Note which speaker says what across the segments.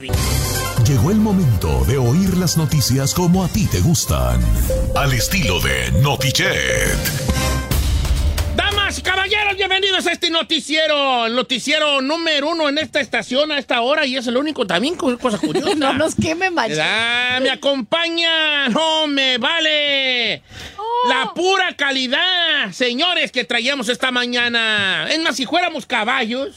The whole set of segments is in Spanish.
Speaker 1: Llegó el momento de oír las noticias como a ti te gustan. Al estilo de Notichet.
Speaker 2: Damas y caballeros, bienvenidos a este noticiero. El noticiero número uno en esta estación a esta hora y es el único también con cosa curiosa.
Speaker 3: No nos queme, macho.
Speaker 2: Ah, me acompaña, no me vale. La pura calidad, señores, que traíamos esta mañana. Es más, si fuéramos caballos,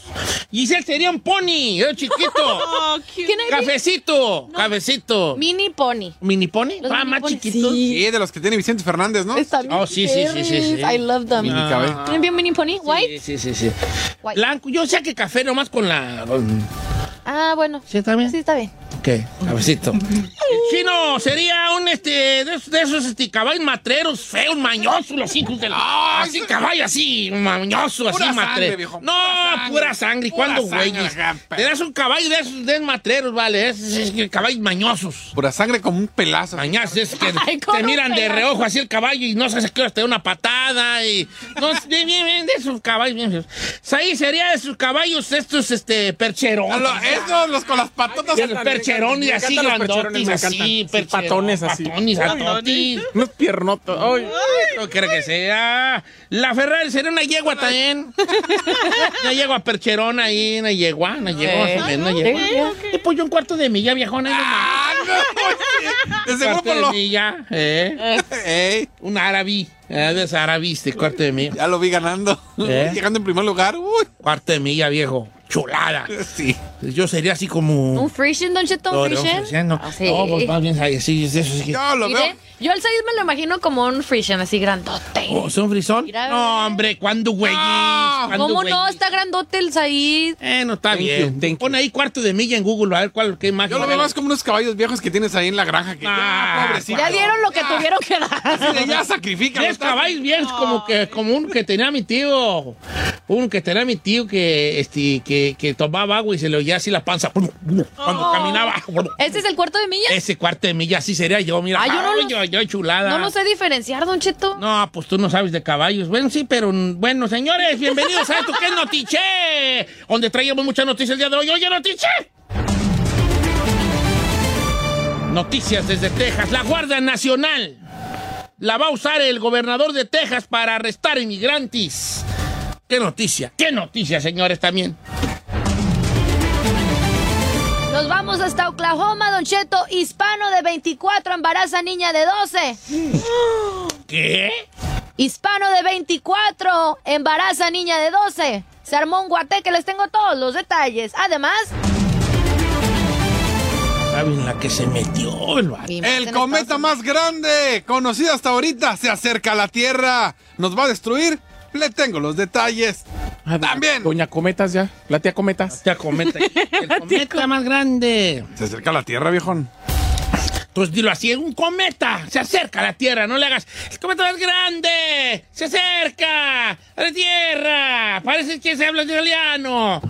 Speaker 2: Giselle sería un pony, eh, chiquito.
Speaker 3: ¿Quién es
Speaker 2: Cafecito, cafecito.
Speaker 3: Mini pony.
Speaker 2: ¿Mini pony?
Speaker 3: Los
Speaker 2: Ah,
Speaker 3: mini
Speaker 2: más
Speaker 3: pony,
Speaker 2: chiquitos.
Speaker 3: sí.
Speaker 4: Sí, de los que tiene Vicente Fernández, ¿no?
Speaker 3: Está bien
Speaker 2: Oh, sí, sí, sí, sí, sí.
Speaker 3: I love them.
Speaker 4: Mini.
Speaker 2: Ah.
Speaker 3: ¿Tienen bien mini pony? ¿White?
Speaker 2: Sí, sí, sí, sí.
Speaker 3: White.
Speaker 2: Blanco, yo sé que café nomás con la... con-
Speaker 3: Ah, bueno.
Speaker 2: ¿Sí está bien?
Speaker 3: Sí, está bien.
Speaker 2: ¿Qué? Cafecito. El chino sería un este de esos, de esos, este, caballos matreros feos, mañosos, los hijos del. así, caballo así, mañoso, así,
Speaker 4: Pura
Speaker 2: matrero. No,
Speaker 4: pura sangre.
Speaker 2: pura sangre. ¿Y
Speaker 4: Pura
Speaker 2: cuándo, Te das un caballo de esos de matreros, ¿vale? Es, es- es- caballos mañosos.
Speaker 4: Pura sangre como un pelazo.
Speaker 2: Mañosos, es que
Speaker 3: Ay,
Speaker 2: te miran de reojo así el caballo y no sabes a qué te da una patada y... No, bien, bien, bien, de esos caballos, bien feos. Ahí sería de esos caballos estos, este,
Speaker 4: A
Speaker 2: percherones.
Speaker 4: Esos, los con las patotas.
Speaker 2: Los percherones
Speaker 5: Me
Speaker 2: así
Speaker 5: los
Speaker 2: grandotes, así,
Speaker 5: patones así.
Speaker 2: Patones,
Speaker 5: Ay,
Speaker 2: atotis.
Speaker 5: Unos piernotos. Ay.
Speaker 2: No quiero que sea. La Ferrari sería una yegua también. una yegua percherona ahí, una yegua, una yegua,
Speaker 3: Eh.
Speaker 2: una yegua. Y pues yo un cuarto de milla, viejona.
Speaker 4: Ah, no, De
Speaker 2: Un
Speaker 4: seguro
Speaker 2: de
Speaker 4: lo.
Speaker 2: milla, eh. Un árabe, eh, de ese árabe, este cuarto de milla.
Speaker 4: ya lo vi ganando.
Speaker 2: ¿Eh?
Speaker 4: Llegando en primer lugar. Uy,
Speaker 2: Cuarto de milla, viejo. Chulada.
Speaker 4: sí.
Speaker 2: Yo sería así como...
Speaker 3: ¿Un Frisian, Don Cheto? ¿Un
Speaker 2: no,
Speaker 3: Frisian?
Speaker 2: no,
Speaker 3: Ah, sí.
Speaker 2: no, pues más bien ahí, sí, sí, eso sí.
Speaker 4: Yo lo
Speaker 3: Mire,
Speaker 4: veo.
Speaker 3: yo al 6 me lo imagino como un Frisian, así grandote.
Speaker 2: Oh, ¿Son frisón?
Speaker 3: Mira,
Speaker 2: No, hombre, ¿cuándo, güey?
Speaker 4: No.
Speaker 3: ¿Cómo no? Está grandote el Said.
Speaker 2: Eh, no está
Speaker 5: Thank
Speaker 2: bien.
Speaker 5: you.
Speaker 2: Pon ahí cuarto de milla en Google, a ver cuál, qué imagen.
Speaker 4: Yo lo veo más como unos caballos viejos que tienes ahí en la granja. Que
Speaker 2: Ah,
Speaker 4: ya, pobrecito.
Speaker 3: Ya dieron lo que
Speaker 4: Ya.
Speaker 3: tuvieron que dar.
Speaker 4: Sí, Ya sacrifica.
Speaker 2: Tres caballos bien, como que como uno que tenía mi tío, uno que tenía mi tío que este que, que tomaba agua y se le oía así la panza cuando caminaba.
Speaker 3: ¿Este es el cuarto de milla?
Speaker 2: Ese cuarto de milla así sería yo, mira.
Speaker 3: Ah, yo no lo-
Speaker 2: yo, yo, chulada.
Speaker 3: No lo sé diferenciar, Don Cheto.
Speaker 2: No, pues tú no sabes de caballos. Bueno, sí, pero bueno, señores, bienvenidos a esto que es Notiche, donde traíamos muchas noticias el día de hoy. Oye, Notiche. Noticias desde Texas. La Guardia Nacional la va a usar el gobernador de Texas para arrestar inmigrantes. ¿Qué noticia? ¿Qué noticia, señores, también?
Speaker 3: Nos vamos hasta Oklahoma, Don Cheto. Hispano de 24 embaraza niña de 12.
Speaker 2: ¿Qué?
Speaker 3: Hispano de 24 embaraza niña de 12. Se armó un guateque, les tengo todos los detalles. Además,
Speaker 2: ¿Saben la que se metió el vato?
Speaker 4: El cometa más grande, conocido hasta ahorita, se acerca a la Tierra. ¿Nos va a destruir? Le tengo los detalles. También.
Speaker 5: Doña Cometas ya. La tía Cometas.
Speaker 2: Ya cometa. El cometa más grande.
Speaker 4: Se acerca a la Tierra, viejón.
Speaker 2: Pues dilo así, un cometa se acerca a la Tierra, no le hagas, el cometa más grande, se acerca a la Tierra, parece que se habla italiano.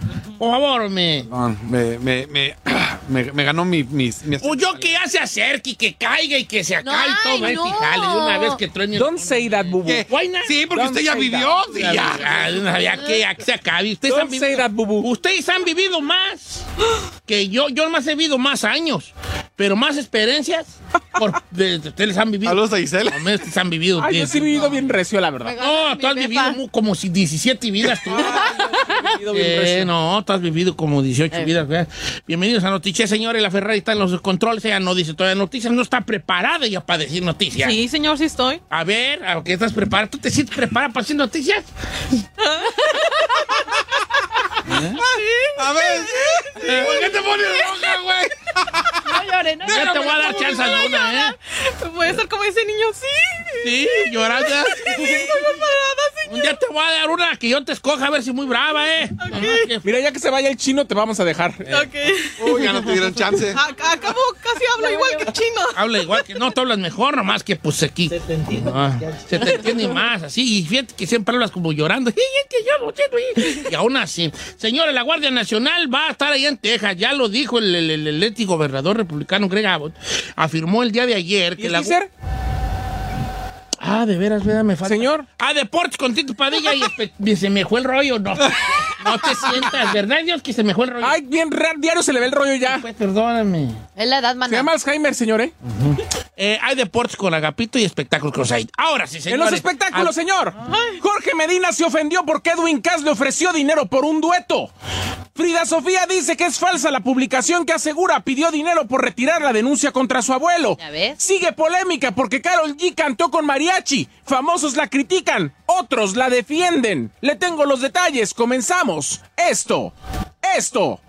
Speaker 2: Por favor, me.
Speaker 4: No, me, me, me, me, me ganó mi, mis, mi
Speaker 2: O yo que ya se acerque y que caiga y que se acabe
Speaker 3: Ay,
Speaker 2: todo,
Speaker 3: no.
Speaker 2: Fíjale, de una vez que truene. el-
Speaker 5: Don't say that, bubu.
Speaker 4: ¿Qué?
Speaker 2: Why not?
Speaker 4: Sí, porque
Speaker 5: Don't
Speaker 4: usted ya vivió. Sí,
Speaker 2: Ya,
Speaker 4: ya.
Speaker 2: ya, que, ya que se acabe. Ustedes han,
Speaker 5: Don't say
Speaker 2: vivido,
Speaker 5: that, bubu.
Speaker 2: ustedes han vivido más que yo. Yo más he vivido más años, pero más experiencias. Por, de- de- ustedes han vivido.
Speaker 4: Saludos a Gisela.
Speaker 2: Al menos ustedes han vivido.
Speaker 5: Ay, yo sí he vivido bien recio, la verdad.
Speaker 2: No, tú has vivido como si 17 vidas tú.
Speaker 5: He vivido bien
Speaker 2: Eh,
Speaker 5: recio.
Speaker 2: no, tú has vivido como 18 vidas. ¿verdad? Bienvenidos a Noticias, señores. La Ferrari está en los controles. Ella no dice todavía noticias. No está preparada ya para decir noticias.
Speaker 6: Sí, señor, sí estoy.
Speaker 2: A ver, ¿a qué estás preparada? ¿Tú te sientes preparada para decir noticias?
Speaker 4: A ver. ¿Por qué te pones roja, güey?
Speaker 3: no llore, no
Speaker 2: Ya te voy a dar
Speaker 6: ¿Cómo
Speaker 2: chance
Speaker 6: no voy a
Speaker 2: alguna, ¿eh?
Speaker 6: llorar? Puede ser como ese niño, sí.
Speaker 2: Sí, llorando. Un día te voy a dar una que yo te escoja a ver si muy brava, ¿eh? Que-
Speaker 5: Mira, ya que se vaya el chino, te vamos a dejar. Eh,
Speaker 6: Ok.
Speaker 4: Uy, ya no te dieron chance.
Speaker 6: A- Acabo, casi habla igual que chino.
Speaker 2: Habla igual que no, tú hablas mejor, nomás que pues aquí. Se te entiende. se te entiende más, así. Y fíjate que siempre hablas como llorando. Y aún así. Señores, la Guardia Nacional va a estar ahí en Texas. Ya lo dijo el, el, el, el ex gobernador republicano Greg Abbott. Afirmó el día de ayer
Speaker 5: ¿Y
Speaker 2: que la. Ah, de veras. Me falta.
Speaker 5: Señor.
Speaker 2: Ah, deportes con Tito Padilla y se me fue el rollo. No, no te sientas, ¿verdad, Dios, que se me fue el rollo?
Speaker 5: Ay, bien raro, diario se le ve el rollo ya.
Speaker 2: Pues perdóname.
Speaker 3: Es la edad,
Speaker 5: Se
Speaker 3: mana.
Speaker 5: llama Alzheimer, señor, ¿eh?
Speaker 2: Eh, hay deportes con Agapito y espectáculos con Said. Ahora sí,
Speaker 5: En
Speaker 2: señores.
Speaker 5: los espectáculos, señor. Jorge Medina se ofendió porque Edwin Cass le ofreció dinero por un dueto. Frida Sofía dice que es falsa la publicación que asegura pidió dinero por retirar la denuncia contra su abuelo.
Speaker 3: ¿Ya ves?
Speaker 5: Sigue polémica porque Carol G cantó con mariachi. Famosos la critican, otros la defienden. Le tengo los detalles. Comenzamos. Esto, esto,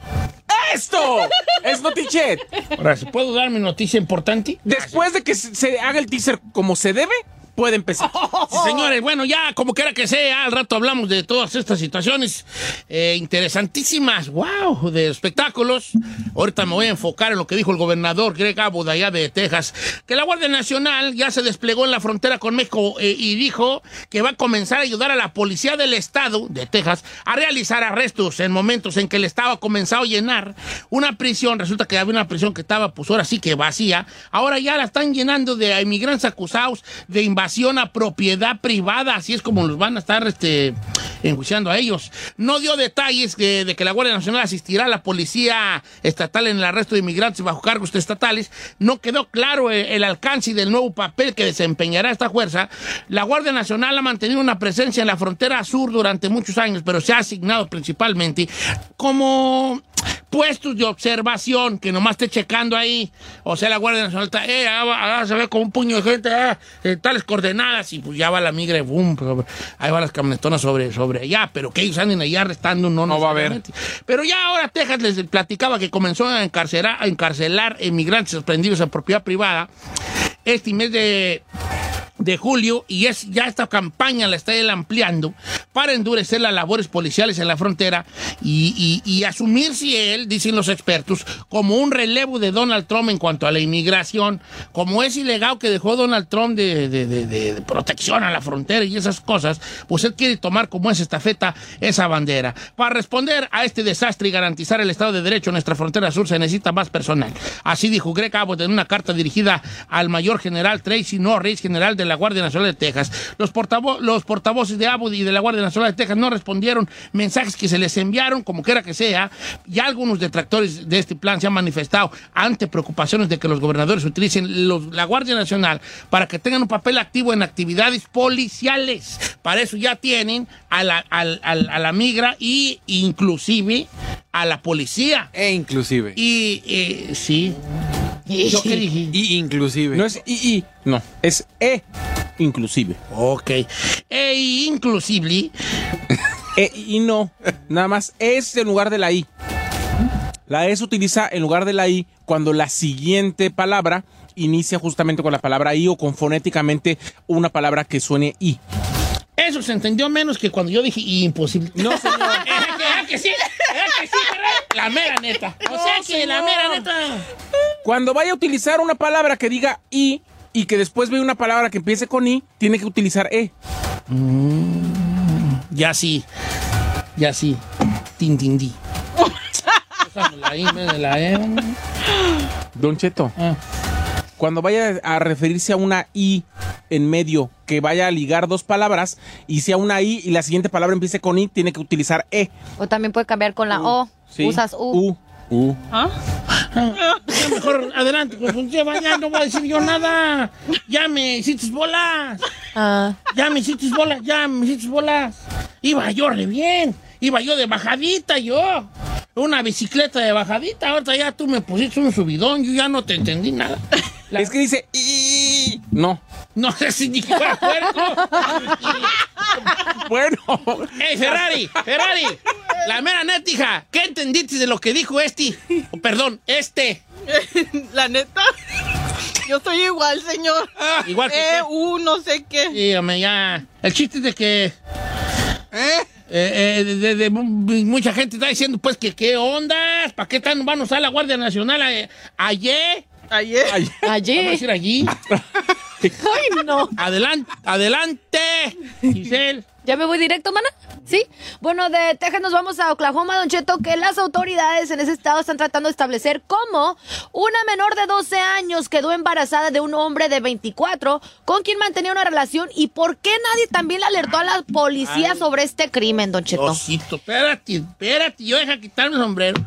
Speaker 5: esto es Notichet.
Speaker 2: Ahora, ¿sí ¿puedo dar mi noticia importante?
Speaker 5: Después de que se haga el teaser como se debe, puede empezar.
Speaker 2: Sí, señores, bueno, ya como quiera que sea, al rato hablamos de todas estas situaciones eh, interesantísimas, wow, de espectáculos. Ahorita me voy a enfocar en lo que dijo el gobernador Greg Abbott allá de Texas, que la Guardia Nacional ya se desplegó en la frontera con México eh, y dijo que va a comenzar a ayudar a la policía del estado de Texas a realizar arrestos en momentos en que el estado ha comenzado a llenar una prisión. Resulta que había una prisión que estaba, pues ahora sí que vacía. Ahora ya la están llenando de inmigrantes acusados de invasión a propiedad privada. Así es como los van a estar este, enjuiciando a ellos. No dio detalles de, que la Guardia Nacional asistirá a la policía estatal en el arresto de inmigrantes bajo cargos estatales. No quedó claro el, el alcance del nuevo papel que desempeñará esta fuerza. La Guardia Nacional ha mantenido una presencia en la frontera sur durante muchos años, pero se ha asignado principalmente como puestos de observación que nomás esté checando ahí. O sea, la Guardia Nacional está, eh, ah, ah, se ve como un puño de gente, ah, eh, tales coordenadas, y pues ya va la migra, boom, pues, ahí va las camionetonas sobre, sobre allá, pero que ellos anden allá arrestando, no,
Speaker 4: No va a haber.
Speaker 2: Pero ya ahora Texas les platicaba que comenzó a encarcelar, a encarcelar inmigrantes sorprendidos en propiedad privada este mes de de julio y es ya esta campaña la está él ampliando para endurecer las labores policiales en la frontera y, y- y asumir si él, dicen los expertos, como un relevo de Donald Trump en cuanto a la inmigración, como ese legado que dejó Donald Trump de, de- de- de- protección a la frontera y esas cosas, pues él quiere tomar como esa estafeta esa bandera. Para responder a este desastre y garantizar el Estado de Derecho en nuestra frontera sur se necesita más personal. Así dijo Greg Abbott en una carta dirigida al mayor general Tracy Norris, general de la Guardia Nacional de Texas. Los, portavo- los portavoces de Abbott y de la Guardia Nacional de Texas no respondieron mensajes que se les enviaron, como quiera que sea. Ya algunos detractores de este plan se han manifestado ante preocupaciones de que los gobernadores utilicen los- la Guardia Nacional para que tengan un papel activo en actividades policiales. Para eso ya tienen a la, al- a la migra y inclusive a la policía.
Speaker 4: E inclusive.
Speaker 2: Y eh, sí. ¿Yo qué dije?
Speaker 4: Y inclusive.
Speaker 5: No es I, no, es E, inclusive.
Speaker 2: Ok. E inclusive,
Speaker 5: E y no, nada más es en lugar de la I. La E se utiliza en lugar de la I cuando la siguiente palabra inicia justamente con la palabra I o con fonéticamente una palabra que suene I.
Speaker 2: eso se entendió menos que cuando yo dije imposible.
Speaker 5: No, señor.
Speaker 2: ¿Es que, es que sí? ¿Es que sí, verdad? La mera neta. O sea que la mera neta.
Speaker 5: Cuando vaya a utilizar una palabra que diga I y que después ve una palabra que empiece con I, tiene que utilizar E.
Speaker 2: Ya sí. Ya sí. Tin, tin, di. Usando la I en vez de la E.
Speaker 5: Don Cheto,
Speaker 2: Ah.
Speaker 5: Cuando vaya a referirse a una I en medio que vaya a ligar dos palabras y sea una I y la siguiente palabra empiece con I, tiene que utilizar E.
Speaker 3: O también puede cambiar con la O.
Speaker 5: Sí.
Speaker 3: Usas U.
Speaker 5: U. U.
Speaker 6: ¿Ah?
Speaker 2: Ya mejor adelante, pues lleva, ya no voy a decir yo nada. Ya me hiciste bolas.
Speaker 3: Ah.
Speaker 2: Ya me hiciste bolas, ya me hiciste bolas. Iba yo re bien. Iba yo de bajadita, yo. Una bicicleta de bajadita. Ahorita ya tú me pusiste un subidón. Yo ya no te entendí nada. La-
Speaker 5: Es que dice I. No.
Speaker 2: No sé si ni fuera puerco.
Speaker 5: Bueno.
Speaker 2: ¡Ey, Ferrari! ¡Ferrari! La mera neta, hija. ¿Qué entendiste de lo que dijo este? O, perdón, este.
Speaker 6: La neta. Yo soy igual, señor.
Speaker 2: Igual que.
Speaker 6: Eh, uh, no sé qué.
Speaker 2: Sí, hombre, ya. El chiste es de que.
Speaker 4: ¿Eh?
Speaker 2: eh, eh, de, de- de mu- mucha gente está diciendo, pues, que qué ondas. ¿Para qué tan van a usar la Guardia Nacional a- ayer?
Speaker 6: Ayer.
Speaker 5: Ay,
Speaker 2: Vamos a decir allí.
Speaker 3: Ay, no.
Speaker 2: Adelante, adelante, Giselle.
Speaker 3: ¿Ya me voy directo, mana? ¿Sí? Bueno, de Texas nos vamos a Oklahoma, Don Cheto, que las autoridades en ese estado están tratando de establecer cómo una menor de 12 años quedó embarazada de un hombre de 24 con quien mantenía una relación y por qué nadie también le alertó a la policía sobre este crimen, Don Cheto.
Speaker 2: Osito, espérate, espérate, yo deja quitarme el sombrero.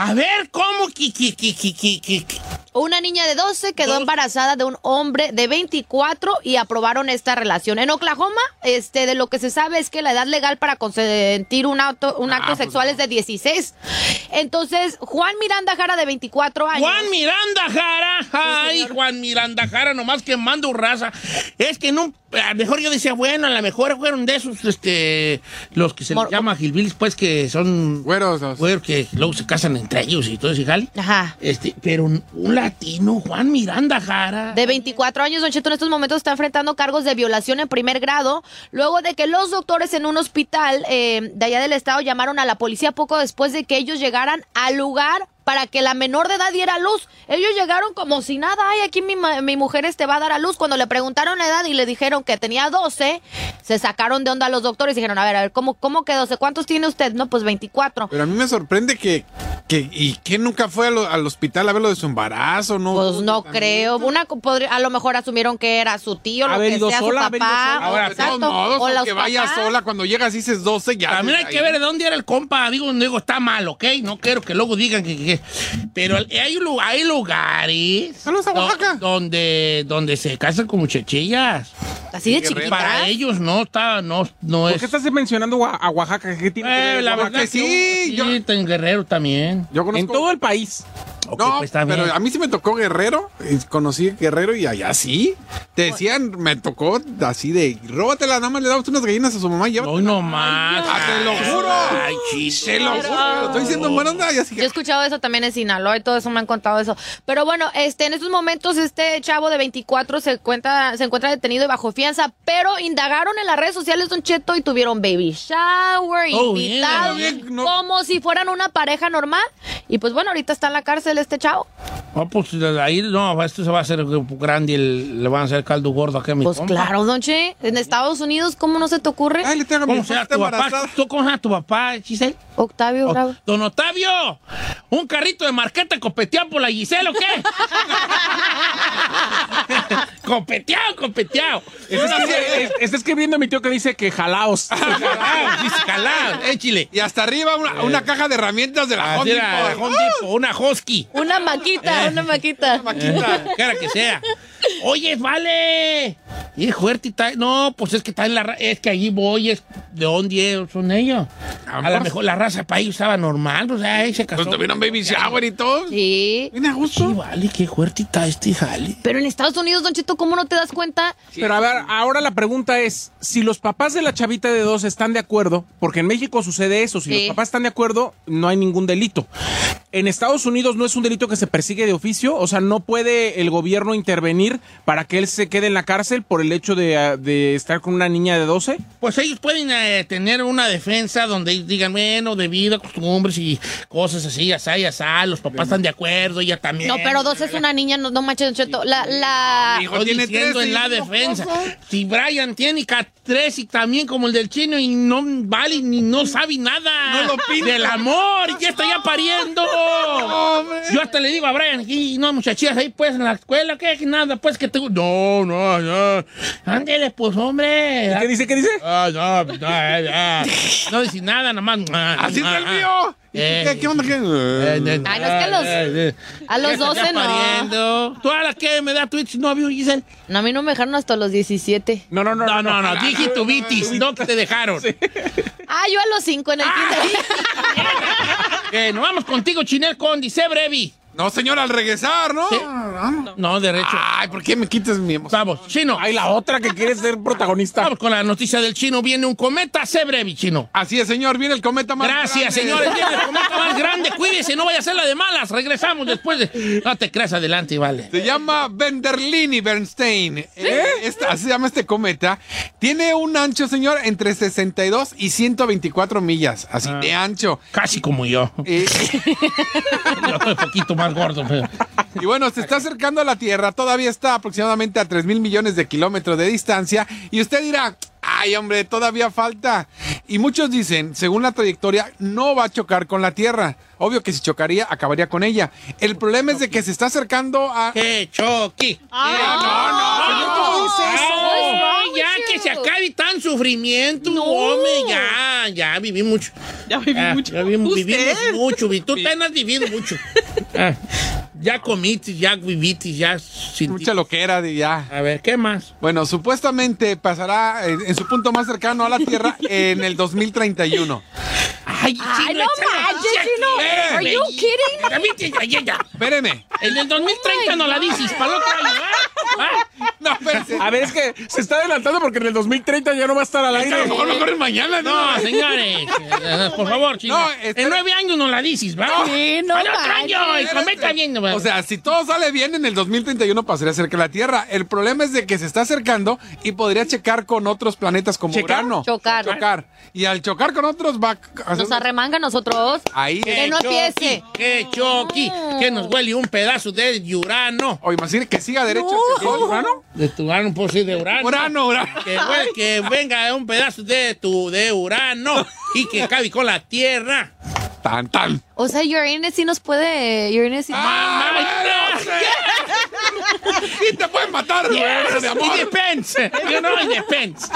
Speaker 2: A ver, ¿cómo? que, que, que, que, que, que- que-
Speaker 3: Una niña de 12 quedó
Speaker 2: Dos.
Speaker 3: embarazada de un hombre de 24 y aprobaron esta relación. En Oklahoma, este, de lo que se sabe es que la edad legal para consentir un, auto, un acto
Speaker 2: pues
Speaker 3: sexual es de 16. Entonces, Juan Miranda Jara, de 24 años.
Speaker 2: Juan Miranda Jara, ay, Juan Miranda Jara, nomás quemando raza. Es que no, a lo mejor yo decía, bueno, a lo mejor fueron de esos, este, los que se les
Speaker 3: Mor-
Speaker 2: llama Gilbilis, pues que son
Speaker 4: Güeros.
Speaker 2: güeros que luego se casan entre ellos y todo ese jali.
Speaker 3: Ajá.
Speaker 2: Este, pero un latino, Juan Miranda Jara.
Speaker 3: De 24 años, Don Cheto en estos momentos está enfrentando cargos de violación en primer grado, luego de que los doctores en un hospital eh, de allá del estado llamaron a la policía poco después de que ellos llegaran al lugar para que la menor de edad diera a luz. Ellos llegaron como si nada, ay, aquí mi, ma- mi mujer este va a dar a luz. Cuando le preguntaron la edad y le dijeron que tenía 12, se sacaron de onda los doctores y dijeron, a ver, a ver, ¿cómo, cómo que 12? ¿Cuántos tiene usted? No, pues 24.
Speaker 4: Pero a mí me sorprende que, que ¿y quién nunca fue a lo- al hospital a ver lo de su embarazo? No,
Speaker 3: Pues no creo. Una podría- a lo mejor asumieron que era su tío, lo que sea,
Speaker 5: sola,
Speaker 3: su papá.
Speaker 2: Ahora,
Speaker 4: de todos modos,
Speaker 3: o
Speaker 4: que vaya
Speaker 3: papás.
Speaker 4: sola cuando llegas y dices 12 ya.
Speaker 2: También hay que ver de dónde era el compa. Digo, digo, está mal, ¿ok? No quiero que luego digan que... que- pero hay, hay lugares...
Speaker 4: Saludos a
Speaker 2: do-
Speaker 4: Oaxaca.
Speaker 2: donde, donde se casan con muchachillas.
Speaker 3: Así de
Speaker 4: Guerrero.
Speaker 3: chiquita.
Speaker 2: Para ellos no está... No, no
Speaker 5: ¿Por
Speaker 2: es...
Speaker 5: qué estás mencionando a Oaxaca? ¿Qué tiene que
Speaker 2: Eh,
Speaker 5: ver
Speaker 2: la
Speaker 5: Oaxaca?
Speaker 2: verdad
Speaker 4: que sí, yo-
Speaker 2: Sí, en Guerrero también.
Speaker 4: Yo conozco.
Speaker 5: En todo el país.
Speaker 4: No,
Speaker 2: pues está bien.
Speaker 4: pero a mí sí me tocó Guerrero. y Conocí Guerrero y allá sí. Te decían, me tocó así de, róbatela, nada más le dabas unas gallinas a su mamá y llévatela.
Speaker 2: Hoy no más.
Speaker 4: Ah, te lo juro.
Speaker 2: Ay, chis.
Speaker 4: Te lo juro, lo estoy diciendo en buena onda y así
Speaker 3: Yo he
Speaker 4: que...
Speaker 3: escuchado eso también en Sinaloa y todo eso me han contado eso. Pero bueno, este, en estos momentos este chavo de 24 se encuentra, se encuentra detenido y bajo fianza, pero indagaron en las redes sociales Don Cheto y tuvieron baby shower,
Speaker 2: Oh,
Speaker 3: invitados,
Speaker 4: no-
Speaker 3: como si fueran una pareja normal. Y pues bueno, ahorita está en la cárcel este chavo.
Speaker 2: No, pues de ahí no, esto se va a hacer grande y el- le van a hacer caldo gordo acá a mi
Speaker 3: Pues
Speaker 2: compa.
Speaker 3: claro, Don Che, en Estados Unidos, ¿cómo no se te ocurre?
Speaker 4: Ay, le tengo a
Speaker 2: ¿Cómo se tu papá?
Speaker 4: embarazada.
Speaker 2: ¿Tú cómo se llama tu papá, Giselle?
Speaker 3: Octavio
Speaker 2: O-
Speaker 3: Bravo.
Speaker 2: Don Octavio, ¿un carrito de marqueta copeteado por la Giselle o qué? copeteado, copeteado.
Speaker 5: Está, escri- está escribiendo mi tío que dice que jalaos.
Speaker 2: Jalao, dice jalao, échile.
Speaker 4: Y hasta arriba una, una caja de herramientas de la
Speaker 2: Así
Speaker 4: Home
Speaker 2: era,
Speaker 4: Depot.
Speaker 2: Home Depot, una.
Speaker 3: Una maquita, una maquita.
Speaker 2: Quiera que sea. Oye, vale. Y fuerte está. No, pues es que está en la ra- Es que allí voy, es de dónde son ellos. A lo mejor la raza para ellos estaba normal, o sea, ahí se casó.
Speaker 4: Pues tuvieron baby shower y todo.
Speaker 3: Sí.
Speaker 4: Viene a
Speaker 2: Sí,
Speaker 4: gusto.
Speaker 2: vale, qué fuerte está este jale.
Speaker 3: Pero en Estados Unidos, Don Cheto, ¿cómo no te das cuenta?
Speaker 5: Pero a ver, ahora la pregunta es, si los papás de la chavita de dos están de acuerdo, porque en México sucede eso, si
Speaker 3: Sí.
Speaker 5: los papás están de acuerdo, no hay ningún delito. En Estados Unidos no es un delito que se persigue de oficio, o sea, no puede el gobierno intervenir para que él se quede en la cárcel por el el hecho ah, de, estar con una niña de 12?
Speaker 2: Pues ellos pueden eh, tener una defensa donde digan, bueno, debido a costumbres y cosas así, ya está, ya está, los papás están de acuerdo, ella también.
Speaker 3: No, pero 12 es una niña, no, no manches, La, la...
Speaker 4: Hijo, tiene
Speaker 2: diciendo en la defensa. Si Brian tiene 14, y también como el del chino y no vale ni no sabe nada
Speaker 4: no lo
Speaker 2: del amor y ya está ya pariendo. Yo hasta le digo a Brian, y no muchachas ahí pues en la escuela, que nada, pues que te... No, no, no. Ándele pues hombre.
Speaker 5: ¿Qué dice? ¿Qué dice?
Speaker 2: Ah, no, no dice nada, nomás.
Speaker 4: Así es el
Speaker 2: ah.
Speaker 4: mío. ¿Y
Speaker 2: Eh.
Speaker 4: ¿Qué, ¿Qué onda? ¿Qué?
Speaker 2: eh, eh,
Speaker 3: Ay, no, es que a los-
Speaker 2: eh, eh.
Speaker 3: a los
Speaker 2: Ya está
Speaker 3: 12
Speaker 2: ya
Speaker 3: no.
Speaker 2: pariendo. ¿Tú a la que me da Twitch novio, Giselle?
Speaker 3: No, a mí no me dejaron hasta los 17.
Speaker 5: No, no, no.
Speaker 2: No, no, no, dije tu vitis, no que te dejaron.
Speaker 3: Ah, yo a los 5 en el kinder.
Speaker 2: Que nos vamos contigo, Chinel Condi, sé brevi.
Speaker 4: No, señor, al regresar, ¿no?
Speaker 2: Sí. No, derecho.
Speaker 4: Ay, ¿por qué me quitas mi emoción?
Speaker 2: Vamos, Chino.
Speaker 5: Hay la otra que quiere ser protagonista.
Speaker 2: Vamos con la noticia del Chino. Viene un cometa, sé brevi, Chino.
Speaker 4: Así es, señor. Viene el cometa más
Speaker 2: Gracias,
Speaker 4: grande.
Speaker 2: señores. Viene el cometa más grande. Cuídese, no vaya a ser la de malas. Regresamos después de... No te creas, adelante, vale.
Speaker 4: Se llama Benderlini Bernstein. Eh, esta- así se llama este cometa. Tiene un ancho, señor, entre 62 y 124 millas. Así de ancho.
Speaker 2: Casi como yo.
Speaker 4: Eh,
Speaker 2: Yo un poquito más gordo, pero...
Speaker 4: y bueno, se está acercando a la Tierra. Todavía está aproximadamente a 3 mil millones de kilómetros de distancia. Y usted dirá, Ay, hombre, todavía falta. Y muchos dicen, según la trayectoria, no va a chocar con la Tierra. Obvio que si chocaría, acabaría con ella. El problema es de que se está acercando a...
Speaker 2: ¡Qué choqui!
Speaker 3: Ah,
Speaker 2: no,
Speaker 3: wrong
Speaker 2: ya
Speaker 3: with
Speaker 2: que
Speaker 3: you?
Speaker 2: se acabe tan sufrimiento,
Speaker 3: No.
Speaker 2: hombre, ya, ya viví mucho.
Speaker 6: Ya viví
Speaker 2: Ah,
Speaker 6: mucho.
Speaker 2: Ya vivi- vivimos mucho, vi- tú te has vivido mucho. Evet. Ya comiste, ya viviste, ya sin
Speaker 4: Mucha loquera de ya.
Speaker 2: A ver, ¿qué más?
Speaker 4: Bueno, supuestamente pasará eh, en su punto más cercano a la Tierra en el 2031.
Speaker 2: Ay,
Speaker 3: Ay, no manches, Chino. Are you kidding?
Speaker 2: kidding? Ya, ya.
Speaker 4: Espéreme.
Speaker 2: En el 2030 no la dices, para el otro año, ¿ah? ¿Ah?
Speaker 4: No, espérese.
Speaker 5: A ver, es que se está adelantando porque en el 2030 ya no va a estar al
Speaker 4: Es que a
Speaker 5: aire.
Speaker 4: lo mejor lo corren mañana, ¿no?
Speaker 2: No, señores, eh, por favor, chino.
Speaker 4: No, espera.
Speaker 2: en nueve años no la dices, ¿va?
Speaker 3: Sí, no
Speaker 2: Al otro año, y cometa bien.
Speaker 4: O sea, si todo sale bien, en el 2031 pasaría cerca de la Tierra. El problema es de que se está acercando y podría checar con otros planetas como
Speaker 2: ¿Checar?
Speaker 4: Urano.
Speaker 3: Chocar.
Speaker 4: Chocar. Y al chocar con otros va a.
Speaker 3: Nos arremanga nosotros.
Speaker 4: Ahí.
Speaker 3: Que no
Speaker 2: choqui,
Speaker 3: empiece.
Speaker 2: Que choqui, que nos huele un pedazo de urano.
Speaker 4: O imagínate que siga derecho
Speaker 3: No.
Speaker 4: este Urano.
Speaker 2: De tu urano, pues sí, de urano.
Speaker 4: Urano, Urano.
Speaker 2: Que, hue- que venga un pedazo de tu de urano y que cabe con la tierra.
Speaker 4: Tan, tan.
Speaker 3: O sea, Uranus sí nos puede. Uranus sí.
Speaker 2: Mamá,
Speaker 4: Y te pueden matar,
Speaker 2: Yes,
Speaker 4: de
Speaker 2: it
Speaker 4: amor.
Speaker 2: depends. You know, it depends.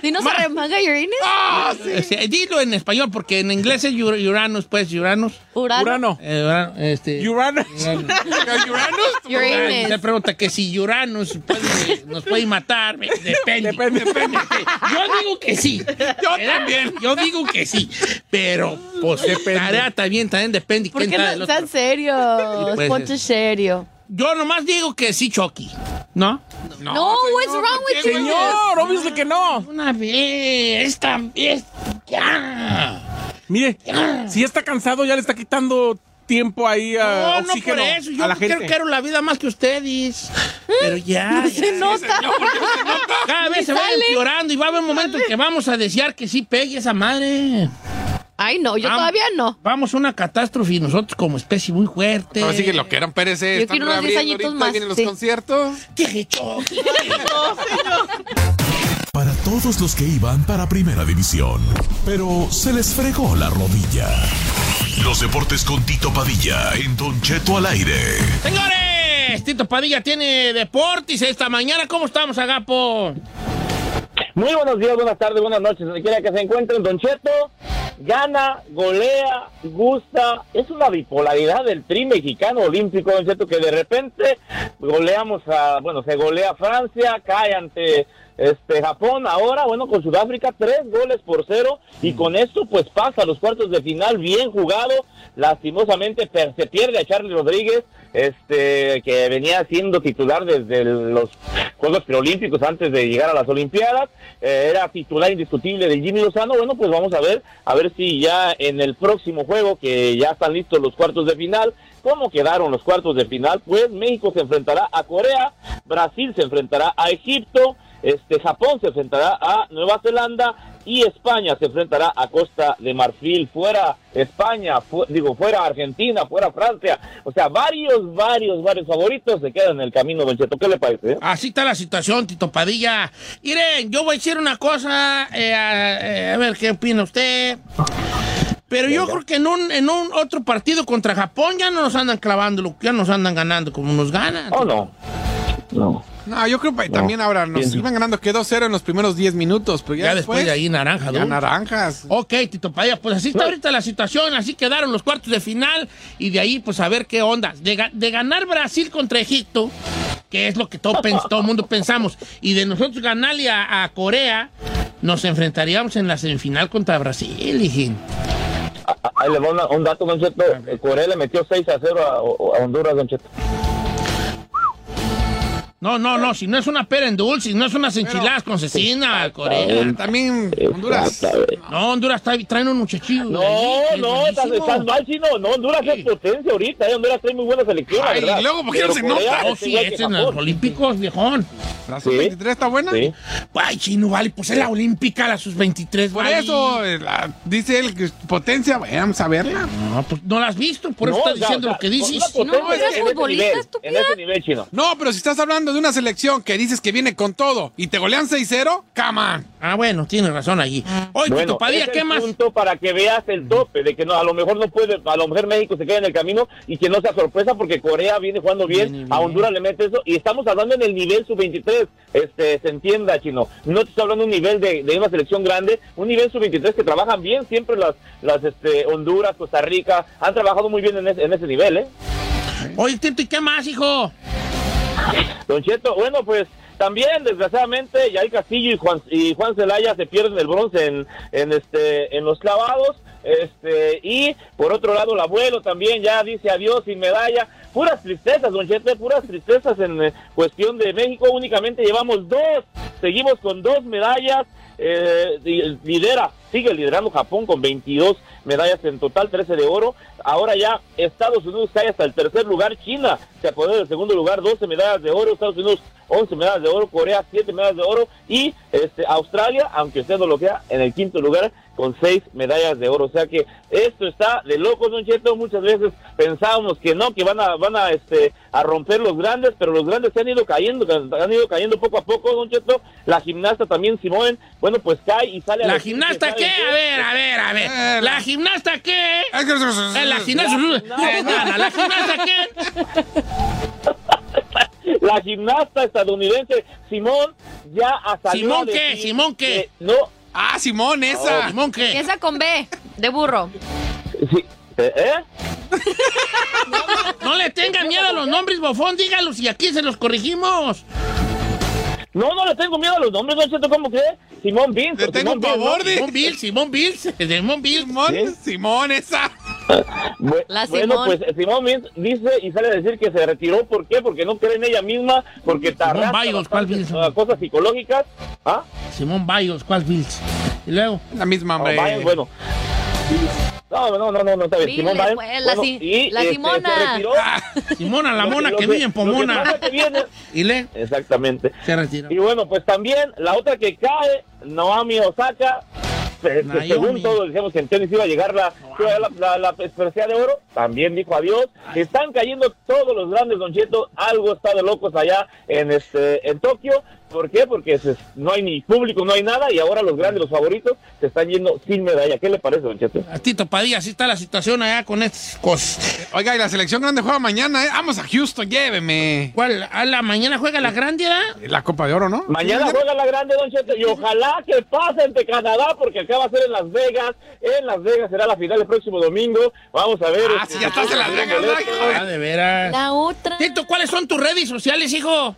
Speaker 3: ¿Sí nos
Speaker 2: Ma-
Speaker 3: arremanga Uranus?
Speaker 4: Ah, sí.
Speaker 2: Dilo en español, porque en inglés es Ur- Uranus, pues, Uranus.
Speaker 3: Urano.
Speaker 5: Urano.
Speaker 2: Eh, Urano, este,
Speaker 5: Uranus.
Speaker 4: ¿Uranus?
Speaker 3: Uranus.
Speaker 2: Se pregunta que si Uranus puede- nos puede matar. me- Depende.
Speaker 5: Depende.
Speaker 2: Yo digo que sí. Yo también. Yo digo que sí. Pero, pues, tarea también, también depende.
Speaker 3: ¿Por qué no serios?
Speaker 2: pues,
Speaker 3: Ponte serio.
Speaker 2: Yo nomás digo que sí, Chucky. ¿No?
Speaker 3: No, what's wrong with you?
Speaker 5: Señor, obviously que no.
Speaker 2: Una vez. Esta vez. Ya.
Speaker 5: Mire, si ya está cansado, ya le está quitando tiempo ahí a
Speaker 2: No, no
Speaker 5: oxígeno
Speaker 2: por eso. Yo
Speaker 5: a la
Speaker 2: quiero,
Speaker 5: gente.
Speaker 2: quiero la vida más que ustedes. Pero ya.
Speaker 3: Se
Speaker 2: ya.
Speaker 3: nota.
Speaker 2: Cada vez se va empeorando y va a haber un momento en que vamos a desear que sí pegue esa madre.
Speaker 3: Ay, no, yo todavía no.
Speaker 2: Vamos a una catástrofe y nosotros como especie muy fuerte.
Speaker 4: Ahora sí que lo que eran Pérez.
Speaker 3: Yo
Speaker 4: están
Speaker 3: quiero unos 10
Speaker 4: reabriendo
Speaker 3: añitos
Speaker 4: ahorita,
Speaker 3: más,
Speaker 4: Vienen los
Speaker 3: sí.
Speaker 4: conciertos.
Speaker 2: ¡Qué Chucky!
Speaker 1: Para todos los que iban para Primera División, pero se les fregó la rodilla. Los deportes con Tito Padilla en Don Cheto al aire.
Speaker 2: Señores, Tito Padilla tiene deportes esta mañana. ¿Cómo estamos, Agapo?
Speaker 7: Muy buenos días, buenas tardes, buenas noches, donde quiera que se encuentren. Don Cheto gana, golea, gusta. Es una bipolaridad del tri mexicano olímpico, Don Cheto, que de repente goleamos a, bueno, se golea Francia, cae ante este Japón. Ahora, bueno, con Sudáfrica, tres goles por cero. Y con esto, pues pasa a los cuartos de final, bien jugado. Lastimosamente se pierde a Charlie Rodríguez, este que venía siendo titular desde los Juegos Preolímpicos antes de llegar a las Olimpiadas. Eh, era titular indiscutible de Jimmy Lozano. Bueno, pues vamos a ver, a ver si ya en el próximo juego, que ya están listos los cuartos de final, ¿cómo quedaron los cuartos de final? Pues México se enfrentará a Corea, Brasil se enfrentará a Egipto, este Japón se enfrentará a Nueva Zelanda y España se enfrentará a Costa de Marfil, fuera España, fu- digo, fuera Argentina, fuera Francia, o sea, varios, varios, varios favoritos se quedan en el camino, Don Cheto, ¿qué le parece? eh?
Speaker 2: Así está la situación, Tito Padilla. Miren, yo voy a decir una cosa, eh, a, eh, a ver qué opina usted. Pero yo creo que en un, en un otro partido contra Japón ya no nos andan clavando, ya nos andan ganando como nos ganan.
Speaker 7: ¿O no? No.
Speaker 4: No, yo creo que también ahora nos iban ganando. Quedó cero en los primeros 10 minutos, pero ya,
Speaker 2: ya después de ahí naranja,
Speaker 4: Ya
Speaker 2: ¿no?
Speaker 4: naranjas.
Speaker 2: Ok, Tito Padilla, pues así está ahorita la situación, así quedaron los cuartos de final y de ahí pues a ver qué onda. De, ga- de ganar Brasil contra Egipto, que es lo que todo, el mundo pensamos, y de nosotros ganarle a, a Corea, nos enfrentaríamos en la semifinal contra Brasil, hijín.
Speaker 7: A- a- Ahí le voy a una- un dato, Don Cheto. Corea le metió 6 a 0 a, a Honduras, Don Cheto.
Speaker 2: No, no, no, si no es una pera en dulce, si no es unas enchiladas con cecina, Corea.
Speaker 4: Ah, También Honduras.
Speaker 7: Exactamente.
Speaker 2: No, Honduras trae, traen un muchachillo.
Speaker 7: No,
Speaker 2: ahí que es
Speaker 7: no, estás, mal, chino. No, Honduras es potencia ahorita. eh, Honduras trae muy buena selección,
Speaker 4: Ay,
Speaker 7: verdad.
Speaker 4: y luego, ¿por qué no se nota?
Speaker 2: Oh,
Speaker 7: es
Speaker 2: sí,
Speaker 7: que
Speaker 2: es en los. Olímpicos, viejón.
Speaker 4: ¿La
Speaker 7: Sí.
Speaker 4: sub-23 está buena?
Speaker 7: Sí.
Speaker 2: Ay, chino, vale, pues es la olímpica, la sus 23,
Speaker 4: Por
Speaker 2: vale.
Speaker 4: eso, eh, la- dice él que es potencia. Vamos a verla.
Speaker 2: No, pues no la has visto, por eso
Speaker 7: No,
Speaker 2: estás
Speaker 7: o sea,
Speaker 2: diciendo
Speaker 7: o
Speaker 2: lo que dices.
Speaker 3: no
Speaker 7: en ese
Speaker 3: futbolista,
Speaker 7: nivel. En ese nivel, chino.
Speaker 4: No, pero si estás hablando de una selección que dices que viene con todo y te golean 6-0, come on.
Speaker 2: Ah, bueno, tienes razón allí. Oye,
Speaker 7: Bueno,
Speaker 2: Tito Padilla,
Speaker 7: es
Speaker 2: ¿qué
Speaker 7: el
Speaker 2: más?
Speaker 7: punto para que veas el tope, de que no, a lo mejor no puede, a lo mejor México se queda en el camino y que no sea sorpresa porque Corea viene jugando bien. a Honduras le mete eso y estamos hablando en el nivel sub-23, este, se entienda, chino, no te estoy hablando de un nivel de, de una selección grande, un nivel sub-23 que trabajan bien siempre las, las este, Honduras, Costa Rica, han trabajado muy bien en ese, en ese nivel, ¿eh?
Speaker 2: Oye, Tito, ¿y qué más, hijo?
Speaker 7: Don Cheto, bueno, pues también, desgraciadamente, Yair Castillo y Juan, y Juan Celaya se pierden el bronce en, en, este, en los clavados. Este, y por otro lado, el abuelo también ya dice adiós sin medalla. Puras tristezas, don Cheto, puras tristezas en eh, cuestión de México. Únicamente llevamos dos, seguimos con dos medallas. Eh, lidera, sigue liderando Japón con 22 medallas en total, 13 de oro. Ahora ya Estados Unidos cae hasta el tercer lugar, China se apodera del segundo lugar, 12 medallas de oro, Estados Unidos 11 medallas de oro, Corea 7 medallas de oro. Y este Australia, aunque usted no lo crea, en el quinto lugar con 6 medallas de oro. O sea que esto está de locos, Don Cheto. Muchas veces pensábamos que no, que van a van a este a romper los grandes, pero los grandes se han ido cayendo, han ido cayendo poco a poco, Don Cheto. La gimnasta también Simón, bueno, pues cae y sale a
Speaker 2: ¿La
Speaker 7: que
Speaker 2: gimnasta
Speaker 7: ¿saben
Speaker 2: qué? A ver, a ver, a ver.
Speaker 4: Eh,
Speaker 2: ¿La gimnasta qué? La gimnasta... Nada, ¿La gimnasta qué?
Speaker 7: La gimnasta estadounidense Simón ya ha salido
Speaker 2: ¿Simón qué? ¿Simón qué?
Speaker 7: No,
Speaker 4: Ah, Simón, esa.
Speaker 2: ¿Simón qué?
Speaker 3: Empieza con B, de burro.
Speaker 7: sí, ¿eh?
Speaker 2: No le tengan miedo a los nombres, bofón, dígalos y aquí se los corregimos.
Speaker 7: No, no le tengo miedo a los nombres, Don Cheto, ¿cómo cree? Simón.
Speaker 4: Le tengo
Speaker 7: Simón
Speaker 4: pavor
Speaker 7: ¿no?
Speaker 4: de-
Speaker 2: Simón Bills, Simón Bills, Simón Bills.
Speaker 4: Simón,
Speaker 7: ¿Sí?
Speaker 4: Simón, esa.
Speaker 7: Bu-
Speaker 3: La
Speaker 7: bueno,
Speaker 3: Simón.
Speaker 7: pues Simón dice y sale a decir que se retiró. ¿Por qué? Porque no cree en ella misma, porque
Speaker 2: Simón Biles, ¿cuál
Speaker 7: uh, cosas psicológicas. ¿Ah?
Speaker 2: Simón Biles, ¿cuál Bills? Y luego,
Speaker 4: La misma,
Speaker 7: No,
Speaker 4: hombre.
Speaker 7: Biles, bueno. No, no, no, no, no, está bien. Simón Biles,
Speaker 3: pues, la
Speaker 7: bueno,
Speaker 3: si-
Speaker 7: y,
Speaker 3: la
Speaker 7: este,
Speaker 3: Simona.
Speaker 7: se retiró.
Speaker 2: Simona, la mona que vive en Pomona. Y le,
Speaker 7: Exactamente.
Speaker 2: se retiró.
Speaker 7: Y bueno, pues también la otra que cae, Naomi Osaka,
Speaker 2: Naomi.
Speaker 7: que según todos decíamos que en tenis iba a llegar la, la, la, de oro, también dijo adiós. Están cayendo todos los grandes, Don Cheto, algo está de locos allá en este en Tokio. ¿Por qué? Porque se- no hay ni público, no hay nada, y ahora los grandes, los favoritos, se están yendo sin medalla. ¿Qué le parece, Don Cheto?
Speaker 2: A Tito Padilla, así está la situación allá con estas cosas.
Speaker 4: Oiga, y la selección grande juega mañana, ¿eh? Vamos a Houston, lléveme.
Speaker 2: ¿Cuál? ¿A la mañana juega la grande.
Speaker 4: La Copa de Oro, ¿no?
Speaker 7: Mañana
Speaker 4: Sí,
Speaker 7: juega la grande, Don Cheto, y ojalá que pase ante Canadá, porque acá va a ser en Las Vegas. En Las Vegas será la final el próximo domingo. Vamos a ver.
Speaker 4: Ah,
Speaker 7: este,
Speaker 4: sí, ya estás en Las Vegas, ay,
Speaker 2: Ah, de veras.
Speaker 3: La otra.
Speaker 2: Tito, ¿cuáles son tus redes sociales, hijo?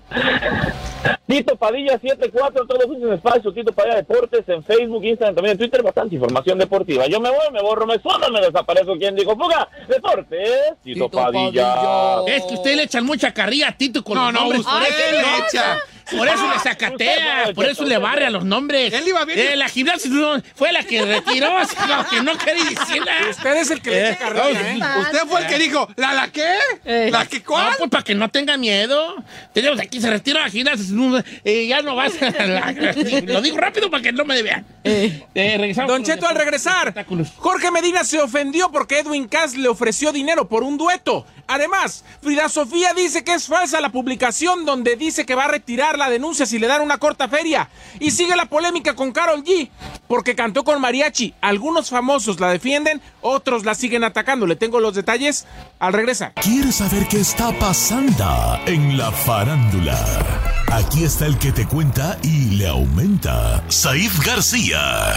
Speaker 7: Tito Padilla 74, todos los en espacio, Tito Padilla Deportes, en Facebook, Instagram, también en Twitter, bastante información deportiva. Yo me voy, me borro, me sueno, me desaparezco. ¿Quién dijo fuga? Deportes, Tito,
Speaker 3: Tito
Speaker 7: Padilla.
Speaker 3: Padilla.
Speaker 2: Es que usted le echan mucha carrilla a Tito con
Speaker 4: No,
Speaker 2: los
Speaker 4: no,
Speaker 2: nombres.
Speaker 4: usted
Speaker 2: por eso,
Speaker 4: le
Speaker 2: no.
Speaker 4: echa.
Speaker 2: Por eso le sacatea,
Speaker 7: no,
Speaker 2: por eso le barre a los nombres.
Speaker 4: Él iba bien.
Speaker 2: Eh, la gimnasia no, fue la que retiró, así como que no quería decirla.
Speaker 5: Usted es el que le
Speaker 2: Eh,
Speaker 5: echa carrilla, ¿eh?
Speaker 4: Usted fue el que dijo, ¿la la qué? ¿La que
Speaker 2: No,
Speaker 4: cuál?
Speaker 2: pues para que no tenga miedo. Tenemos aquí, se retira la gimnasia. Eh, ya no vas a la- Lo digo rápido para que no me vean. Eh, regresamos
Speaker 5: Don Cheto, al regresar. Jorge Medina se ofendió porque Edwin Cass le ofreció dinero por un dueto. Además, Frida Sofía dice que es falsa la publicación donde dice que va a retirar la denuncia si le dan una corta feria. Y sigue la polémica con Carol G, porque cantó con mariachi. Algunos famosos la defienden, otros la siguen atacando. Le tengo los detalles al regresar.
Speaker 1: ¿Quieres saber qué está pasando en la farándula? Aquí está el que te cuenta y le aumenta, Saif García.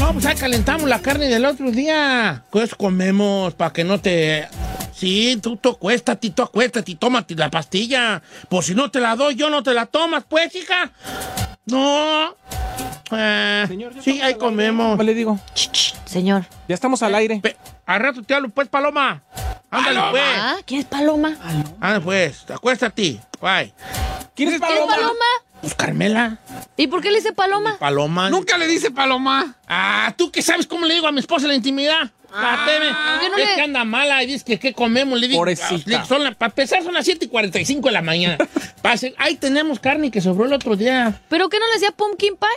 Speaker 2: No, pues ahí calentamos la carne del otro día. Pues comemos para que no te. Sí, tú, tú acuéstate, tú acuéstate y tómate la pastilla. Pues si no te la doy, yo no te la tomas, pues, hija. No. Eh, sí, ahí comemos.
Speaker 5: Le digo,
Speaker 3: Señor.
Speaker 5: ya estamos al aire.
Speaker 2: Pe- Al rato te hablo, pues, Paloma. Ándale, pues.
Speaker 3: Ah, ¿quién es Paloma?
Speaker 2: Ándale, pues. Acuéstate. Bye.
Speaker 5: ¿Quién es
Speaker 3: ¿Quién es
Speaker 5: Paloma?
Speaker 3: Paloma?
Speaker 2: Pues, Carmela.
Speaker 3: ¿Y por qué le dice Paloma?
Speaker 2: Paloma.
Speaker 4: Nunca le dice Paloma.
Speaker 2: Ah, ¿tú qué sabes cómo le digo a mi esposa en la intimidad? Ah, teme.
Speaker 3: ¿por qué no
Speaker 2: es
Speaker 3: le-
Speaker 2: que anda mala y dice que qué comemos. Le digo, ah, son la- para empezar son las 7 y 45 de la mañana. Pase, ahí tenemos carne que sobró el otro día.
Speaker 3: ¿Pero qué no le decía pumpkin pie?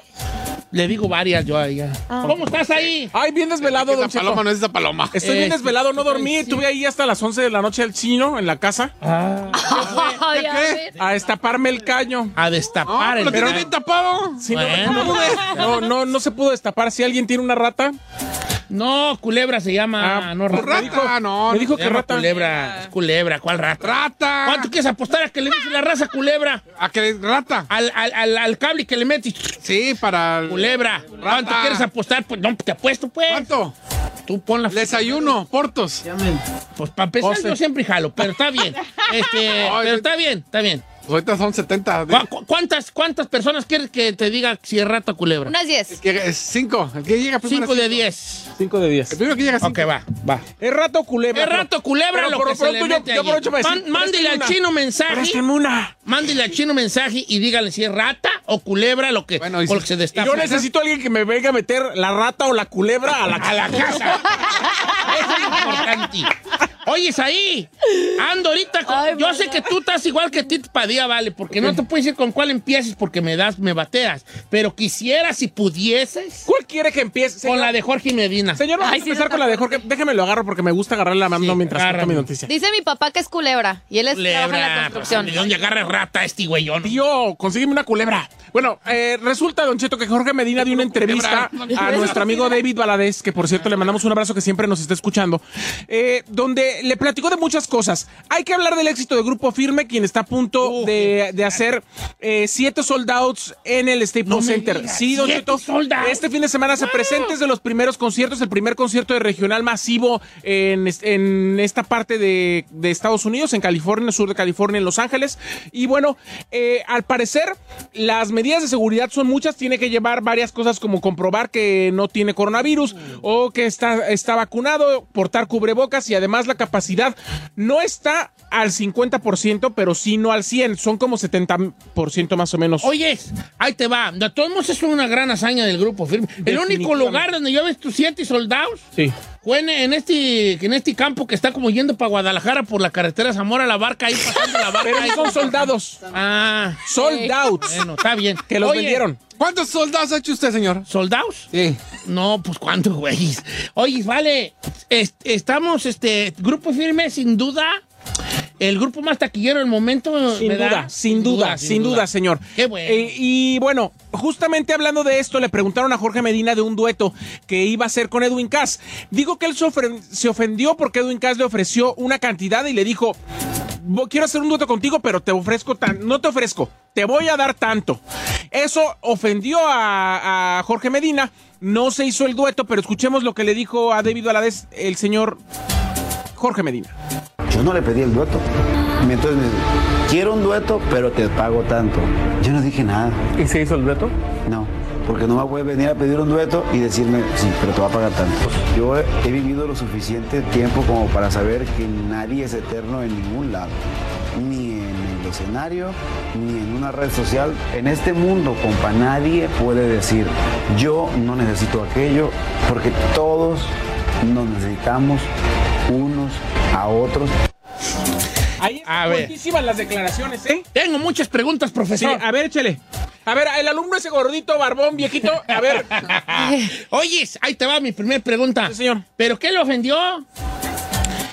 Speaker 2: Le digo varias yo a ella. ¿Cómo estás ahí?
Speaker 5: Ay, bien desvelado,
Speaker 4: Esa
Speaker 5: don Cheto.
Speaker 4: paloma no es esa paloma.
Speaker 5: Estoy bien
Speaker 2: Este,
Speaker 5: desvelado, no
Speaker 2: ¿qué
Speaker 5: dormí. Estuve ahí hasta las 11 de la noche al chino en la casa
Speaker 3: Ay, a
Speaker 5: destaparme el caño.
Speaker 2: A destapar
Speaker 4: pero
Speaker 2: el
Speaker 4: tiene
Speaker 2: pero-
Speaker 4: bien tapado.
Speaker 5: Sí, no,
Speaker 2: Bueno.
Speaker 5: no pude. no, no, no se pudo destapar. Si alguien tiene una rata,
Speaker 2: No, culebra se llama.
Speaker 5: Ah,
Speaker 2: no, rata.
Speaker 4: rata.
Speaker 5: me dijo,
Speaker 4: no,
Speaker 5: me dijo que rata.
Speaker 2: culebra. Es culebra. ¿Cuál rata?
Speaker 4: Rata.
Speaker 2: ¿Cuánto quieres apostar a que le dice la raza culebra?
Speaker 4: ¿A qué rata?
Speaker 2: Al, al, al, al cable que le metes.
Speaker 4: Sí, para. el-
Speaker 2: Culebra. ¿Cuánto quieres apostar? Pues no, te apuesto, pues.
Speaker 4: ¿Cuánto?
Speaker 2: Tú pon la.
Speaker 4: Desayuno, portos.
Speaker 2: Pues para empezar, yo siempre jalo, pero está bien. Este,
Speaker 4: Ay,
Speaker 2: pero está bien, está bien.
Speaker 4: Ahorita son 70.
Speaker 2: ¿Cu- cu- ¿Cuántas, ¿Cuántas personas quieres que te diga si es rata o culebra?
Speaker 3: Unas 10.
Speaker 4: Que es cinco. El que llega primero.
Speaker 2: Cinco de
Speaker 4: cinco.
Speaker 2: diez.
Speaker 5: 5 de 10.
Speaker 4: El primero que llega a
Speaker 2: Ok,
Speaker 4: cinco.
Speaker 2: va, va.
Speaker 5: Es rato o culebra.
Speaker 2: Es rato o culebra
Speaker 5: Pero
Speaker 2: lo
Speaker 5: por
Speaker 2: que
Speaker 5: lo
Speaker 2: se le
Speaker 5: yo-
Speaker 2: mete
Speaker 5: yo
Speaker 2: Man- Mándele al chino mensaje.
Speaker 5: Una.
Speaker 2: Mándele al chino mensaje y dígale si es rata o culebra lo que,
Speaker 4: Bueno, y si-
Speaker 2: lo que se destapa.
Speaker 5: yo necesito a alguien que me venga a meter la rata o la culebra a la
Speaker 2: a la casa. Eso es importante. Oyes ahí, ando ahorita. con-
Speaker 3: Ay,
Speaker 2: yo
Speaker 3: mano.
Speaker 2: sé que tú estás igual que Tito Padilla, vale, porque no te puedo decir con cuál empieces porque me das, me bateas. Pero quisiera si pudieses
Speaker 5: ¿Cuál quiere que empiece?
Speaker 2: con la de Jorge Medina.
Speaker 5: señor vamos
Speaker 3: Ay,
Speaker 5: a
Speaker 3: sí,
Speaker 5: empezar con la de. Jorge. Déjeme lo agarro porque me gusta agarrar la mano
Speaker 2: Sí,
Speaker 5: mientras cuento mi noticia.
Speaker 3: Dice mi papá que es culebra y él es, trabaja en la
Speaker 2: Culebra,
Speaker 3: construcción.
Speaker 2: ¿de dónde agarra rata este güeyón?
Speaker 5: Tío, consígueme una culebra. Bueno, eh, resulta, Don Cheto, que Jorge Medina dio una entrevista a nuestro amigo David Valadez, que por cierto le mandamos un abrazo que siempre nos está escuchando, eh, donde le platicó de muchas cosas. Hay que hablar del éxito de Grupo Firme, quien está a punto
Speaker 2: Uh,
Speaker 5: de, de hacer eh, siete sold outs en el Staples
Speaker 2: No
Speaker 5: Center.
Speaker 2: digas,
Speaker 5: sí, Don
Speaker 2: ¿siete
Speaker 5: Cheto. Este fin de semana se presentes de los primeros conciertos, el primer concierto de regional masivo en, en esta parte de, de Estados Unidos, en California, sur de California, en Los Ángeles. Y bueno, eh, al parecer, las medidas de seguridad son muchas. Tiene que llevar varias cosas como comprobar que no tiene coronavirus o que está, está vacunado, portar cubrebocas y además la capacidad no está al 50%, pero sí no al 100%. Son como 70% más o menos.
Speaker 2: Oyes, ahí te va. De todos modos, es una gran hazaña del grupo firme. El único lugar donde yo he visto siete soldados
Speaker 5: Sí.
Speaker 2: Fue en, en este, en este campo que está como yendo para Guadalajara por la carretera Zamora la barca, ahí pasando la barca.
Speaker 5: Pero
Speaker 2: ahí.
Speaker 5: son soldados.
Speaker 2: Ah,
Speaker 5: Sold out.
Speaker 2: bueno, está bien.
Speaker 5: Que los
Speaker 2: Oye,
Speaker 5: vendieron.
Speaker 4: ¿Cuántos soldados ha hecho usted, señor?
Speaker 2: ¿Soldados?
Speaker 4: Sí.
Speaker 2: No, pues cuántos, güey. Oye, vale, es- estamos, este, grupo firme, sin duda, el grupo más taquillero del momento.
Speaker 5: Sin
Speaker 2: ¿verdad?
Speaker 5: duda, sin duda, sin duda, señor.
Speaker 2: Qué bueno.
Speaker 5: Eh, y bueno, justamente hablando de esto, le preguntaron a Jorge Medina de un dueto que iba a hacer con Edwin Cass. Digo que él se, ofendió porque Edwin Cass le ofreció una cantidad y le dijo, "Vo- quiero hacer un dueto contigo, pero te ofrezco tan, no te ofrezco, te voy a dar tanto. Eso ofendió a, a Jorge Medina. No se hizo el dueto, pero escuchemos lo que le dijo a David Valadez el señor Jorge Medina.
Speaker 8: Yo no le pedí el dueto. Entonces me dice, quiero un dueto, pero te pago tanto. Yo no dije nada.
Speaker 5: ¿Y se hizo el dueto?
Speaker 8: No, porque no me puede venir a pedir un dueto y decirme, sí, pero te va a pagar tanto. Yo he, he vivido lo suficiente tiempo como para saber que nadie es eterno en ningún lado. Ni en el escenario, ni en una red social. En este mundo, compa, nadie puede decir, yo no necesito aquello, porque todos nos necesitamos unos a otros.
Speaker 5: Ahí
Speaker 2: A ver.
Speaker 5: las declaraciones, ¿eh?
Speaker 2: Tengo muchas preguntas,
Speaker 5: Sí,
Speaker 2: profesor.
Speaker 5: a ver, échale. A ver, el alumno ese gordito, barbón, viejito. A ver.
Speaker 2: Oyes, ahí te va mi primera pregunta.
Speaker 5: Sí, señor.
Speaker 2: ¿Pero qué le ofendió?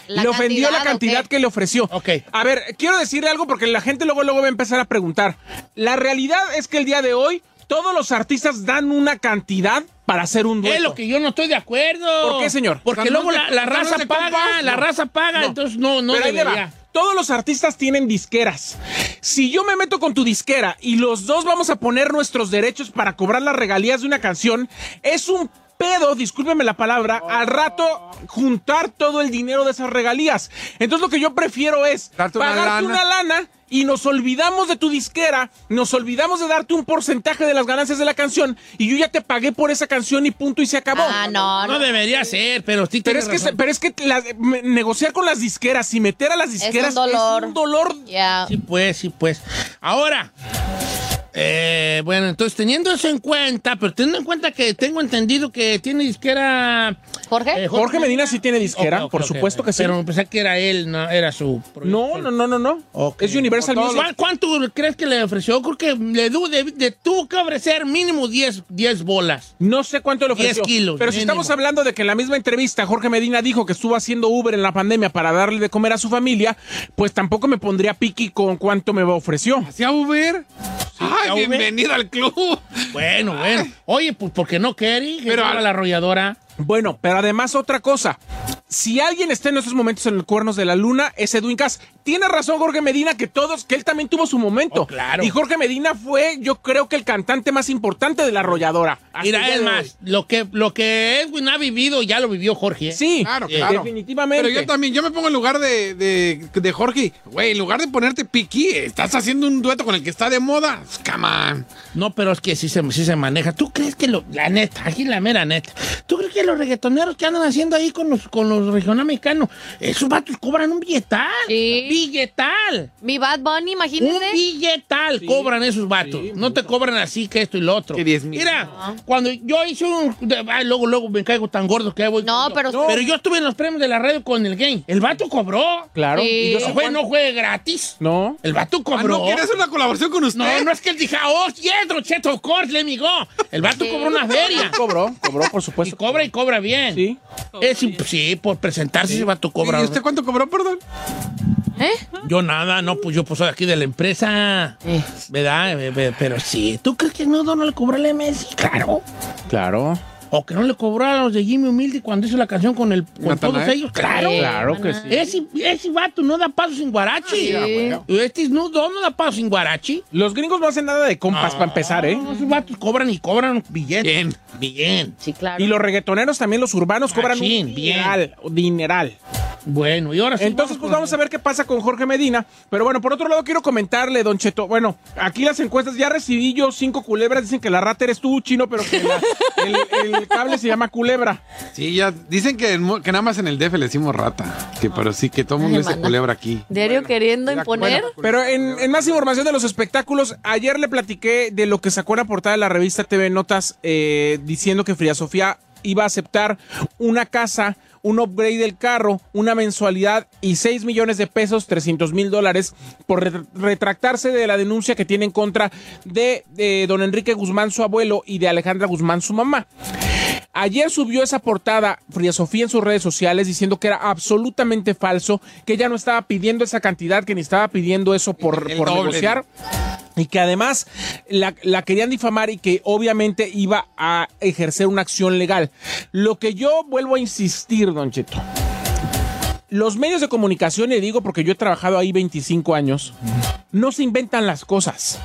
Speaker 3: La
Speaker 5: le ofendió la
Speaker 3: ¿o
Speaker 5: cantidad que le ofreció.
Speaker 2: Ok.
Speaker 5: A ver, quiero decirle algo porque la gente luego, luego va a empezar a preguntar. La realidad es que el día de hoy todos los artistas dan una cantidad para hacer un dueto.
Speaker 2: Es lo que yo no estoy de acuerdo.
Speaker 5: ¿Por qué, señor?
Speaker 2: Porque luego la, raza paga,
Speaker 4: compas.
Speaker 2: la
Speaker 4: No.
Speaker 2: raza paga,
Speaker 5: No.
Speaker 2: entonces no, no
Speaker 5: Pero ahí le va.
Speaker 2: debería.
Speaker 5: Todos los artistas tienen disqueras. Si yo me meto con tu disquera y los dos vamos a poner nuestros derechos para cobrar las regalías de una canción, es un pedo, discúlpeme la palabra, al rato juntar todo el dinero de esas regalías. Entonces lo que yo prefiero es
Speaker 4: Darte una
Speaker 5: pagarte
Speaker 4: lana.
Speaker 5: una lana y nos olvidamos de tu disquera, nos olvidamos de darte un porcentaje de las ganancias de la canción y yo ya te pagué por esa canción y punto y se acabó.
Speaker 3: Ah, no,
Speaker 2: No
Speaker 3: no.
Speaker 2: debería ser, pero sí
Speaker 5: Pero es, que,
Speaker 2: razón.
Speaker 5: pero es que la- me- negociar con las disqueras y meter a las disqueras
Speaker 3: dolor.
Speaker 5: es un dolor.
Speaker 2: Sí, pues, sí, pues. Ahora, Eh, bueno, entonces teniendo eso en cuenta, pero teniendo en cuenta que tengo entendido que tiene disquera.
Speaker 3: Jorge.
Speaker 2: eh,
Speaker 5: Jorge Medina sí tiene disquera, por supuesto que sí.
Speaker 2: Pero pensé que era él, no, era su.
Speaker 5: No, no, no, no, no. Es Universal Music.
Speaker 2: ¿Cuál- ¿Cuánto crees que le ofreció? Creo que le de, de- tuvo que ofrecer mínimo 10, 10 bolas.
Speaker 5: No sé cuánto le
Speaker 2: 10
Speaker 5: ofreció.
Speaker 2: kilos,
Speaker 5: pero si
Speaker 2: mínimo.
Speaker 5: estamos hablando de que en la misma entrevista Jorge Medina dijo que estuvo haciendo Uber en la pandemia para darle de comer a su familia, pues tampoco me pondría piqui con cuánto me ofreció.
Speaker 4: ¿Hacía Uber? ¡Ay,
Speaker 2: ¿hacía Uber?
Speaker 4: bienvenido al club!
Speaker 2: Bueno, bueno. Oye, pues ¿por qué no, Kerry?
Speaker 4: Pero
Speaker 2: Pero
Speaker 4: a-
Speaker 2: la arrolladora.
Speaker 5: Bueno, pero además otra cosa. Si alguien está en estos momentos en los cuernos de la luna, es Edwin Cass. Tiene razón Jorge Medina que todos, que él también tuvo su momento.
Speaker 2: Oh, claro.
Speaker 5: Y Jorge Medina fue, yo creo que el cantante más importante de la arrolladora.
Speaker 2: Mira, es más,
Speaker 5: hoy.
Speaker 2: lo que, lo que Edwin ha vivido ya lo vivió Jorge. ¿eh?
Speaker 5: Sí,
Speaker 4: Claro, claro.
Speaker 5: definitivamente.
Speaker 4: Pero yo también, yo me pongo en lugar de, de, de Jorge. Güey, en lugar de ponerte piqui, estás haciendo un dueto con el que está de moda. Come on.
Speaker 2: No, pero es que sí se, sí se maneja. ¿Tú crees que lo, la neta, aquí la mera neta, ¿tú crees que los reggaetoneros que andan haciendo ahí con los, con los regional mexicanos, esos vatos cobran un billetal?
Speaker 3: Sí.
Speaker 2: Billetal.
Speaker 3: Mi Bad Bunny,
Speaker 2: Un
Speaker 3: imagínese.
Speaker 2: billetal cobran esos vatos. no te cobran así que esto y lo otro.
Speaker 4: Que 10 mil.
Speaker 2: Mira, cuando yo hice un. ay, luego, luego me caigo tan gordo que voy.
Speaker 3: No, pero-
Speaker 2: Pero yo estuve en los premios de la radio con el game. El vato cobró.
Speaker 5: Claro.
Speaker 3: Sí.
Speaker 5: Y yo
Speaker 2: No fue, no fue gratis.
Speaker 5: No.
Speaker 2: El vato
Speaker 4: Ah,
Speaker 2: cobró.
Speaker 4: ¿No quieres una colaboración con usted?
Speaker 2: No, no es que él diga, oh, Don Cheto, of course, let me go. El vato cobró una feria.
Speaker 5: Cobró, cobró, por
Speaker 2: Y
Speaker 5: supuesto.
Speaker 2: cobra y cobra bien.
Speaker 5: Sí.
Speaker 2: Es sí, por presentarse ese vato cobra.
Speaker 4: ¿Y usted cuánto cobró, perdón?
Speaker 3: ¿Eh?
Speaker 2: Yo nada, no, pues yo pues soy aquí de la empresa.
Speaker 3: Eh.
Speaker 2: ¿Verdad? Eh, eh, Pero sí, ¿tú crees que no, no le cobró a Messi? Claro.
Speaker 5: Claro.
Speaker 2: O que no le cobró a los de Jimmy Humilde cuando hizo la canción con, el, con
Speaker 4: Natanael.
Speaker 2: todos ellos. Claro.
Speaker 5: Claro que sí.
Speaker 2: Ese, ese vato no da paso sin guarachi. Este Snoop no da paso sin guarachi.
Speaker 5: Los gringos no hacen nada de compas para empezar, ¿eh?
Speaker 2: No, esos vatos cobran y cobran billetes.
Speaker 4: Bien.
Speaker 2: Bien.
Speaker 3: Sí, claro.
Speaker 5: Y los reggaetoneros también, los urbanos, cobran
Speaker 2: Machín,
Speaker 5: un
Speaker 2: bien.
Speaker 5: dineral, dineral.
Speaker 2: Bueno, y ahora sí.
Speaker 5: Entonces, pues vamos a ver qué pasa con Jorge Medina. Pero bueno, por otro lado, quiero comentarle, Don Cheto. Bueno, aquí las encuestas, ya recibí yo cinco culebras. Dicen que la rata eres tú, chino, pero que la- el, el cable se llama culebra.
Speaker 4: Sí, ya dicen que, en que nada más en el DF le decimos rata. Que pero sí, que todo el mundo dice culebra aquí.
Speaker 3: Diario queriendo imponer.
Speaker 4: bueno,
Speaker 5: Pero en, en más información de los espectáculos, ayer le platiqué de lo que sacó en la portada de la revista TV Notas eh, diciendo que Frida Sofía iba a aceptar una casa, un upgrade del carro, una mensualidad y 6 millones de pesos, 300 mil dólares, por re- retractarse de la denuncia que tiene en contra de, de don Enrique Guzmán, su abuelo, y de Alejandra Guzmán, su mamá. Ayer subió esa portada Frida Sofía en sus redes sociales diciendo que era absolutamente falso, que ella no estaba pidiendo esa cantidad, que ni estaba pidiendo eso por, negociar. Y que además la, la querían difamar y que obviamente iba a ejercer una acción legal. Lo que yo vuelvo a insistir, Don Cheto. Los medios de comunicación, y digo porque yo he trabajado ahí 25 años, no se inventan las cosas.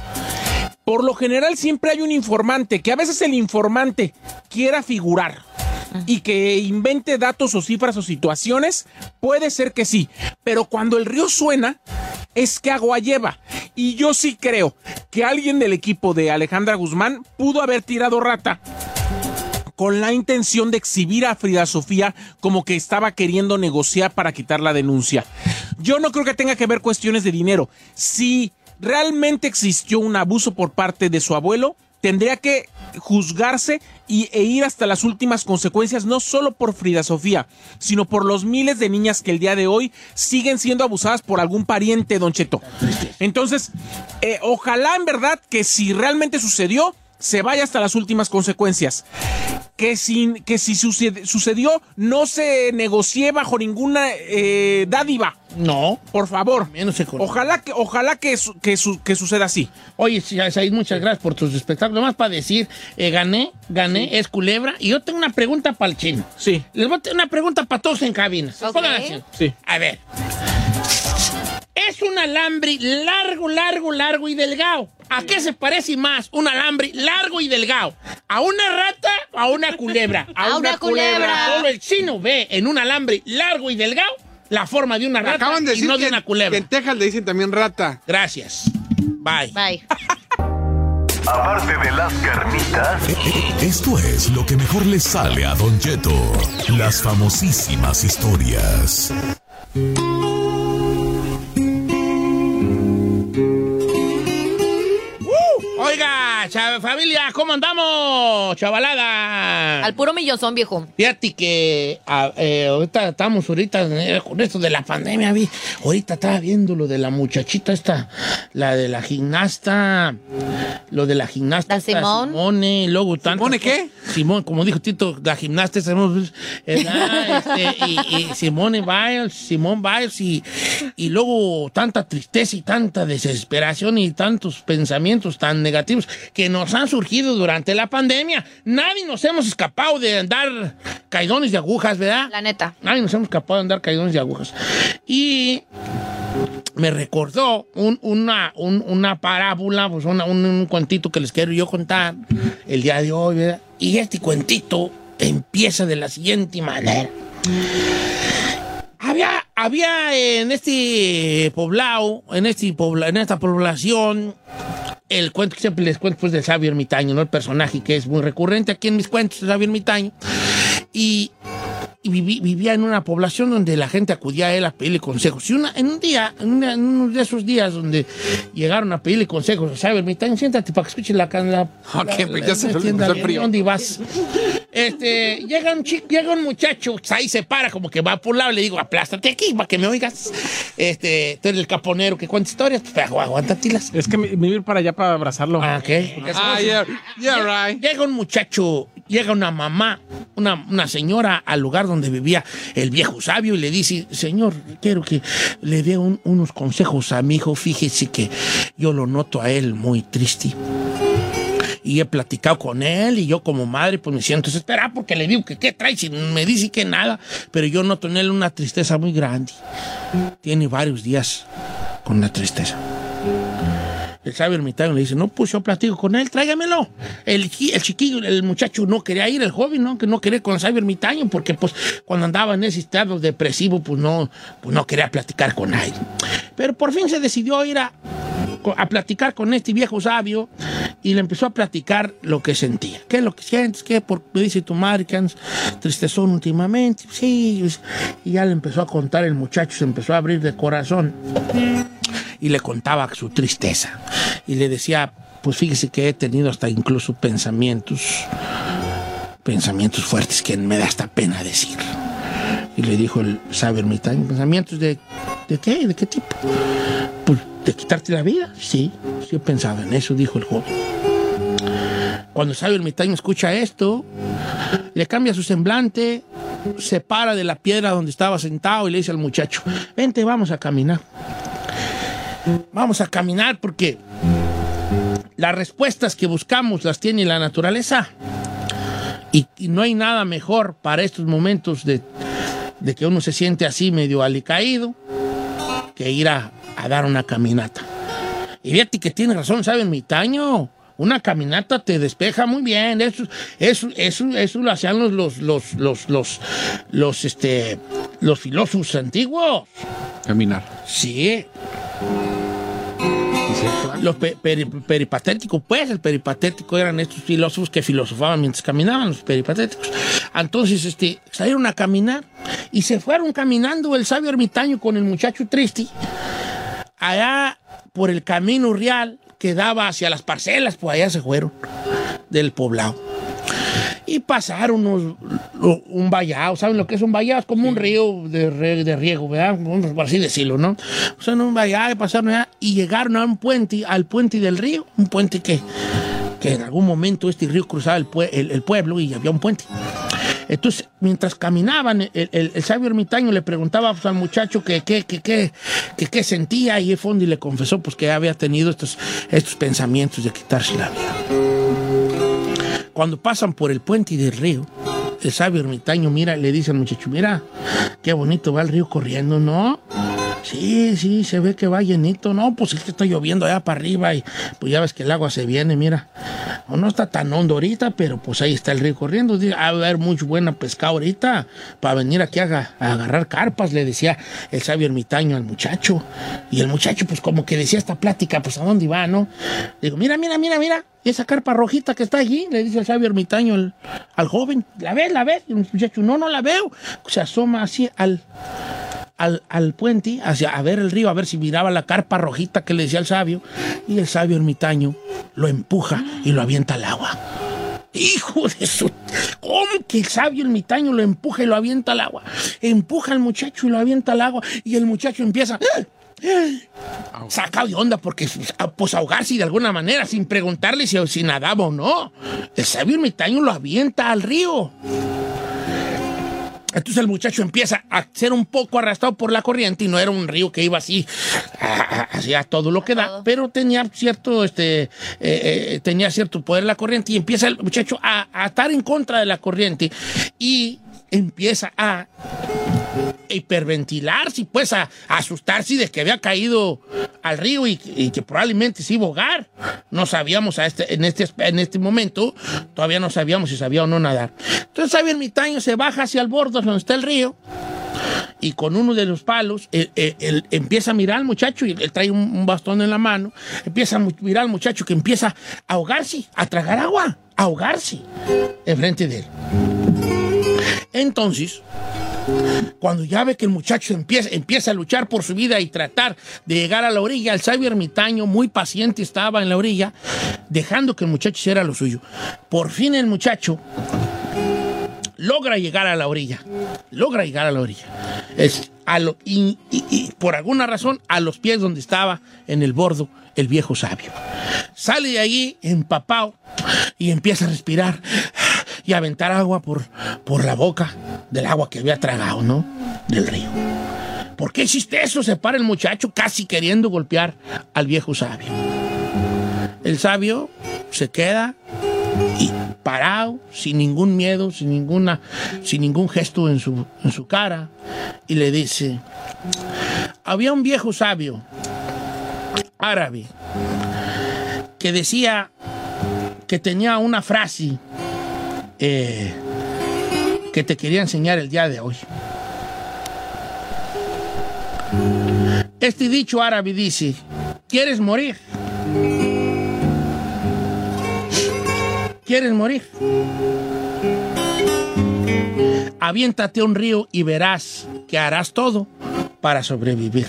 Speaker 5: Por lo general siempre hay un informante, que a veces el informante quiera figurar y que invente datos o cifras o situaciones, puede ser que sí. Pero cuando el río suena, es que agua lleva. Y yo sí creo que alguien del equipo de Alejandra Guzmán pudo haber tirado rata con la intención de exhibir a Frida Sofía como que estaba queriendo negociar para quitar la denuncia. Yo no creo que tenga que ver cuestiones de dinero. Si realmente existió un abuso por parte de su abuelo, tendría que juzgarse y, e ir hasta las últimas consecuencias, no solo por Frida Sofía, sino por los miles de niñas que el día de hoy siguen siendo abusadas por algún pariente, don Cheto. Entonces, eh, ojalá en verdad que si realmente sucedió, se vaya hasta las últimas consecuencias. Que si, que si sucede- sucedió, no se negocie bajo ninguna eh, dádiva.
Speaker 2: No.
Speaker 5: Por favor.
Speaker 2: Menos.
Speaker 5: Ojalá que, ojalá que, su- que, su- que suceda así.
Speaker 2: Oye, sí, Said, muchas gracias por tus espectáculos. Más para decir, eh, gané, gané, es culebra. Y yo tengo una pregunta para el chino.
Speaker 5: Sí.
Speaker 2: Les voy a tener una pregunta para todos en cabina.
Speaker 3: Ok.
Speaker 2: Pongan atención.
Speaker 5: Sí.
Speaker 2: A ver. Es un alambre largo, largo, largo y delgado. ¿A qué se parece más un alambre largo y delgado? ¿A una rata o a una culebra?
Speaker 3: A una culebra.
Speaker 2: Solo el chino ve en un alambre largo y delgado la forma de una rata
Speaker 4: acaban de
Speaker 2: y
Speaker 4: decir
Speaker 2: no
Speaker 4: que,
Speaker 2: de una
Speaker 4: que
Speaker 2: culebra.
Speaker 4: en Texas le dicen también rata.
Speaker 2: Gracias. Bye.
Speaker 3: Bye.
Speaker 1: Aparte de las carnitas. Esto es lo que mejor le sale a Don Cheto. Las famosísimas historias.
Speaker 2: Chavalada, ¿cómo andamos? Chavalada.
Speaker 3: Al puro millonzón, viejo.
Speaker 2: Fíjate que a- eh, ahorita estamos ahorita eh, con esto de la pandemia, vi. Ahorita estaba viendo lo de la muchachita esta, la de la gimnasta, lo de la gimnasta.
Speaker 3: ¿La Simón?
Speaker 2: Simone, y luego tantas
Speaker 4: ¿Simone qué?
Speaker 2: Simón, como dijo Tito, la gimnasta, sabemos, ¿verdad? Este, y, y Simone Biles, Simón Biles, y, y luego tanta tristeza y tanta desesperación y tantos pensamientos tan negativos que nos han surgido durante la pandemia. Nadie nos hemos escapado de andar caidones de agujas, ¿verdad?
Speaker 3: La neta.
Speaker 2: Nadie nos hemos escapado de andar caidones de agujas. Y me recordó un- una, un- una parábola, pues una- un, un cuentito que les quiero yo contar el día de hoy, ¿verdad? Y este cuentito empieza de la siguiente manera. Había, había en este poblado, en, este pobla- en esta población, el cuento que siempre les cuento pues del sabio ermitaño, ¿no? El personaje que es muy recurrente aquí en mis cuentos, sabio ermitaño. Y, y viví- vivía en una población donde la gente acudía a él a pedirle consejos. Y una, en un día, en, una- en uno de esos días donde llegaron a pedirle consejos al sabio ermitaño, siéntate para que escuches la canción.
Speaker 4: Ok, pues ya se me empezó el frío.
Speaker 2: ¿Dónde vas? Este, llega un chico, llega un muchacho, pues, ahí se para como que va por un lado, le digo, aplástate aquí para que me oigas. Este, tú eres el caponero que cuenta historias, pues agu- aguántatelas.
Speaker 5: Es que me, me iba a ir para allá para abrazarlo.
Speaker 2: Ah, ok.
Speaker 4: Ah, yeah, right.
Speaker 2: Llega un muchacho, llega una mamá, una, una señora al lugar donde vivía el viejo sabio y le dice, señor, quiero que le dé un- unos consejos a mi hijo. Fíjese que yo lo noto a él muy triste. Y he platicado con él y yo como madre pues me siento desesperada porque le digo que qué trae si me dice que nada, pero yo noto en él una tristeza muy grande. Tiene varios días con la tristeza. El sabio ermitaño le dice, no, pues yo platico con él, tráigamelo. El, chi- el chiquillo, el muchacho no quería ir, el joven, ¿no? Que no quería con el sabio ermitaño, porque pues cuando andaba en ese estado depresivo, pues no, pues no quería platicar con nadie. Pero por fin se decidió ir a, a platicar con este viejo sabio y le empezó a platicar lo que sentía. ¿Qué es lo que sientes? ¿Qué? Me dice tu madre que tristezón últimamente. Sí, y ya le empezó a contar el muchacho, se empezó a abrir de corazón y le contaba su tristeza. Y le decía, pues fíjese que he tenido hasta incluso pensamientos, pensamientos fuertes que me da hasta pena decir. Y le dijo el sabio ermitaño, pensamientos de, ¿de qué? ¿De qué tipo? Pues de quitarte la vida. Sí, sí he pensado en eso, dijo el joven. Cuando el sabio ermitaño escucha esto, le cambia su semblante, se para de la piedra donde estaba sentado y le dice al muchacho, vente, vamos a caminar. Vamos a caminar porque las respuestas que buscamos las tiene la naturaleza. Y, no hay nada mejor para estos momentos de, que uno se siente así medio alicaído que ir a, a dar una caminata. Y fíjate que tiene razón, ¿saben? Mi taño. Una caminata te despeja muy bien. Eso, eso, eso, eso lo hacían los, los, los, los, los, los, este, los filósofos antiguos.
Speaker 4: Caminar.
Speaker 2: Sí. Los pe- peri- peripatéticos, pues, el peripatético eran estos filósofos que filosofaban mientras caminaban, los peripatéticos. Entonces, este, salieron a caminar y se fueron caminando el sabio ermitaño con el muchacho triste allá por el camino real que daba hacia las parcelas, pues allá se fueron del poblado. Y pasaron unos, un vallado, ¿saben lo que es un vallado? Es como un río de, de riego, ¿verdad? Por así decirlo, ¿no? O sea, un vallado y pasaron allá y llegaron a un puente, al puente del río, un puente que, que en algún momento este río cruzaba el, pue- el- el pueblo y había un puente. Entonces, mientras caminaban, el, el- sabio ermitaño le preguntaba pues, al muchacho que qué que, que, que, qué sentía y Fondi le confesó pues, que había tenido estos, estos pensamientos de quitarse la vida. Cuando pasan por el puente del río, el sabio ermitaño mira, le dice al muchacho, mira, qué bonito va el río corriendo, ¿no? Sí, sí, se ve que va llenito. No, pues es que está lloviendo allá para arriba y pues ya ves que el agua se viene, mira. No, no está tan hondo ahorita, pero pues ahí está el río corriendo. Dice, "Ha de haber mucho buena pesca ahorita para venir aquí a, a agarrar carpas, le decía el sabio ermitaño al muchacho. Y el muchacho, pues como que decía esta plática, pues a dónde va, ¿no? Digo, mira, mira, mira, mira. ¿Y esa carpa rojita que está allí? Le dice el sabio ermitaño al, al joven. ¿La ves, la ves? Y el muchacho, no, no la veo. Se asoma así al, al, al puente hacia, a ver el río, a ver si miraba la carpa rojita que le decía el sabio. Y el sabio ermitaño lo empuja y lo avienta al agua. Hijo de su... ¿Cómo que el sabio ermitaño lo empuja y lo avienta al agua? Empuja al muchacho y lo avienta al agua y el muchacho empieza... Saca de onda porque pues ahogarse de alguna manera sin preguntarle si, si nadaba o no. El sabio ermitaño lo avienta al río. Entonces el muchacho empieza a ser un poco arrastrado por la corriente y no era un río que iba así, hacia todo lo que da, pero tenía cierto, este, eh, eh, tenía cierto poder la corriente y empieza el muchacho a, a estar en contra de la corriente y empieza a hiperventilarse, pues a, a asustarse de que había caído al río y, que probablemente se iba a ahogar. No sabíamos a este, en, este, este momento, todavía no sabíamos si sabía o no nadar. Entonces sabía ermitaño se baja hacia el borde donde está el río y con uno de los palos él- él empieza a mirar al muchacho y él trae un, un bastón en la mano, empieza a mirar al muchacho que empieza a ahogarse, a tragar agua, a ahogarse enfrente de él. Entonces, cuando ya ve que el muchacho empieza, empieza a luchar por su vida y tratar de llegar a la orilla, el sabio ermitaño, muy paciente, estaba en la orilla, dejando que el muchacho hiciera lo suyo. Por fin el muchacho logra llegar a la orilla. Logra llegar a la orilla. Es a lo- y, por alguna razón a los pies donde estaba en el bordo el viejo sabio. Sale de allí empapado y empieza a respirar y aventar agua por, por la boca del agua que había tragado, ¿no? Del río. ¿Por qué hiciste eso? Se para el muchacho casi queriendo golpear al viejo sabio. El sabio se queda y parado, sin ningún miedo, sin, ninguna, sin ningún gesto en su, en su cara, y le dice, había un viejo sabio árabe que decía que tenía una frase eh, que te quería enseñar el día de hoy. Este dicho árabe dice, ¿quieres morir? ¿Quieres morir? Aviéntate a un río y verás que harás todo para sobrevivir.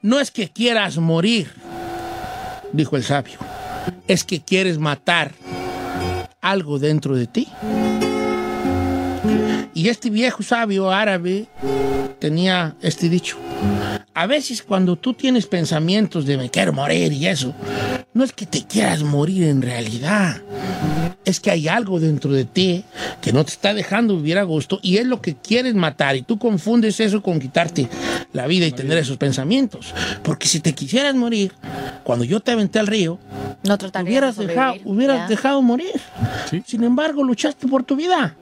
Speaker 2: No es que quieras morir, dijo el sabio, es que quieres matar algo dentro de ti. Y este viejo sabio árabe tenía este dicho. A veces cuando tú tienes pensamientos de me quiero morir y eso, no es que te quieras morir en realidad. Es que hay algo dentro de ti que no te está dejando vivir a gusto y es lo que quieres matar. Y tú confundes eso con quitarte la vida y tener esos pensamientos. Porque si te quisieras morir, cuando yo te aventé al río,
Speaker 3: No
Speaker 2: hubieras,
Speaker 3: de
Speaker 2: dejado, hubieras dejado morir. Sin embargo, luchaste por tu vida.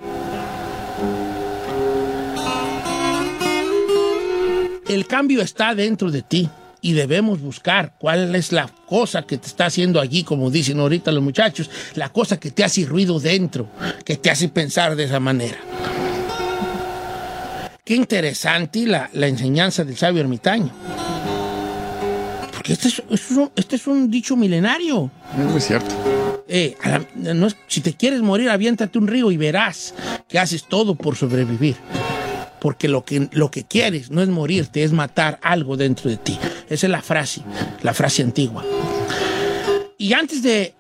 Speaker 2: El cambio está dentro de ti y debemos buscar cuál es la cosa que te está haciendo allí, como dicen ahorita los muchachos, la cosa que te hace ruido dentro, que te hace pensar de esa manera. Qué interesante la, la enseñanza del sabio ermitaño. Porque este es, es un, este es un dicho milenario.
Speaker 4: Es muy cierto.
Speaker 2: Eh, la- no es- si te quieres morir, aviéntate un río y verás que haces todo por sobrevivir. Porque lo que, lo que quieres no es morirte, es matar algo dentro de ti. Esa es la frase, la frase antigua. Y antes de,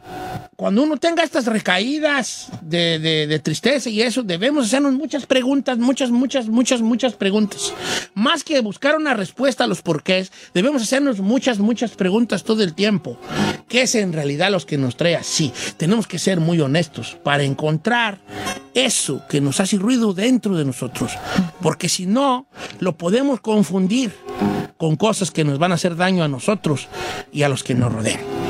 Speaker 2: cuando uno tenga estas recaídas de, tristeza y eso, debemos hacernos muchas preguntas, muchas, muchas, muchas, muchas preguntas. Más que buscar una respuesta a los porqués, debemos hacernos muchas, muchas preguntas todo el tiempo. ¿Qué es en realidad los que nos trae así? Tenemos que ser muy honestos para encontrar eso que nos hace ruido dentro de nosotros. Porque si no, lo podemos confundir con cosas que nos van a hacer daño a nosotros y a los que nos rodean.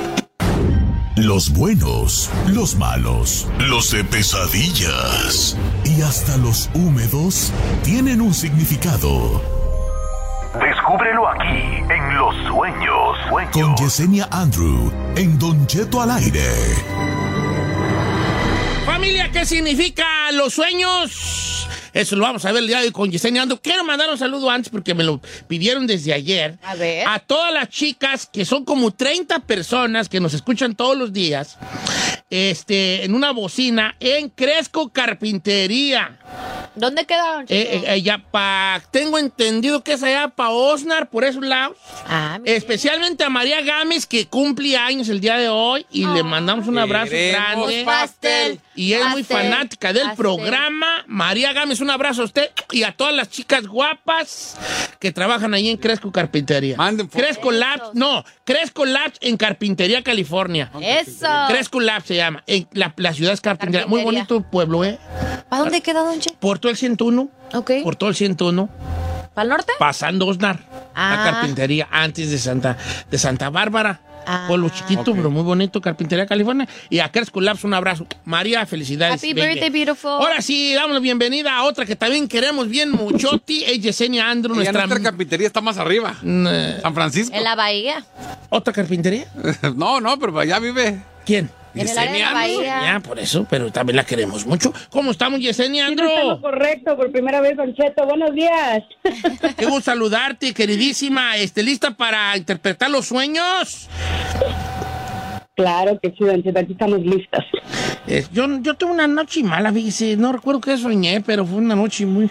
Speaker 1: Los buenos, los malos, los de pesadillas y hasta los húmedos tienen un significado.
Speaker 9: Descúbrelo aquí en Los Sueños.
Speaker 1: Con. Yesenia Andrew en Don Cheto al aire.
Speaker 2: Familia, ¿qué significa los sueños? Eso lo vamos a ver el día de hoy con Yesenia Ando. Quiero mandar un saludo antes porque me lo pidieron desde ayer.
Speaker 3: A ver.
Speaker 2: A todas las chicas, que son como 30 personas que nos escuchan todos los días, este, en una bocina en Cresco Carpintería.
Speaker 3: ¿Dónde queda, don Cheto?
Speaker 2: Eh, eh, allá pa, tengo entendido que es allá para Osnar, por esos lados.
Speaker 3: Ah.
Speaker 2: Especialmente a María Gámez, que cumple años el día de hoy, y le mandamos un abrazo
Speaker 4: Queremos
Speaker 2: grande.
Speaker 3: pastel.
Speaker 2: Y es muy fanática del programa. María Gámez, un abrazo a usted y a todas las chicas guapas que trabajan ahí en Cresco Carpintería.
Speaker 4: Manden fotos.
Speaker 2: Cresco Labs, no, Cresco Labs en Carpintería, California.
Speaker 3: Eso.
Speaker 2: Cresco Labs se llama. En la, la ciudad es Carpintería. Muy
Speaker 3: Carpintería.
Speaker 2: bonito pueblo, ¿eh?
Speaker 3: ¿Para dónde queda, don Cheto?
Speaker 2: Por todo el 101.
Speaker 3: Ok.
Speaker 2: Por todo el 101.
Speaker 3: ¿Para el norte?
Speaker 2: Pasando Osnar. La
Speaker 3: Ah.
Speaker 2: carpintería antes de Santa, de Santa Bárbara.
Speaker 3: Ah.
Speaker 2: Pueblo chiquito, pero muy bonito, Carpintería, California. Y a Cresco Labs un abrazo. María, felicidades.
Speaker 3: Happy
Speaker 2: baby.
Speaker 3: birthday, beautiful.
Speaker 2: Ahora sí, damos la bienvenida a otra que también queremos bien muchoti. Es Yesenia Andro,
Speaker 4: Ya
Speaker 2: nuestra...
Speaker 4: nuestra carpintería está más arriba. San Francisco.
Speaker 3: En la bahía.
Speaker 2: ¿Otra carpintería?
Speaker 4: No, no, pero allá vive.
Speaker 2: ¿Quién?
Speaker 3: En el área de la
Speaker 4: Yesenia Andro.
Speaker 3: bahía.
Speaker 2: Ya, por eso, pero también la queremos mucho. ¿Cómo estamos, Yesenia
Speaker 10: Sí, no
Speaker 2: Andro?
Speaker 10: correcto, por primera vez, Don Cheto. Buenos días.
Speaker 2: Qué gusto saludarte, queridísima. Este, ¿Lista para interpretar los sueños?
Speaker 10: Claro que sí, Don Cheto, aquí estamos listas.
Speaker 2: Eh, yo, yo tuve una noche mala, fíjese. No recuerdo qué soñé, pero fue una noche muy,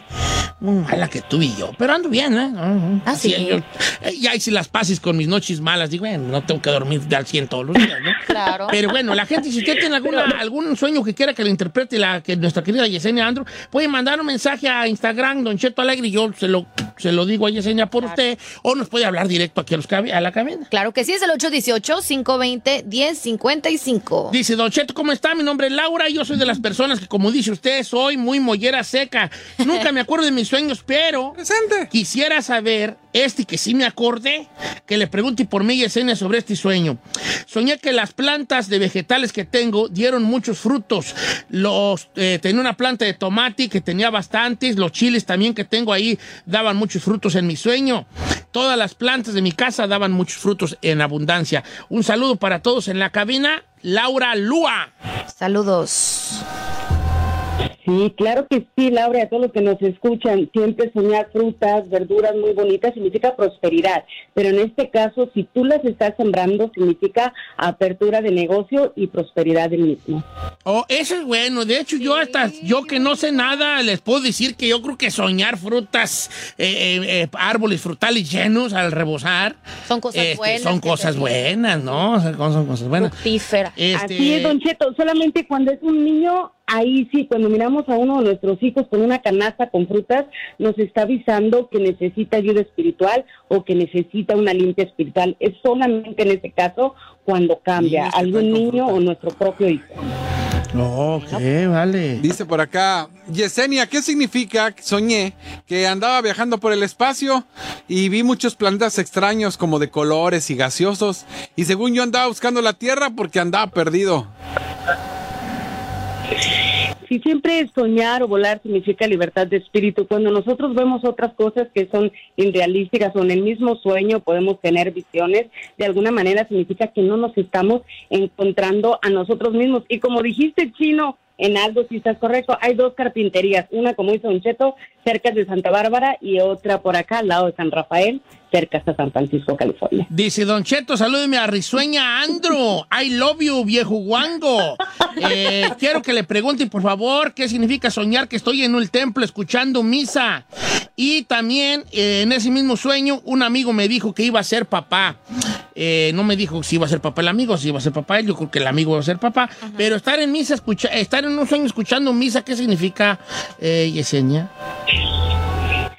Speaker 2: muy mala que tuve yo. Pero ando bien, ¿eh? Ujú.
Speaker 3: Ah, sí.
Speaker 2: yo- eh, ya hice las pases con mis noches malas. Digo, bueno, no tengo que dormir de al 100 todos los días, ¿no?
Speaker 3: Claro.
Speaker 2: Pero bueno, la gente, si usted tiene alguna, algún sueño que quiera que le interprete la, que nuestra querida Yesenia Andro, puede mandar un mensaje a Instagram, Don Cheto Alegre, y yo se lo, se lo digo a Yesenia por usted, o nos puede hablar directo aquí a, los, a la cabina.
Speaker 3: Claro que sí, es el 818-520-1055.
Speaker 2: Dice, Don Cheto, ¿cómo está? Mi nombre es Laura y yo soy de las personas que, como dice usted, soy muy mollera seca. Nunca me acuerdo de mis sueños, pero
Speaker 4: Presente.
Speaker 2: quisiera saber, este que sí me acordé, que le pregunte por mí, Yesenia, sobre este sueño. Soñé que las plantas de vegetales que tengo dieron muchos frutos. Los, eh, tenía una planta de tomate que tenía bastantes, los chiles también que tengo ahí daban muchos frutos en mi sueño. Todas las plantas de mi casa daban muchos frutos en abundancia. Un saludo para todos en la cabina. Laura Lua.
Speaker 3: Saludos.
Speaker 10: Sí, claro que sí, Laura, a todos los que nos escuchan, siempre soñar frutas, verduras muy bonitas significa prosperidad, pero en este caso, si tú las estás sembrando, significa apertura de negocio y prosperidad del mismo.
Speaker 2: Oh, eso es bueno. De hecho, yo hasta, yo que no sé nada, les puedo decir que yo creo que soñar frutas, eh, eh, eh, árboles frutales llenos al rebosar.
Speaker 3: Son cosas
Speaker 2: este,
Speaker 3: buenas
Speaker 2: Son cosas buenas, ¿no? Son cosas buenas.
Speaker 3: Fructífera.
Speaker 2: Este,
Speaker 10: Así es, Don Cheto, solamente cuando es un niño, ahí sí, cuando miramos a uno de nuestros hijos con una canasta con frutas, nos está avisando que necesita ayuda espiritual o que necesita una limpia espiritual. Es solamente en ese caso cuando cambia algún niño
Speaker 2: frutas.
Speaker 10: o nuestro propio hijo.
Speaker 2: Ok, vale.
Speaker 4: Dice por acá, Yesenia, ¿qué significa? Soñé que andaba viajando por el espacio y vi muchos planetas extraños como de colores y gaseosos y según yo andaba buscando la Tierra porque andaba perdido.
Speaker 10: Si siempre soñar o volar significa libertad de espíritu, cuando nosotros vemos otras cosas que son irrealísticas o en el mismo sueño podemos tener visiones, de alguna manera significa que no nos estamos encontrando a nosotros mismos. Y como dijiste, Chino, en algo si estás correcto, hay dos carpinterías, una como hizo Don Cheto, cerca de Santa Bárbara y otra por acá, al lado de San Rafael, cerca hasta San Francisco, California.
Speaker 2: Dice Don Cheto, salúdeme a Risueña Andro. I love you, viejo guango. Eh, quiero que le pregunten, por favor, qué significa soñar que estoy en el templo escuchando misa. Y también, eh, en ese mismo sueño, un amigo me dijo que iba a ser papá. Eh, no me dijo si iba a ser papá el amigo, si iba a ser papá él. Yo creo que el amigo iba a ser papá. Pero estar en misa, escucha, estar en un sueño escuchando misa, ¿qué significa, eh, Yesenia?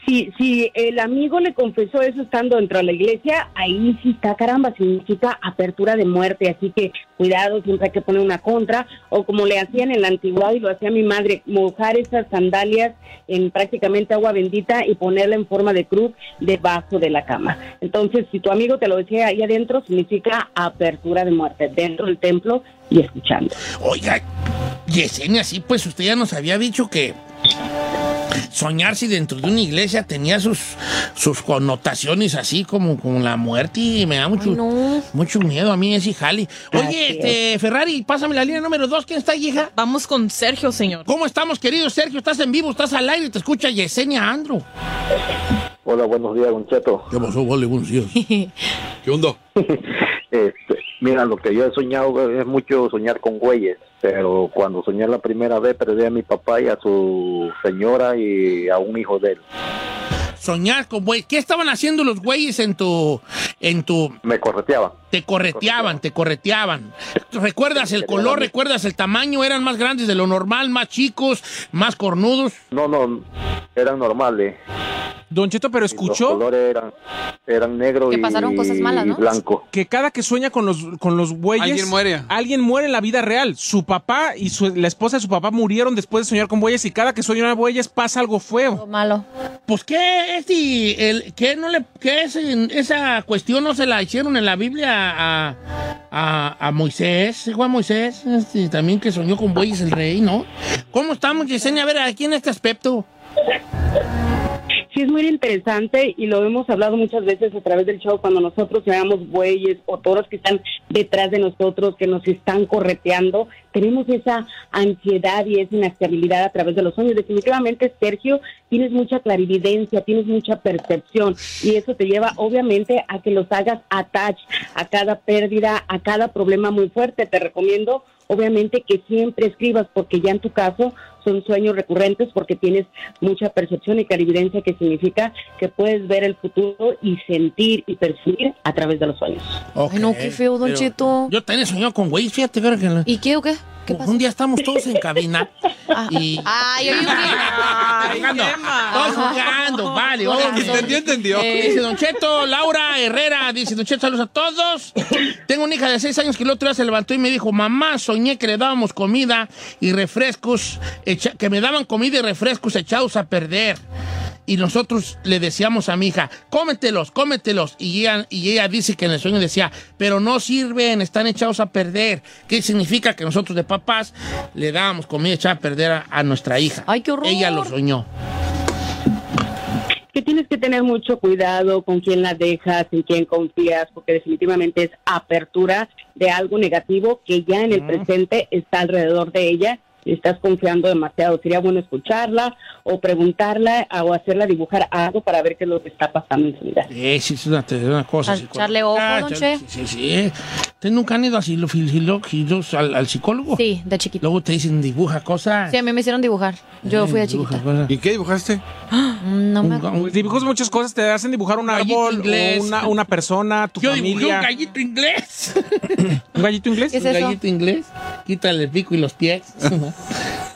Speaker 10: Si, si el amigo le confesó eso estando dentro de la iglesia, ahí sí está, caramba, significa apertura de muerte, así que cuidado, siempre hay que poner una contra, o como le hacían en la antigüedad y lo hacía mi madre, mojar esas sandalias en prácticamente agua bendita y ponerla en forma de cruz debajo de la cama. Entonces, si tu amigo te lo decía ahí adentro, significa apertura de muerte, dentro del templo y escuchando.
Speaker 2: Oiga, Yesenia, sí, pues usted ya nos había dicho que soñar si dentro de una iglesia tenía sus, sus connotaciones así como, como la muerte y me da mucho,
Speaker 3: Ay, no.
Speaker 2: mucho miedo a mí ese jali. Oye, este, Ferrari, pásame la línea número dos. ¿Quién está ahí, hija?
Speaker 6: Vamos con Sergio, señor.
Speaker 2: ¿Cómo estamos, querido Sergio? ¿Estás en vivo? ¿Estás al aire? Te escucha Yesenia Andro.
Speaker 7: Hola, buenos días, Don Cheto.
Speaker 2: ¿Qué pasó? Vale, buenos días.
Speaker 4: ¿Qué onda?
Speaker 7: Este,
Speaker 11: Mira, lo que yo he soñado es mucho soñar con güeyes, pero cuando soñé la primera vez perdí a mi papá y a su señora y a un hijo de él.
Speaker 2: Soñar con güey. ¿Qué estaban haciendo los güeyes en tu, en tu,
Speaker 11: Me correteaba.
Speaker 2: Te correteaban, te correteaban? ¿Recuerdas el color? ¿Recuerdas el tamaño? ¿Eran más grandes de lo normal, más chicos, más cornudos?
Speaker 11: No, no, eran normales.
Speaker 5: Don Cheto, pero
Speaker 11: Los
Speaker 5: escuchó
Speaker 11: colores eran, eran negro
Speaker 3: Que
Speaker 11: y,
Speaker 3: pasaron cosas malas, ¿no?
Speaker 11: y blanco.
Speaker 5: que cada que sueña con los, con los bueyes...
Speaker 4: Alguien muere.
Speaker 5: Alguien muere en la vida real. Su papá y su- la esposa de su papá murieron después de soñar con bueyes y cada que sueña con bueyes pasa algo feo.
Speaker 3: Lo malo.
Speaker 2: Pues qué es y el qué no le qué es esa cuestión no se la hicieron en la Biblia a, a, a Moisés, Juan Moisés, este, también que soñó con bueyes el rey, ¿no? ¿Cómo estamos, Yesenia? A ver, aquí en este aspecto.
Speaker 10: Sí, es muy interesante y lo hemos hablado muchas veces a través del show cuando nosotros veamos bueyes o toros que están detrás de nosotros, que nos están correteando, tenemos esa ansiedad y esa inestabilidad a través de los sueños. Definitivamente, Sergio, tienes mucha clarividencia, tienes mucha percepción y eso te lleva obviamente a que los hagas attach a cada pérdida, a cada problema muy fuerte. Te recomiendo obviamente que siempre escribas porque ya en tu caso son sueños recurrentes porque tienes mucha percepción y clarividencia que significa que puedes ver el futuro y sentir y percibir a través de los sueños.
Speaker 2: Ok,
Speaker 3: Ay, no, qué feo, Don
Speaker 2: pero
Speaker 3: Cheto.
Speaker 2: Yo también he soñado con güeyes, fíjate, ver que la-
Speaker 3: ¿Y qué o qué? ¿Qué pasó?
Speaker 2: un día estamos todos en cabina
Speaker 3: Ah.
Speaker 2: y
Speaker 3: Ay, oye,
Speaker 2: jugando, todos jugando, vale,
Speaker 3: razón.
Speaker 4: Entendió, entendió.
Speaker 2: Eh, dice Don Cheto, Laura Herrera, dice Don Cheto, saludos a todos. Tengo una hija de seis años que el otro día se levantó y me dijo, mamá, soñé que le dábamos comida y refrescos, echa- que me daban comida y refrescos echados a perder. Y nosotros le decíamos a mi hija, cómetelos, cómetelos. Y ella, y ella dice que en el sueño decía, pero no sirven, están echados a perder. ¿Qué significa? Que nosotros de papás le dábamos comida echada a perder a, a nuestra hija.
Speaker 3: Ay, qué horror.
Speaker 2: Ella lo soñó.
Speaker 10: Que tienes que tener mucho cuidado con quién la dejas, en quién confías, porque definitivamente es apertura de algo negativo que ya en el presente está alrededor de ella y estás confiando demasiado. Sería bueno escucharla o preguntarla o hacerla dibujar algo para ver qué es lo que está pasando en su vida.
Speaker 2: Sí, sí, es una, es una cosa.
Speaker 3: Echarle ojo,
Speaker 2: Ah,
Speaker 3: don Che.
Speaker 2: Sí, sí, sí. ¿Ustedes nunca han ido a silo- fil- filo- filos- al, al psicólogo?
Speaker 3: Sí, de chiquita.
Speaker 2: Luego te dicen dibuja cosas.
Speaker 3: Sí, a mí me hicieron dibujar. Yo fui de chiquita.
Speaker 2: cosas.
Speaker 4: ¿Y qué dibujaste?
Speaker 3: No me acuerdo.
Speaker 5: Dibujos muchas cosas, te hacen dibujar un
Speaker 2: Gallito
Speaker 5: árbol, una, una persona, tu
Speaker 2: Yo dibujé
Speaker 5: familia.
Speaker 2: un gallito inglés.
Speaker 5: ¿Un gallito inglés?
Speaker 3: ¿Qué es
Speaker 2: un
Speaker 3: eso?
Speaker 2: gallito inglés. Quítale el pico y los pies.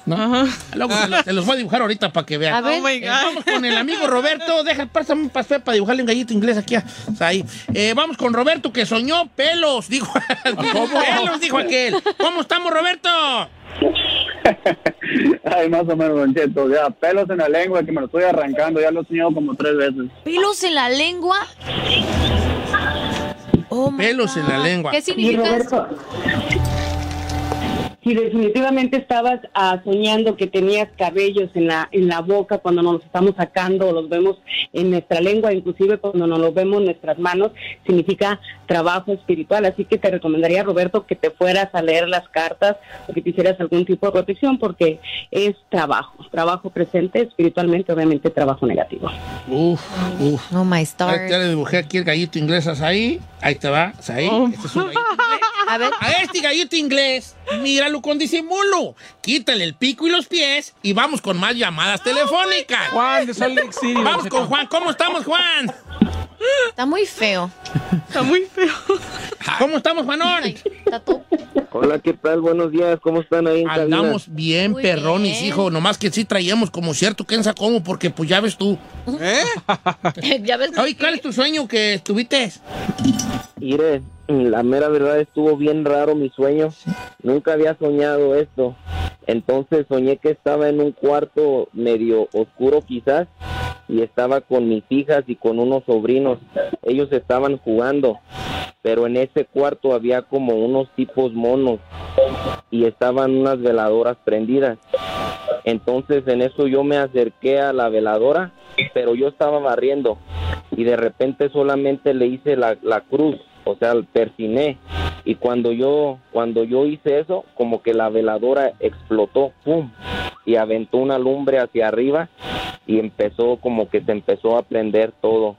Speaker 2: ¿No? Luego te los, voy a dibujar ahorita para que vean.
Speaker 3: A ver.
Speaker 6: Oh
Speaker 2: Eh, vamos con el amigo Roberto. Deja, pásame un pastel para dibujarle un gallito inglés aquí. a- ahí. Eh, vamos con Roberto que soñó pelos, dijo. pelos, dijo aquel. ¿Cómo estamos, Roberto?
Speaker 11: Ay, más o menos, Don Cheto. Ya, pelos en la lengua que me lo estoy arrancando. Ya lo he soñado como tres veces.
Speaker 3: ¿Pelos en la lengua? Oh,
Speaker 2: Pelos en la lengua.
Speaker 3: ¿Qué significa eso?
Speaker 10: Si definitivamente estabas ah, soñando que tenías cabellos en la en la boca cuando nos los estamos sacando o los vemos en nuestra lengua, inclusive cuando nos los vemos en nuestras manos, significa trabajo espiritual. Así que te recomendaría, Roberto, que te fueras a leer las cartas o que te hicieras algún tipo de protección porque es trabajo, trabajo presente, espiritualmente, obviamente trabajo negativo.
Speaker 2: Uf, uf.
Speaker 3: Oh, my
Speaker 2: Ahí
Speaker 3: star.
Speaker 2: te le dibujé aquí el gallito inglés ahí. Ahí te va. Ahí. Este es un.
Speaker 3: A ver.
Speaker 2: A este gallito inglés, míralo con disimulo. Quítale el pico y los pies y vamos con más llamadas telefónicas.
Speaker 5: Juan de Salt Lake City.
Speaker 2: Vamos con Juan. ¿Cómo estamos, Juan?
Speaker 3: Está muy feo.
Speaker 6: Está muy feo.
Speaker 2: ¿Cómo estamos, Juanón?
Speaker 3: Ay, está todo-
Speaker 11: Hola, ¿qué tal? Buenos días. ¿Cómo están ahí en cabina?
Speaker 2: Andamos bien
Speaker 3: Muy
Speaker 2: perrones,
Speaker 3: bien.
Speaker 2: hijo. Nomás que sí traíamos como cierto quién sabe cómo, porque pues ya ves tú.
Speaker 4: ¿Eh?
Speaker 3: ya ves.
Speaker 2: Oye, ¿cuál es tu sueño que estuviste?
Speaker 11: Mire, la mera verdad estuvo bien raro mi sueño. Nunca había soñado esto. Entonces soñé que estaba en un cuarto medio oscuro quizás y estaba con mis hijas y con unos sobrinos. Ellos estaban jugando, pero en ese cuarto había como unos tipos monos y estaban unas veladoras prendidas. Entonces en eso yo me acerqué a la veladora, pero yo estaba barriendo y de repente solamente le hice la, la cruz, o sea, persiné. Y cuando yo, cuando yo hice eso, como que la veladora explotó, ¡pum! Y aventó una lumbre hacia arriba y empezó como que se empezó a prender todo.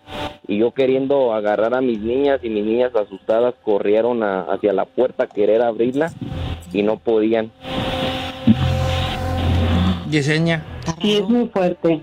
Speaker 11: y yo queriendo agarrar a mis niñas y mis niñas asustadas corrieron a- hacia la puerta a querer abrirla y no podían.
Speaker 2: Yesenia.
Speaker 10: Sí, es muy fuerte.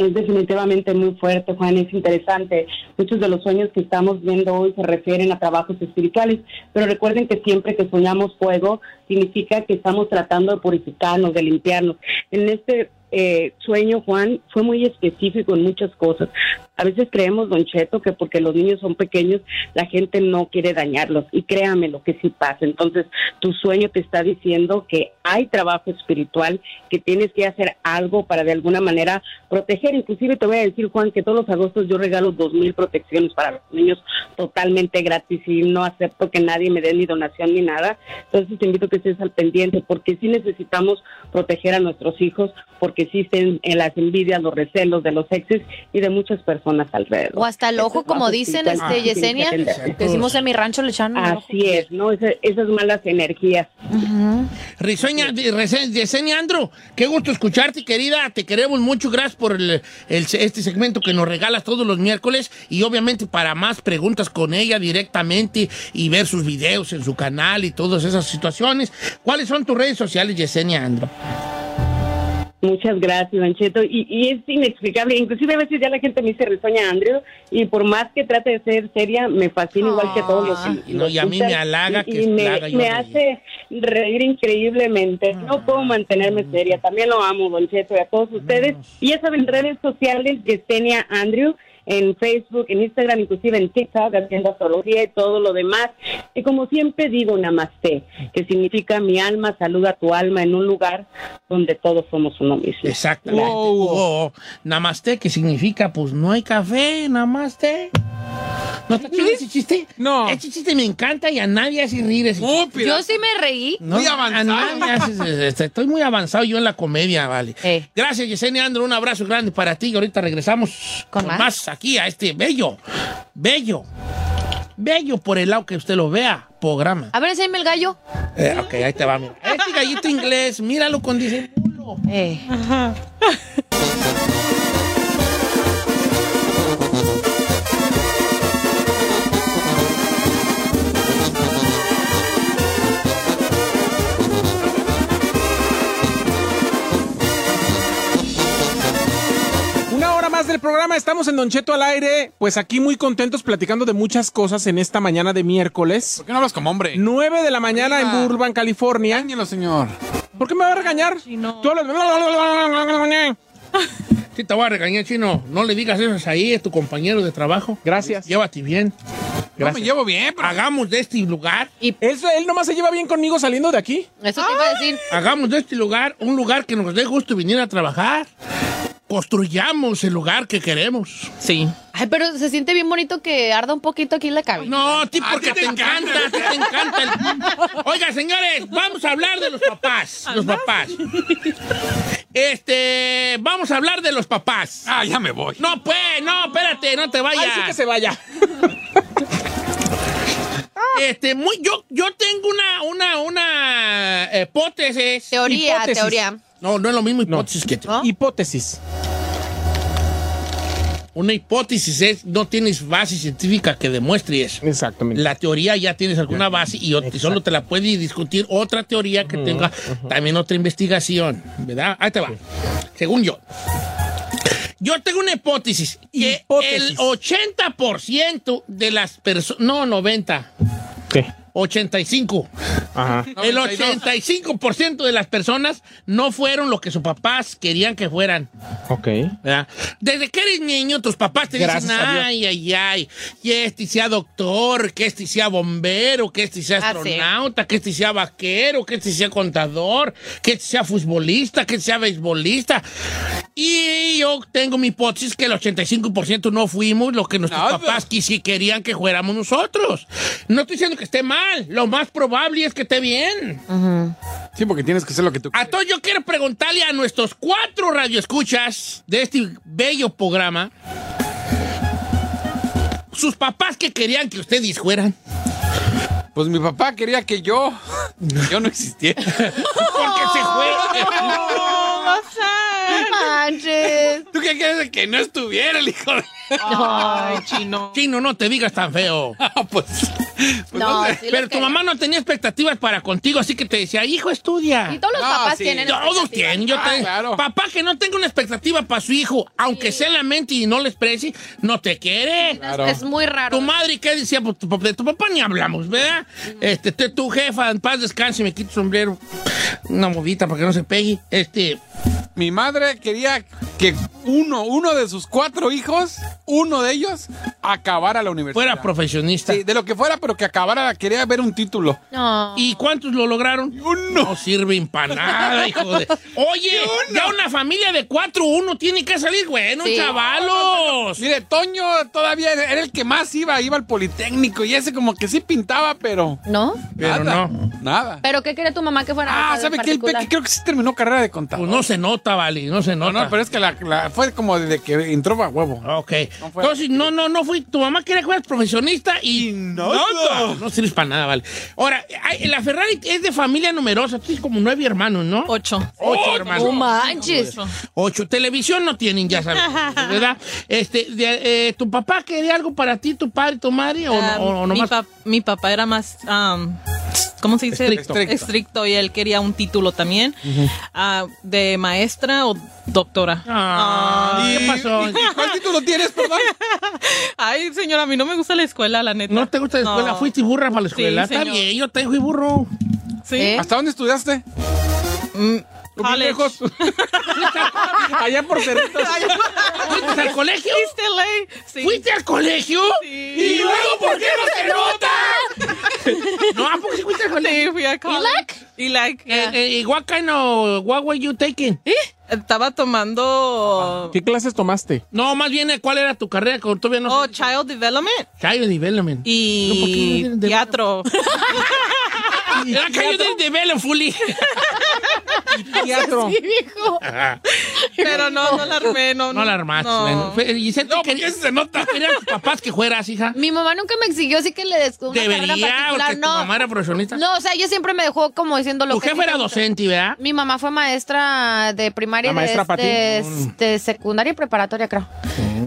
Speaker 10: Es definitivamente muy fuerte, Juan, es interesante. Muchos de los sueños que estamos viendo hoy se refieren a trabajos espirituales, pero recuerden que siempre que soñamos fuego significa que estamos tratando de purificarnos, de limpiarnos. En este eh, sueño, Juan, fue muy específico en muchas cosas. A veces creemos, Don Cheto, que porque los niños son pequeños, la gente no quiere dañarlos. Y créame lo que sí pasa. Entonces, tu sueño te está diciendo que hay trabajo espiritual, que tienes que hacer algo para de alguna manera proteger. Inclusive te voy a decir, Juan, que todos los agostos yo regalo dos mil protecciones para los niños totalmente gratis y no acepto que nadie me dé ni donación ni nada. Entonces, te invito a que estés al pendiente porque sí necesitamos proteger a nuestros hijos porque existen en las envidias, los recelos de los exes y de muchas personas alrededor.
Speaker 3: O hasta el ojo, como dicen, este, Yesenia. Decimos en mi rancho le echan.
Speaker 10: Así es, ¿no? Esa- esas malas energías.
Speaker 2: Risueña, Rese- Yesenia Andro, qué gusto escucharte, querida. Te queremos mucho. Gracias por el- el- este segmento que nos regalas todos los miércoles. Y obviamente para más preguntas con ella directamente y ver sus videos en su canal y todas esas situaciones. ¿Cuáles son tus redes sociales, Yesenia Andro?
Speaker 10: Muchas gracias, Don Cheto. Y, y es inexplicable. Inclusive a veces ya la gente me dice risueña Andrew y por más que trate de ser seria, me fascina igual que a todos los
Speaker 2: y no, y a mí me halaga
Speaker 10: y-
Speaker 2: que
Speaker 10: y me, me hace reír increíblemente. No puedo mantenerme seria. También lo amo, Don Cheto, y a todos ustedes. Y ya saben, redes sociales, Yesenia Andrew en Facebook, en Instagram, inclusive en TikTok, haciendo astrología y todo lo demás. Y como siempre digo, namaste, que significa mi alma saluda a tu alma en un lugar donde todos somos uno mismo.
Speaker 2: Exactamente. Oh, namaste, que significa, pues no hay café, namaste. ¿No está chido ese chiste? No. Ese chiste me encanta y a nadie hace reír ese chiste.
Speaker 3: Yo sí me reí.
Speaker 2: No, a nadie hace- este, estoy muy avanzado yo en la comedia, vale.
Speaker 3: Eh.
Speaker 2: Gracias, Yesenia Andro. Un abrazo grande para ti. Y ahorita regresamos con, más? aquí a este bello, bello, bello por el lado que usted lo vea, programa.
Speaker 3: A ver, enséñame el gallo.
Speaker 2: Eh, ok, ahí te va, mira. Este gallito inglés, míralo con disimulo.
Speaker 3: Eh.
Speaker 5: Una más del programa, estamos en Don Cheto al aire, pues aquí muy contentos platicando de muchas cosas en esta mañana de miércoles. ¿Por
Speaker 4: qué no hablas como hombre?
Speaker 5: 9 de la mañana en Burbank, California.
Speaker 4: Regáñelo, señor.
Speaker 5: ¿Por qué me va a regañar? Tú hablas-
Speaker 2: Sí, te voy a regañar, chino. No le digas eso ahí, es tu compañero de trabajo.
Speaker 5: Gracias.
Speaker 2: Llévate bien.
Speaker 4: No me llevo bien, pero...
Speaker 2: Hagamos de este lugar.
Speaker 5: Y él, él nomás se lleva bien conmigo saliendo de aquí.
Speaker 3: Eso te iba a decir.
Speaker 2: Hagamos de este lugar un lugar que nos dé gusto venir a trabajar. Construyamos el lugar que queremos.
Speaker 5: Sí.
Speaker 3: Ay, pero se siente bien bonito que arda un poquito aquí en la cabina.
Speaker 2: No, ti porque te, encanta, ti te encanta. el- Oiga, señores, vamos a hablar de los papás. Los papás. Este, vamos a hablar de los papás.
Speaker 4: Ah, ya me voy.
Speaker 2: No, pues, no, espérate, no te vayas.
Speaker 5: Ay, sí que se vaya.
Speaker 2: Este, muy, yo, yo tengo una, una, una eh, hipótesis.
Speaker 3: Teoría,
Speaker 2: Hipótesis.
Speaker 3: teoría.
Speaker 2: No, no es lo mismo hipótesis que
Speaker 5: Hipótesis.
Speaker 2: Una hipótesis es, no tienes base científica que demuestre eso.
Speaker 5: Exactamente.
Speaker 2: La teoría ya tienes alguna base y solo te la puede discutir otra teoría que tenga también otra investigación, ¿verdad? Ahí te va. Según yo. Yo tengo una hipótesis. Que el 80% de las personas... No, 90.
Speaker 5: ¿Qué?
Speaker 2: 85.
Speaker 5: Ajá.
Speaker 2: El 85% de las personas no fueron lo que sus papás querían que fueran.
Speaker 5: Ok.
Speaker 2: ¿verdad? Desde que eres niño, tus papás te
Speaker 5: Gracias
Speaker 2: dicen, ay, ay, ay, que este sea doctor, que este sea bombero, que este sea
Speaker 3: Ah, sí.
Speaker 2: astronauta, que este sea vaquero, que este sea contador, que este sea futbolista, que este sea beisbolista. Y yo tengo mi hipótesis que el 85% no fuimos lo que nuestros
Speaker 4: No,
Speaker 2: papás querían que fuéramos nosotros. No estoy diciendo que esté mal, lo más probable es que esté bien.
Speaker 4: Sí, porque tienes que hacer lo que tú
Speaker 2: A todos yo quiero preguntarle a nuestros cuatro radioescuchas de este bello programa, sus papás que querían que ustedes fueran.
Speaker 4: Pues mi papá quería que yo... Yo no existiera.
Speaker 2: Porque se fue.
Speaker 3: No manches.
Speaker 4: ¿Tú qué ¿qué quieres que no estuviera el hijo de...
Speaker 6: Ay, chino.
Speaker 2: Chino, no te digas tan feo.
Speaker 4: pues, pues
Speaker 3: No,
Speaker 4: sé.
Speaker 3: sí lo
Speaker 2: Pero tu mamá no tenía expectativas para contigo, así que te decía, hijo, estudia.
Speaker 3: Y todos los
Speaker 4: No,
Speaker 3: papás
Speaker 4: sí.
Speaker 3: tienen.
Speaker 2: Todos tienen. Yo
Speaker 4: Ah,
Speaker 2: te-
Speaker 4: claro.
Speaker 2: Papá que no tenga una expectativa para su hijo, aunque sea en la mente y no le exprese, no te quiere.
Speaker 4: Claro.
Speaker 3: Es muy raro.
Speaker 2: Tu madre, ¿qué decía? Pues, tu papá- de tu papá ni hablamos, ¿verdad? Este, tu, tu jefa, en paz descanse, me quito el sombrero. Una movita para que no se pegue. Este,
Speaker 4: Mi madre quería que uno, uno de sus cuatro hijos, uno de ellos, acabara la universidad.
Speaker 2: fuera profesionista.
Speaker 4: Sí, de lo que fuera, pero que acabara, quería ver un título.
Speaker 3: No.
Speaker 2: ¿Y cuántos lo lograron?
Speaker 4: Uno.
Speaker 2: No sirven para nada, hijo de... Oye, ya una familia de cuatro, uno tiene que salir bueno,
Speaker 3: Sí.
Speaker 2: chavalos.
Speaker 4: Mire, Toño todavía era el que más iba, iba al Politécnico y ese como que sí pintaba, pero
Speaker 3: ¿No?
Speaker 2: Pero
Speaker 4: nada,
Speaker 2: no.
Speaker 4: Nada.
Speaker 3: ¿Pero qué quería tu mamá que fuera?
Speaker 4: Ah, ¿sabe qué? El
Speaker 3: particular?
Speaker 4: Peque creo que sí terminó carrera de contador.
Speaker 2: Pues no se nota, vale, no se
Speaker 4: No,
Speaker 2: nota.
Speaker 4: no, pero es que la, la- fue como desde que entró a huevo.
Speaker 2: Ok.
Speaker 4: No
Speaker 2: Entonces, no, no, no fui. Tu mamá quería que fueras profesionista y.
Speaker 4: nada.
Speaker 2: No sirves para nada, vale. Ahora, la Ferrari es de familia numerosa. Tienes como nueve hermanos, ¿no?
Speaker 6: Ocho.
Speaker 2: Ocho hermanos.
Speaker 3: No manches.
Speaker 2: Ocho. Televisión no tienen, ya sabes, ¿verdad? Este, de- eh, ¿Tu papá quería algo para ti, tu padre, tu madre? ¿O,
Speaker 6: Ah,
Speaker 2: no- o
Speaker 6: mi,
Speaker 2: nomás?
Speaker 6: pap- mi papá era más, um, ¿cómo se dice?
Speaker 2: Estricto.
Speaker 6: Estricto, y él quería un título también ah, de maestra o doctora.
Speaker 2: Ah, ¿Qué pasó?
Speaker 4: ¿Y ¿Cuál título tienes, perdón?
Speaker 6: Ay, señora, a mí no me gusta la escuela, la neta.
Speaker 2: ¿No te gusta la escuela?
Speaker 6: No.
Speaker 2: ¿Fuiste burra para la
Speaker 6: Sí,
Speaker 2: escuela? Está
Speaker 6: señor.
Speaker 2: bien, yo te fui burro.
Speaker 6: Sí.
Speaker 3: ¿Eh?
Speaker 4: ¿Hasta dónde estudiaste?
Speaker 6: Mm,
Speaker 4: Bien lejos.
Speaker 5: Allá por Cerritos.
Speaker 2: ¿Fuiste al colegio?
Speaker 6: Sí.
Speaker 2: ¿Fuiste al colegio?
Speaker 6: Sí.
Speaker 2: ¿Y luego por qué no se nota? no, ¿a poco sí fuiste al colegio?
Speaker 6: Sí, fui a college.
Speaker 3: like?
Speaker 6: like, yeah.
Speaker 2: Eh, eh, what kind of, what were you taking?
Speaker 6: Estaba tomando...
Speaker 5: ¿Qué clases tomaste?
Speaker 2: No, más bien, ¿cuál era tu carrera? Todavía no
Speaker 6: Oh,
Speaker 2: sé.
Speaker 6: Child Development
Speaker 2: Child Development. No, ¿por qué no
Speaker 6: y
Speaker 2: de-
Speaker 6: teatro.
Speaker 2: Era Child Development, fully.
Speaker 5: Teatro.
Speaker 6: Pero no, no la armé. No,
Speaker 2: No la armaste.
Speaker 6: no.
Speaker 2: Fue- Giselle,
Speaker 4: No,
Speaker 2: ¿tú querías-
Speaker 4: porque se nota.
Speaker 2: tú querías tus papás que fueras, hija?
Speaker 3: Mi mamá nunca me exigió, así que le des una carrera
Speaker 2: Debería, porque tu
Speaker 3: No,
Speaker 2: mamá era profesionista.
Speaker 3: no, o sea, ella siempre me dejó como diciendo lo
Speaker 2: tu
Speaker 3: que
Speaker 2: jefe era docente, ¿verdad?
Speaker 3: Mi mamá fue maestra de primaria
Speaker 5: La maestra
Speaker 3: de,
Speaker 5: Pati.
Speaker 3: de- de secundaria y preparatoria, creo.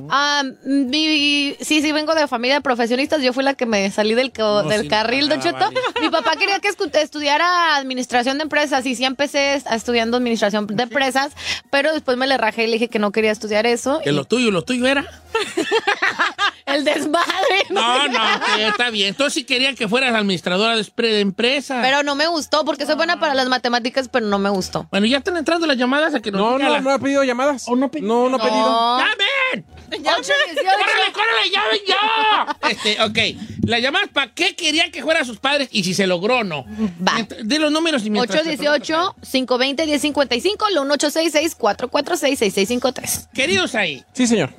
Speaker 3: Ah, mi- sí, sí, vengo de familia de profesionistas. Yo fui la que me salí del, co-
Speaker 2: No,
Speaker 3: del
Speaker 2: sí,
Speaker 3: carril, Don Cheto.
Speaker 2: vale.
Speaker 3: Mi papá quería que estudiara administración de empresas y sí empecé estudiando administración de empresas, pero después me le rajé y le dije que no quería estudiar eso.
Speaker 2: Que lo tuyo, lo tuyo era.
Speaker 3: El desmadre.
Speaker 2: No, no, que está bien. Entonces sí querían que fueras administradora de, empresa.
Speaker 3: Pero no me gustó porque soy buena para las matemáticas, pero no me gustó.
Speaker 2: Bueno, ya están entrando las llamadas a que nos
Speaker 5: No, no,
Speaker 2: la-
Speaker 5: no ha pedido llamadas.
Speaker 2: ¿O no pe-
Speaker 5: No, no ha pedido.
Speaker 3: No.
Speaker 2: ¡Llamen!
Speaker 3: Ocho, dieciocho.
Speaker 2: ¡Córrele, córrele, llamen ya! Este, ok. La llamada ¿para qué querían que fueran sus padres y si se logró o no?
Speaker 3: Va.
Speaker 2: De los números y mientras...
Speaker 3: 818-520-1055, lo 1866-446-6653.
Speaker 2: Queridos ahí,
Speaker 5: Sí, señor.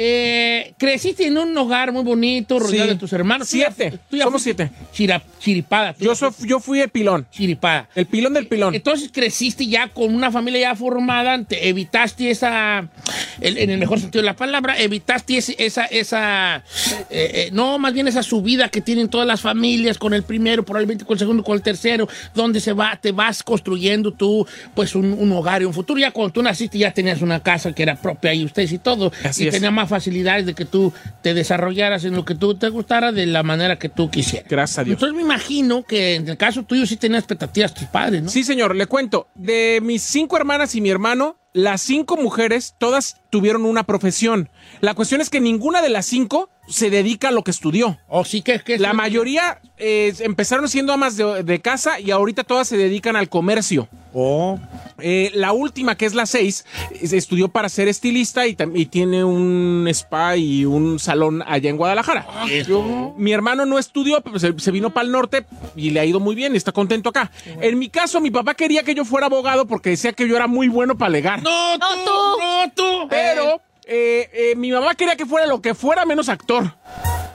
Speaker 2: Eh, creciste en un hogar muy bonito, rodeado
Speaker 5: Sí.
Speaker 2: de tus hermanos. Tú ya-
Speaker 5: Siete.
Speaker 2: tú ya
Speaker 5: Somos
Speaker 2: fuiste
Speaker 5: siete.
Speaker 2: chira- chiripada. tú
Speaker 5: Yo, soy, yo fui el pilón.
Speaker 2: Chiripada.
Speaker 5: El pilón del pilón.
Speaker 2: Entonces creciste ya con una familia ya formada, te evitaste esa, el- en el mejor sentido de la palabra, evitaste ese- esa, esa, eh, eh, no, más bien esa subida que tienen todas las familias con el primero, probablemente con el segundo, con el tercero, donde se va, te vas construyendo tú, pues un, un hogar y un futuro. Ya cuando tú naciste ya tenías una casa que era propia y ustedes y todo,
Speaker 5: Así
Speaker 2: y
Speaker 5: es.
Speaker 2: tenía más facilidades de que tú te desarrollaras en lo que tú te gustara de la manera que tú quisieras.
Speaker 5: Gracias a Dios.
Speaker 2: Entonces me imagino que en el caso tuyo sí tenías expectativas tus padres, ¿no?
Speaker 5: Sí, señor, le cuento. De mis cinco hermanas y mi hermano, las cinco mujeres, todas tuvieron una profesión. La cuestión es que ninguna de las cinco se dedica a lo que estudió.
Speaker 2: O sí que, que
Speaker 5: La mayoría eh, empezaron siendo amas de, de casa y ahorita todas se dedican al comercio.
Speaker 2: Oh.
Speaker 5: Eh, la última, que es la seis, es- estudió para ser estilista y, tiene un spa y un salón allá en Guadalajara.
Speaker 2: Eso.
Speaker 5: Mi hermano no estudió, pero se, se vino para el norte y le ha ido muy bien y está contento acá. En mi caso, mi papá quería que yo fuera abogado porque decía que yo era muy bueno para alegar.
Speaker 2: No, tú, no, tú.
Speaker 5: Pero eh, eh, mi mamá quería que fuera lo que fuera menos actor.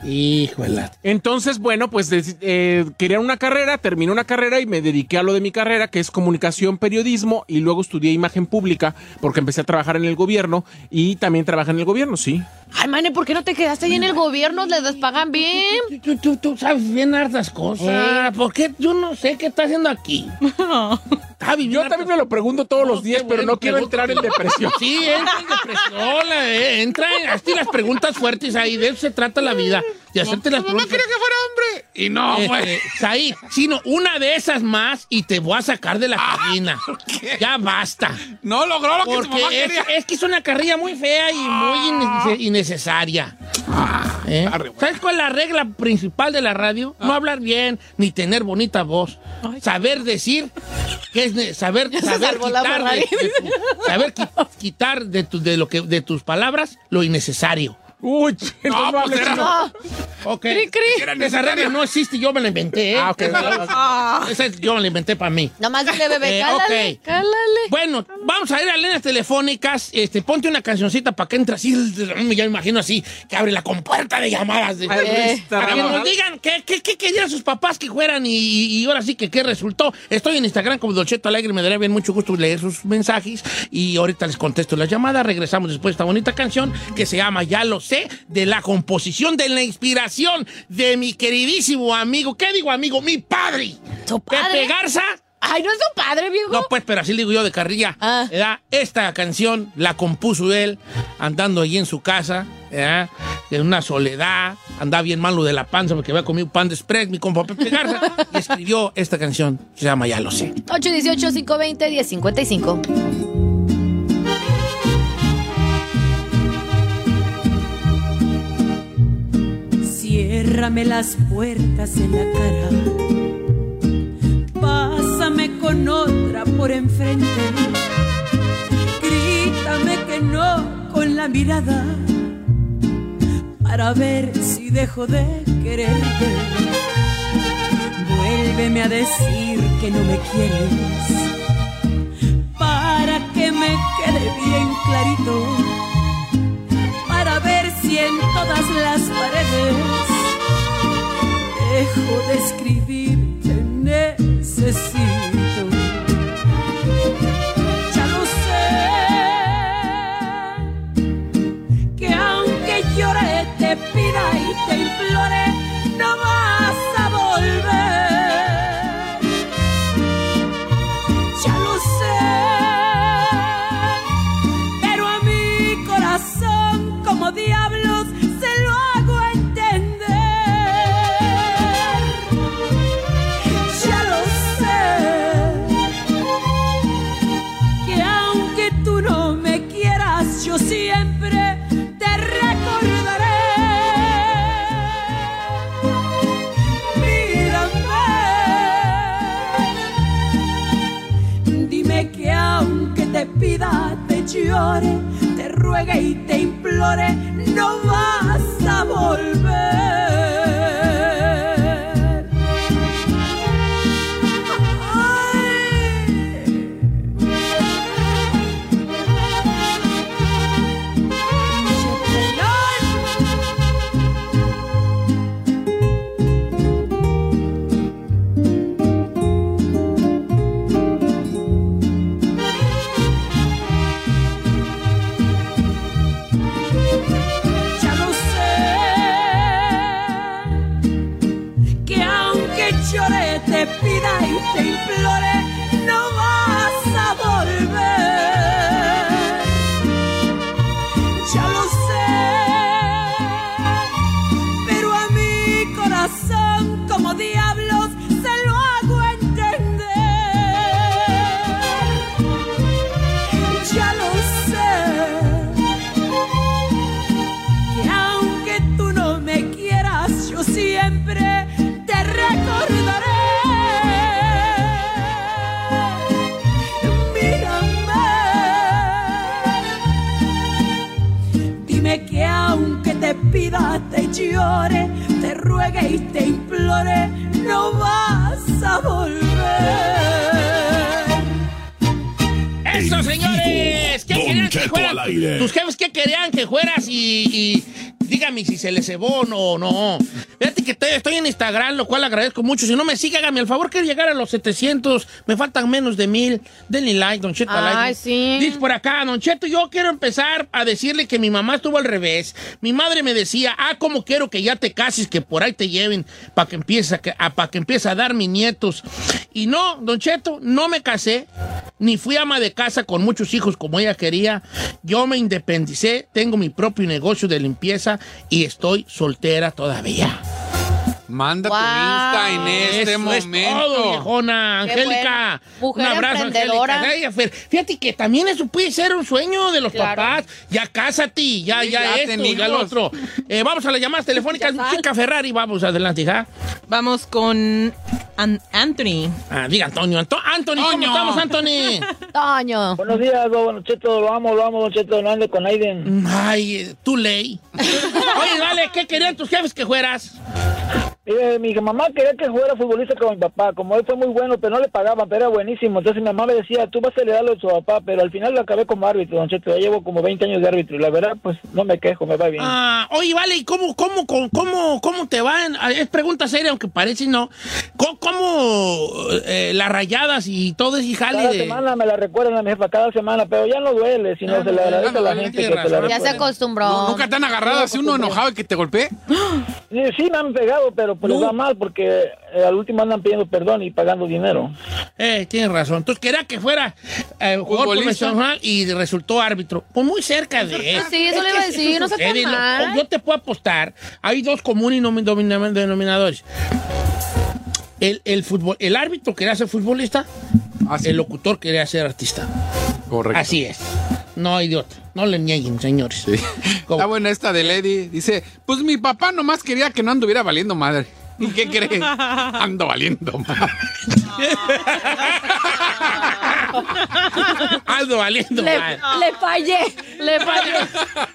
Speaker 2: Híjole.
Speaker 5: Entonces, bueno, pues eh, quería una carrera, terminé una carrera y me dediqué a lo de mi carrera, que es comunicación, periodismo, y luego estudié imagen pública, porque empecé a trabajar en el gobierno y también trabajé en el gobierno, sí.
Speaker 3: Ay, mane, ¿por qué no te quedaste ahí en el gobierno? ¿Les despagan bien?
Speaker 2: Tú, tú, tú sabes bien hartas cosas. ¿Por qué? Yo no sé qué está haciendo aquí. Viviendo
Speaker 5: Yo también me lo pregunto todos los días, pero no quiero entrar en depresión.
Speaker 2: Sí, entra en depresión, la- eh, entra en así las preguntas fuertes ahí, de eso se trata la vida, de hacerte las preguntas.
Speaker 4: quería que fuera hombre. Y no,
Speaker 2: Este,
Speaker 4: güey.
Speaker 2: Saí, sino una de esas más y te voy a sacar de la cabina. Ya basta.
Speaker 4: No logró lo que su mamá
Speaker 2: es,
Speaker 4: quería.
Speaker 2: es que es una carrilla muy fea y muy innece- innecesaria. ¿Eh? ¿Sabes cuál es la regla principal de la radio? No hablar bien ni tener bonita voz. Saber decir que es ne- saber, saber
Speaker 3: salvó la
Speaker 2: quitar, de,
Speaker 3: Ferrari.
Speaker 2: de tu- saber qui- quitar de, tu- de lo que de tus palabras lo innecesario.
Speaker 5: Uy,
Speaker 4: No, pues era-
Speaker 3: No.
Speaker 2: Ok.
Speaker 4: Era
Speaker 2: Esa
Speaker 4: necesario.
Speaker 2: regla no existe, yo me la inventé. ¿eh?
Speaker 5: Ah, ok,
Speaker 2: Esa- esa yo me la inventé para mí.
Speaker 3: Nomás dile, bebé,
Speaker 2: Eh,
Speaker 3: cálale,
Speaker 2: ok.
Speaker 3: cálale.
Speaker 2: Bueno, vamos a ir a líneas telefónicas. Este, ponte una cancioncita para que entre así. Ya me imagino así, que abre la compuerta de llamadas. De, Eh,
Speaker 5: está
Speaker 2: para que nos digan qué, qué, qué querían sus papás que fueran y, y ahora sí que qué resultó. Estoy en Instagram como Dolceto Alegre, me daría bien mucho gusto leer sus mensajes y ahorita les contesto las llamadas. Regresamos después de esta bonita canción que se llama Ya lo sé, de la composición, de la inspiración de mi queridísimo amigo. ¿Qué digo amigo? Mi padre.
Speaker 3: ¿Tu padre?
Speaker 2: Pepe Garza.
Speaker 3: Ay, no es su padre, viejo.
Speaker 2: No, pues, pero así digo yo de carrilla.
Speaker 3: Ah.
Speaker 2: ¿verdad? Esta canción la compuso él andando allí en su casa, ¿verdad? en una soledad, andaba bien malo de la panza porque había comido pan de spread, mi compa Pepe Garza, y escribió esta canción que se llama Ya lo sé.
Speaker 3: 818-520-1055.
Speaker 12: Ciérrame las puertas en la cara. Pásame con otra por enfrente. Grítame que no con la mirada. Para ver si dejo de quererte. Vuélveme a decir que no me quieres. Para que me quede bien clarito si en todas las paredes dejo de escribir te necesito. Ya lo sé, que aunque llore, te pida y te implore, no vas llore, te ruegue y te implore, no vas a volver. Y te implore, no vas a volver.
Speaker 2: ¡Eso, señores! ¿Qué querían que fueras? Tus jefes, ¿qué querían que fueras? Y, y dígame si se le cebó o no, no. Estoy, en Instagram, lo cual agradezco mucho. Si no me sigue, hágame el favor que llegar a los 700. Me faltan menos de mil. Denle like, Don Cheto.
Speaker 3: Ay,
Speaker 2: aire.
Speaker 3: sí.
Speaker 2: Dice por acá, Don Cheto, yo quiero empezar a decirle que mi mamá estuvo al revés. Mi madre me decía, ah, cómo quiero que ya te cases, que por ahí te lleven para que empiece a, para que empiece a dar mis nietos. Y no, Don Cheto, no me casé, ni fui ama de casa con muchos hijos como ella quería. Yo me independicé, tengo mi propio negocio de limpieza y estoy soltera todavía.
Speaker 4: Manda tu
Speaker 3: Wow.
Speaker 4: Insta en este
Speaker 2: Eso es
Speaker 4: momento.
Speaker 2: todo, viejona. Angélica.
Speaker 3: Mujer
Speaker 2: un abrazo,
Speaker 3: emprendedora.
Speaker 2: Angélica. Fíjate que también eso puede ser un sueño de los
Speaker 3: Claro.
Speaker 2: papás. Ya cásate, ya,
Speaker 4: Sí,
Speaker 2: ya,
Speaker 4: ya
Speaker 2: esto, ya lo otro. Eh, vamos a las llamadas telefónicas. Chica Ferrari, vamos adelante, hija.
Speaker 6: Vamos con An- Anthony.
Speaker 2: Ah, diga Antonio. Anto- Anthony, ¿cómo
Speaker 4: Toño.
Speaker 2: estamos, Anthony?
Speaker 3: Toño.
Speaker 7: Buenos días, don Cheto, lo amo, lo amo, don Cheto, no ande con Aiden.
Speaker 2: Ay, eh, tú ley. Oye, vale, ¿qué querían tus jefes que fueras?
Speaker 7: Mire, mi mamá quería que fuera futbolista como mi papá, como él fue muy bueno, pero no le pagaban, pero era buenísimo. Entonces mi mamá me decía, tú vas a heredarlo de su papá, pero al final lo acabé como árbitro, don Cheto. Ya llevo como 20 años de árbitro y la verdad, pues no me quejo, me va bien.
Speaker 2: Ah, oye, vale, ¿y cómo, cómo, cómo, cómo, cómo te van? Ah, Es pregunta seria, aunque parece no. ¿Cómo, cómo, eh, las rayadas y todo ese jale
Speaker 7: Cada
Speaker 2: de...
Speaker 7: semana me la recuerdan a mi jefa, cada semana, pero ya no duele, sino
Speaker 2: Ya
Speaker 7: se
Speaker 2: no
Speaker 7: le agradece a la
Speaker 2: no
Speaker 7: gente que te la
Speaker 3: Ya se
Speaker 7: recuerda.
Speaker 3: acostumbró.
Speaker 4: ¿Nunca te han agarrado así uno enojado y que te golpee?
Speaker 7: Sí, sí me han pegado, pero pues les
Speaker 2: No.
Speaker 7: va mal porque eh, al último andan pidiendo perdón y pagando dinero.
Speaker 2: Eh, tienes razón. Entonces quería que fuera eh, jugador
Speaker 4: Futbolista.
Speaker 2: profesional y resultó árbitro. Pues muy cerca de eso.
Speaker 3: Sí, eso le iba a decir, no
Speaker 2: sucede,
Speaker 3: mal.
Speaker 2: Yo te puedo apostar. Hay dos comunes denominadores. El, el, fútbol, el árbitro quería ser futbolista,
Speaker 4: Así.
Speaker 2: el locutor quería ser artista.
Speaker 4: Correcto.
Speaker 2: Así es. No, idiota. No le nieguen, señores.
Speaker 4: Está buena esta de Lady. Dice, pues mi papá nomás quería que no anduviera valiendo madre. ¿Y qué cree? Ando valiendo madre.
Speaker 2: Aldo valiendo.
Speaker 3: Le,
Speaker 2: mal.
Speaker 3: le fallé, le fallé.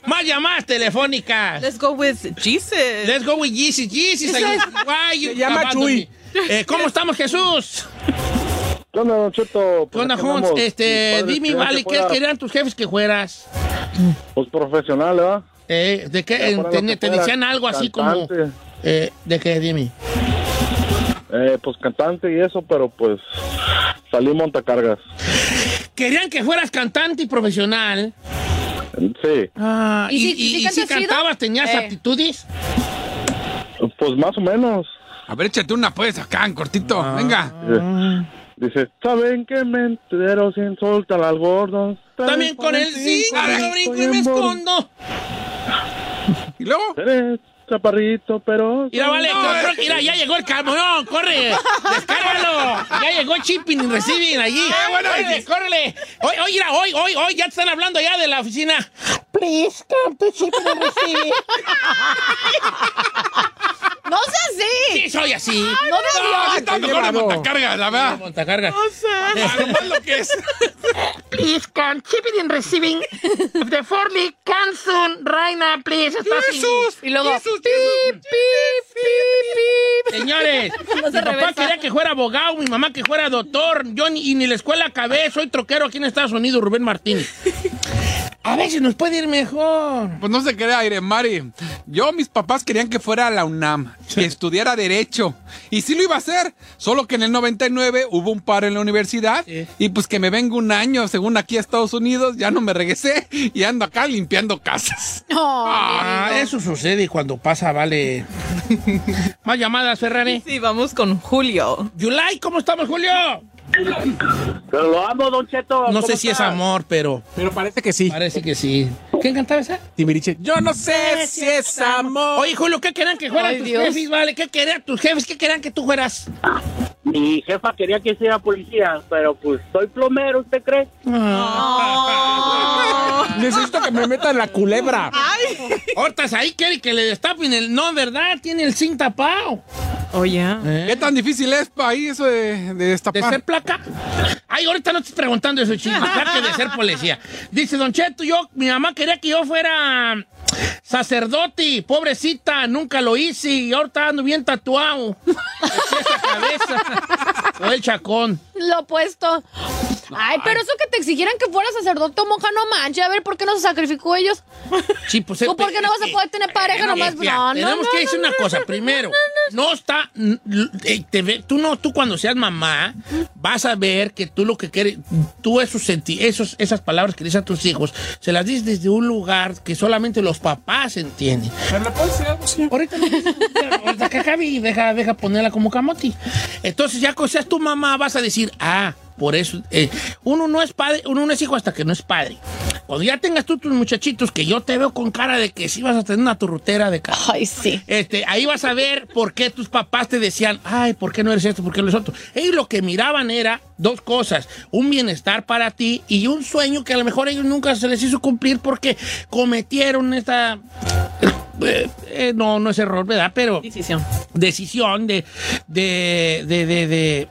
Speaker 2: Más llamadas telefónicas.
Speaker 6: Let's go with Jesus.
Speaker 2: Let's go with Jesus. Jesus. Why you
Speaker 5: Se llama Chuy.
Speaker 2: Eh, ¿Cómo estamos, Jesús?
Speaker 7: ¿Qué onda, Don Cheto?
Speaker 2: ¿Qué onda, Holmes? Este, dime, vale, ¿qué querían tus jefes que fueras?
Speaker 7: Pues profesional, ¿verdad?
Speaker 2: Eh, ¿De qué? Eh, te,
Speaker 7: fuera,
Speaker 2: decían algo así como... eh, ¿De qué? Dime.
Speaker 7: Eh, pues cantante y eso, pero pues salí montacargas.
Speaker 2: Querían que fueras cantante y profesional.
Speaker 7: Sí,
Speaker 2: Ah,
Speaker 3: ¿Y
Speaker 2: ¿Y,
Speaker 3: si-
Speaker 2: y-
Speaker 3: y si
Speaker 2: cantabas, tenías
Speaker 3: Eh.
Speaker 2: aptitudes?
Speaker 7: pues más o menos.
Speaker 4: A ver, échate una pues acá en cortito. Venga.
Speaker 7: Dice, ¿saben que me entero sin soltar al gordo?
Speaker 2: También con el sí, brinco, brinco y me escondo.
Speaker 4: ¿Y luego?
Speaker 7: Eres chaparrito, pero...
Speaker 2: Mira, vale,
Speaker 4: No, eh.
Speaker 2: mira, ya llegó el camión, corre, descárgalo. Ya llegó Chipping y Receiving allí.
Speaker 4: bueno,
Speaker 2: Córrele, córrele. Hoy, hoy, mira, hoy, hoy, hoy, ya te están hablando ya de la oficina. Please, come to Chipping and Receiving.
Speaker 3: No sé así.
Speaker 2: Sí, soy así.
Speaker 3: No me
Speaker 4: No, está mejor de montacargas, la verdad.
Speaker 2: Montacargas.
Speaker 4: Ah, nomás lo que es.
Speaker 2: Please, come Chipping and Receiving. The Forley, Canson, Reina, please.
Speaker 4: Jesús.
Speaker 3: Y luego,
Speaker 4: Jesús,
Speaker 3: pip, pip, pip, pip.
Speaker 2: Señores,
Speaker 3: No se
Speaker 2: mi papá
Speaker 3: reversa.
Speaker 2: quería que fuera abogado, mi mamá que fuera doctor, yo ni, y ni la escuela acabé, soy troquero aquí en Estados Unidos, Rubén Martínez. A ver si nos puede ir mejor.
Speaker 4: Pues no se crea, Aire Mari. Yo, mis papás querían que fuera a la UNAM, que estudiara Derecho. Y sí lo iba a hacer, solo que en el 99 hubo un paro en la universidad.
Speaker 2: Sí.
Speaker 4: Y pues que me vengo un año, según aquí a Estados Unidos, ya no me regresé y ando acá limpiando casas.
Speaker 3: No,
Speaker 2: Ah, eso sucede cuando pasa, vale. Más llamadas, Ferrari.
Speaker 6: Sí, vamos con Julio.
Speaker 2: Yulai, ¿cómo estamos, Julio?
Speaker 7: Pero lo amo, Don Cheto.
Speaker 2: No sé si es amor, pero
Speaker 5: Pero parece que sí.
Speaker 2: parece que sí. ¿Quién cantaba esa?
Speaker 5: Timbiriche. Yo no sé si es amor.
Speaker 2: Oye, Julio, ¿qué querían que fueran
Speaker 3: Ay,
Speaker 2: tus
Speaker 3: Dios.
Speaker 2: jefes, vale? ¿Qué querían tus jefes? ¿Qué querían que tú fueras?
Speaker 7: Mi jefa quería que sea policía, pero pues soy plomero, ¿usted cree?
Speaker 5: Necesito que me metan la culebra.
Speaker 2: Hortas ahí quiere que le destapen el... No, ¿verdad? Tiene el zinc tapado.
Speaker 6: Oh, yeah.
Speaker 4: ¿Qué tan difícil es para ahí eso de, de
Speaker 2: ¿De
Speaker 4: destapar?
Speaker 2: ser placa? Ay, ahorita no estoy preguntando eso, chico. que de ser policía. Dice Don Cheto, yo, mi mamá quería que yo fuera sacerdote. Pobrecita, nunca lo hice y ahorita ando bien tatuado. De pies a cabeza. O el chacón.
Speaker 3: lo opuesto. Ay, pero eso que te exigieran que fueras sacerdote o monja, no manches. A ver, ¿por qué no se sacrificó ellos?
Speaker 2: Sí, pues...
Speaker 3: ¿Tú por qué no vas a poder tener pareja
Speaker 2: no,
Speaker 3: nomás? No, no,
Speaker 2: tenemos
Speaker 3: no,
Speaker 2: que
Speaker 3: no,
Speaker 2: decir
Speaker 3: no,
Speaker 2: una
Speaker 3: no,
Speaker 2: cosa.
Speaker 3: no,
Speaker 2: Primero, no está. eh, tú no, tú cuando seas mamá, vas a ver que tú lo que quieres, tú esos senti esos, esas palabras que dices a tus hijos, se las dices desde un lugar que solamente los papás entienden. Ahorita no, ahorita que acabe y deja, deja ponerla como camoti. Entonces, ya que seas tu mamá, vas a decir, ah, por eso, eh, uno no es padre, uno no es hijo hasta que no es padre. Cuando ya tengas tú tus muchachitos, que yo te veo con cara de que sí vas a tener una turrutera de casa.
Speaker 3: Ay, sí.
Speaker 2: Este, ahí vas a ver por qué tus papás te decían, ay, ¿por qué no eres esto? ¿Por qué no eres otro? Ellos lo que miraban era dos cosas, un bienestar para ti y un sueño que a lo mejor ellos nunca se les hizo cumplir porque cometieron esta... eh, eh, no, no es error, ¿verdad? Pero...
Speaker 6: Decisión.
Speaker 2: Decisión de, de, de, de, de,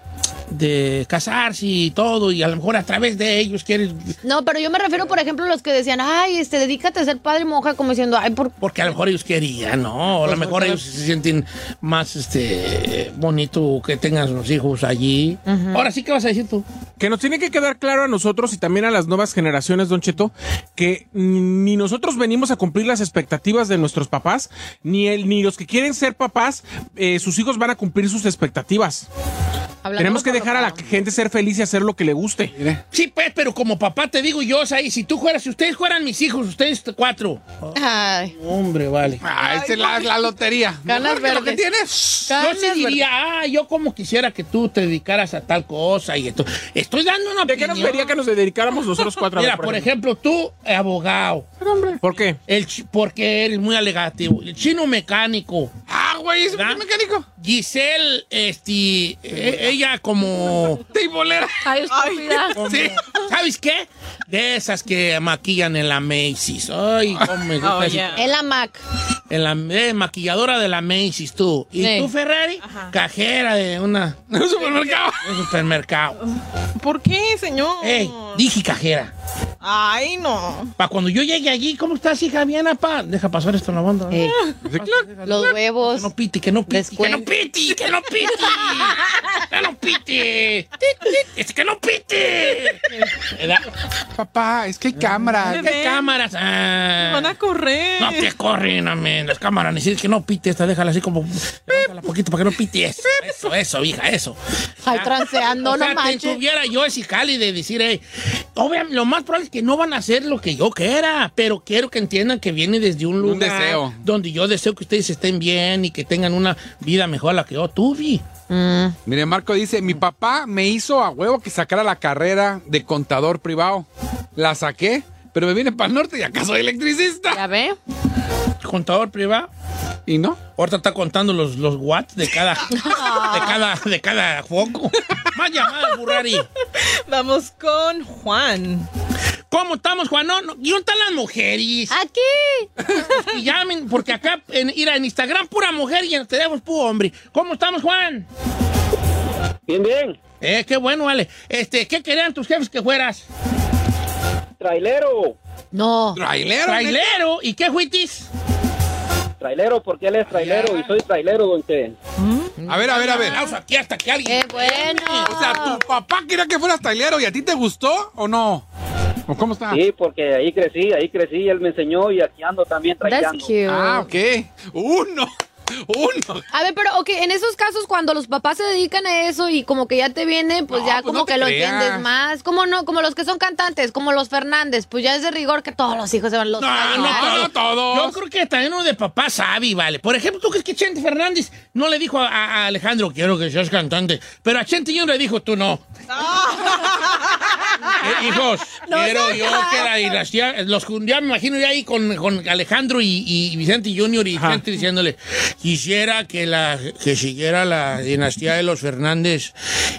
Speaker 2: de casarse y todo y a lo mejor a través de ellos quieren...
Speaker 3: No, pero yo me refiero, por ejemplo, a los que decían, ay, este, dedícate a ser padre y monja, como diciendo, ay, por...
Speaker 2: Porque a lo mejor ellos querían, ¿no? A lo mejor ellos se sienten más este bonito que tengan sus hijos allí. Ahora sí, ¿qué vas a decir tú?
Speaker 5: Que nos tiene que quedar claro a nosotros y también a las nuevas generaciones, Don Cheto, que ni nosotros venimos a cumplir las expectativas de nuestros papás, ni, el, ni los que quieren ser papás, eh, sus hijos van a cumplir sus expectativas.
Speaker 3: Hablando
Speaker 5: Tenemos que dejar a la gente ser feliz y hacer lo que le guste.
Speaker 2: Sí, pues, pero como papá te digo yo, ahí si tú fueras, si ustedes fueran mis hijos, ustedes cuatro.
Speaker 3: Ay,
Speaker 2: Hombre, vale.
Speaker 4: Ah, esa es la, la lotería.
Speaker 3: Ganas
Speaker 4: que lo que
Speaker 3: verdes.
Speaker 4: tienes.
Speaker 2: Yo sí diría, ah, yo como quisiera que tú te dedicaras a tal cosa y esto. Estoy dando una
Speaker 5: ¿De qué nos vería que nos dedicáramos nosotros cuatro a ver,
Speaker 2: Mira, por ejemplo, tú, eh, abogado,
Speaker 5: ¿Por qué?
Speaker 2: el porque eres muy alegativo. El chino mecánico.
Speaker 4: Ah, güey,
Speaker 2: ¿verdad?
Speaker 4: mecánico.
Speaker 2: Giselle, este, e- ella como,
Speaker 4: Teibolera.
Speaker 3: ay, estúpida.
Speaker 2: como-
Speaker 4: Sí.
Speaker 2: ¿sabes qué? De esas que maquillan en la Macy's. Ay, cómo me gusta
Speaker 6: Oh, yeah.
Speaker 3: En la Mac.
Speaker 2: En la eh, maquilladora de la Macy's, tú. ¿Y
Speaker 3: Sí.
Speaker 2: tú, Ferrari? Cajera de una,
Speaker 4: En un supermercado.
Speaker 2: de un supermercado.
Speaker 6: ¿Por qué, señor?
Speaker 2: Ey, dije cajera.
Speaker 6: Ay, no.
Speaker 2: Para cuando yo llegue allí, ¿cómo estás, hija? Bien, apa. Deja pasar esto en la banda.
Speaker 3: Eh, los
Speaker 2: Que
Speaker 3: huevos.
Speaker 2: no piti, que no piti, que no piti, que no piti, que no piti, Es que no. ¿Verdad?
Speaker 4: Papá, es que hay cámara.
Speaker 2: ¿Qué cámaras? Ah.
Speaker 6: Van a correr.
Speaker 2: No te corren, amén. Las cámaras necesitan que no pite esta, déjala así como. Déjala poquito para que no pite eso. Eso, eso, hija, eso.
Speaker 3: Ay, transeando,
Speaker 2: o sea,
Speaker 3: no manches.
Speaker 2: tuviera yo ese cali de decir, hey, obviamente, lo más probable es que no van a hacer lo que yo quiera, pero quiero que entiendan que viene desde un lugar
Speaker 4: deseo.
Speaker 2: donde yo deseo que ustedes estén bien y que tengan una vida mejor a la que yo tuve.
Speaker 4: Mire, Marco dice, mi papá me hizo a huevo que sacara la carrera de contador privado. La saqué, pero me vine para el norte y acá soy electricista.
Speaker 3: ¿Ya ve?
Speaker 2: Contador privado.
Speaker 4: ¿Y no?
Speaker 2: Ahorita está contando los, los watts de cada, de cada, de cada foco. Más llamadas, Burrari.
Speaker 6: Vamos con Juan.
Speaker 2: ¿Cómo estamos, Juan? No, no, ¿Y dónde están las mujeres?
Speaker 3: Aquí.
Speaker 2: Y llamen, porque acá, en, mira, en Instagram pura mujer y en teléfono puro hombre. ¿Cómo estamos, Juan?
Speaker 7: Bien, bien.
Speaker 2: Eh, qué bueno, vale. Este, ¿qué querían tus jefes que fueras?
Speaker 7: Trailero.
Speaker 3: No.
Speaker 4: Trailero.
Speaker 2: Trailero. ¿Y qué fuitis?
Speaker 7: Trailero, porque él es trailero y soy trailero, don Che.
Speaker 4: A ver, a ver, a ver.
Speaker 2: Aplauso aquí hasta que alguien...
Speaker 3: Qué bueno.
Speaker 4: O sea, ¿tu papá quería que fueras trailero y a ti te gustó o no? ¿O cómo está?
Speaker 7: Sí, porque ahí crecí, ahí crecí, él me enseñó y aquí ando también
Speaker 3: cute.
Speaker 4: Ah, ok. Uno. Uno.
Speaker 3: A ver, pero ok, en esos casos cuando los papás se dedican a eso y como que ya te viene, pues
Speaker 4: No,
Speaker 3: ya
Speaker 4: pues
Speaker 3: como
Speaker 4: no
Speaker 3: que lo entiendes más. Como no, como los que son cantantes, como los Fernández, pues ya es de rigor que todos los hijos se van los
Speaker 2: No, no,
Speaker 3: padres.
Speaker 2: todo,
Speaker 4: todos.
Speaker 2: Yo creo que también uno de papá sabe, vale. Por ejemplo, ¿tú crees que Chente Fernández no le dijo a, a Alejandro, quiero que seas cantante? Pero a Chente yo le dijo, tú no. Eh, hijos,
Speaker 3: No
Speaker 2: quiero yo que la dinastía, los ya me imagino ya ahí con, con Alejandro y, y Vicente Junior y gente diciéndole, quisiera que la que siguiera la dinastía de los Fernández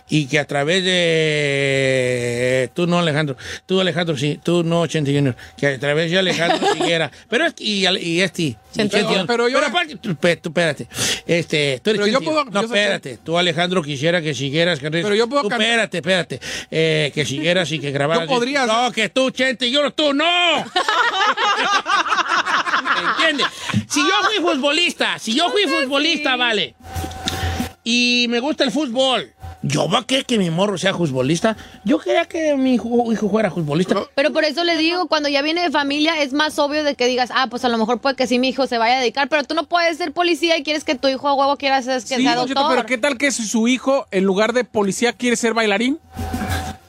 Speaker 2: y que a través de tú no Alejandro, tú Alejandro sí, tú no Chente Junior, que a través de Alejandro siguiera, pero es y, y este y
Speaker 4: pero yo-
Speaker 2: aparte, tú, espérate, este, tú eres
Speaker 4: Pero yo puedo-
Speaker 2: no
Speaker 4: yo soy
Speaker 2: espérate, tú Alejandro quisiera que siguieras, que
Speaker 4: Pero yo puedo
Speaker 2: tú, espérate, espérate, eh, que siguieras y que grabaras.
Speaker 4: Yo podría-
Speaker 2: No, que tú, Chente, yo no, tú, no. ¿Entiendes? Si yo fui futbolista, si yo fui futbolista, vale. Y me gusta el fútbol. Yo va a querer que mi morro sea futbolista. Yo quería que mi hijo, hijo fuera futbolista.
Speaker 3: Pero por eso le digo, cuando ya viene de familia, es más obvio de que digas, ah, pues a lo mejor puede que sí mi hijo se vaya a dedicar, pero tú no puedes ser policía y quieres que tu hijo a huevo quiera ser, que
Speaker 5: Sí,
Speaker 3: sea
Speaker 5: pero ¿qué tal que si su hijo, en lugar de policía, quiere ser bailarín?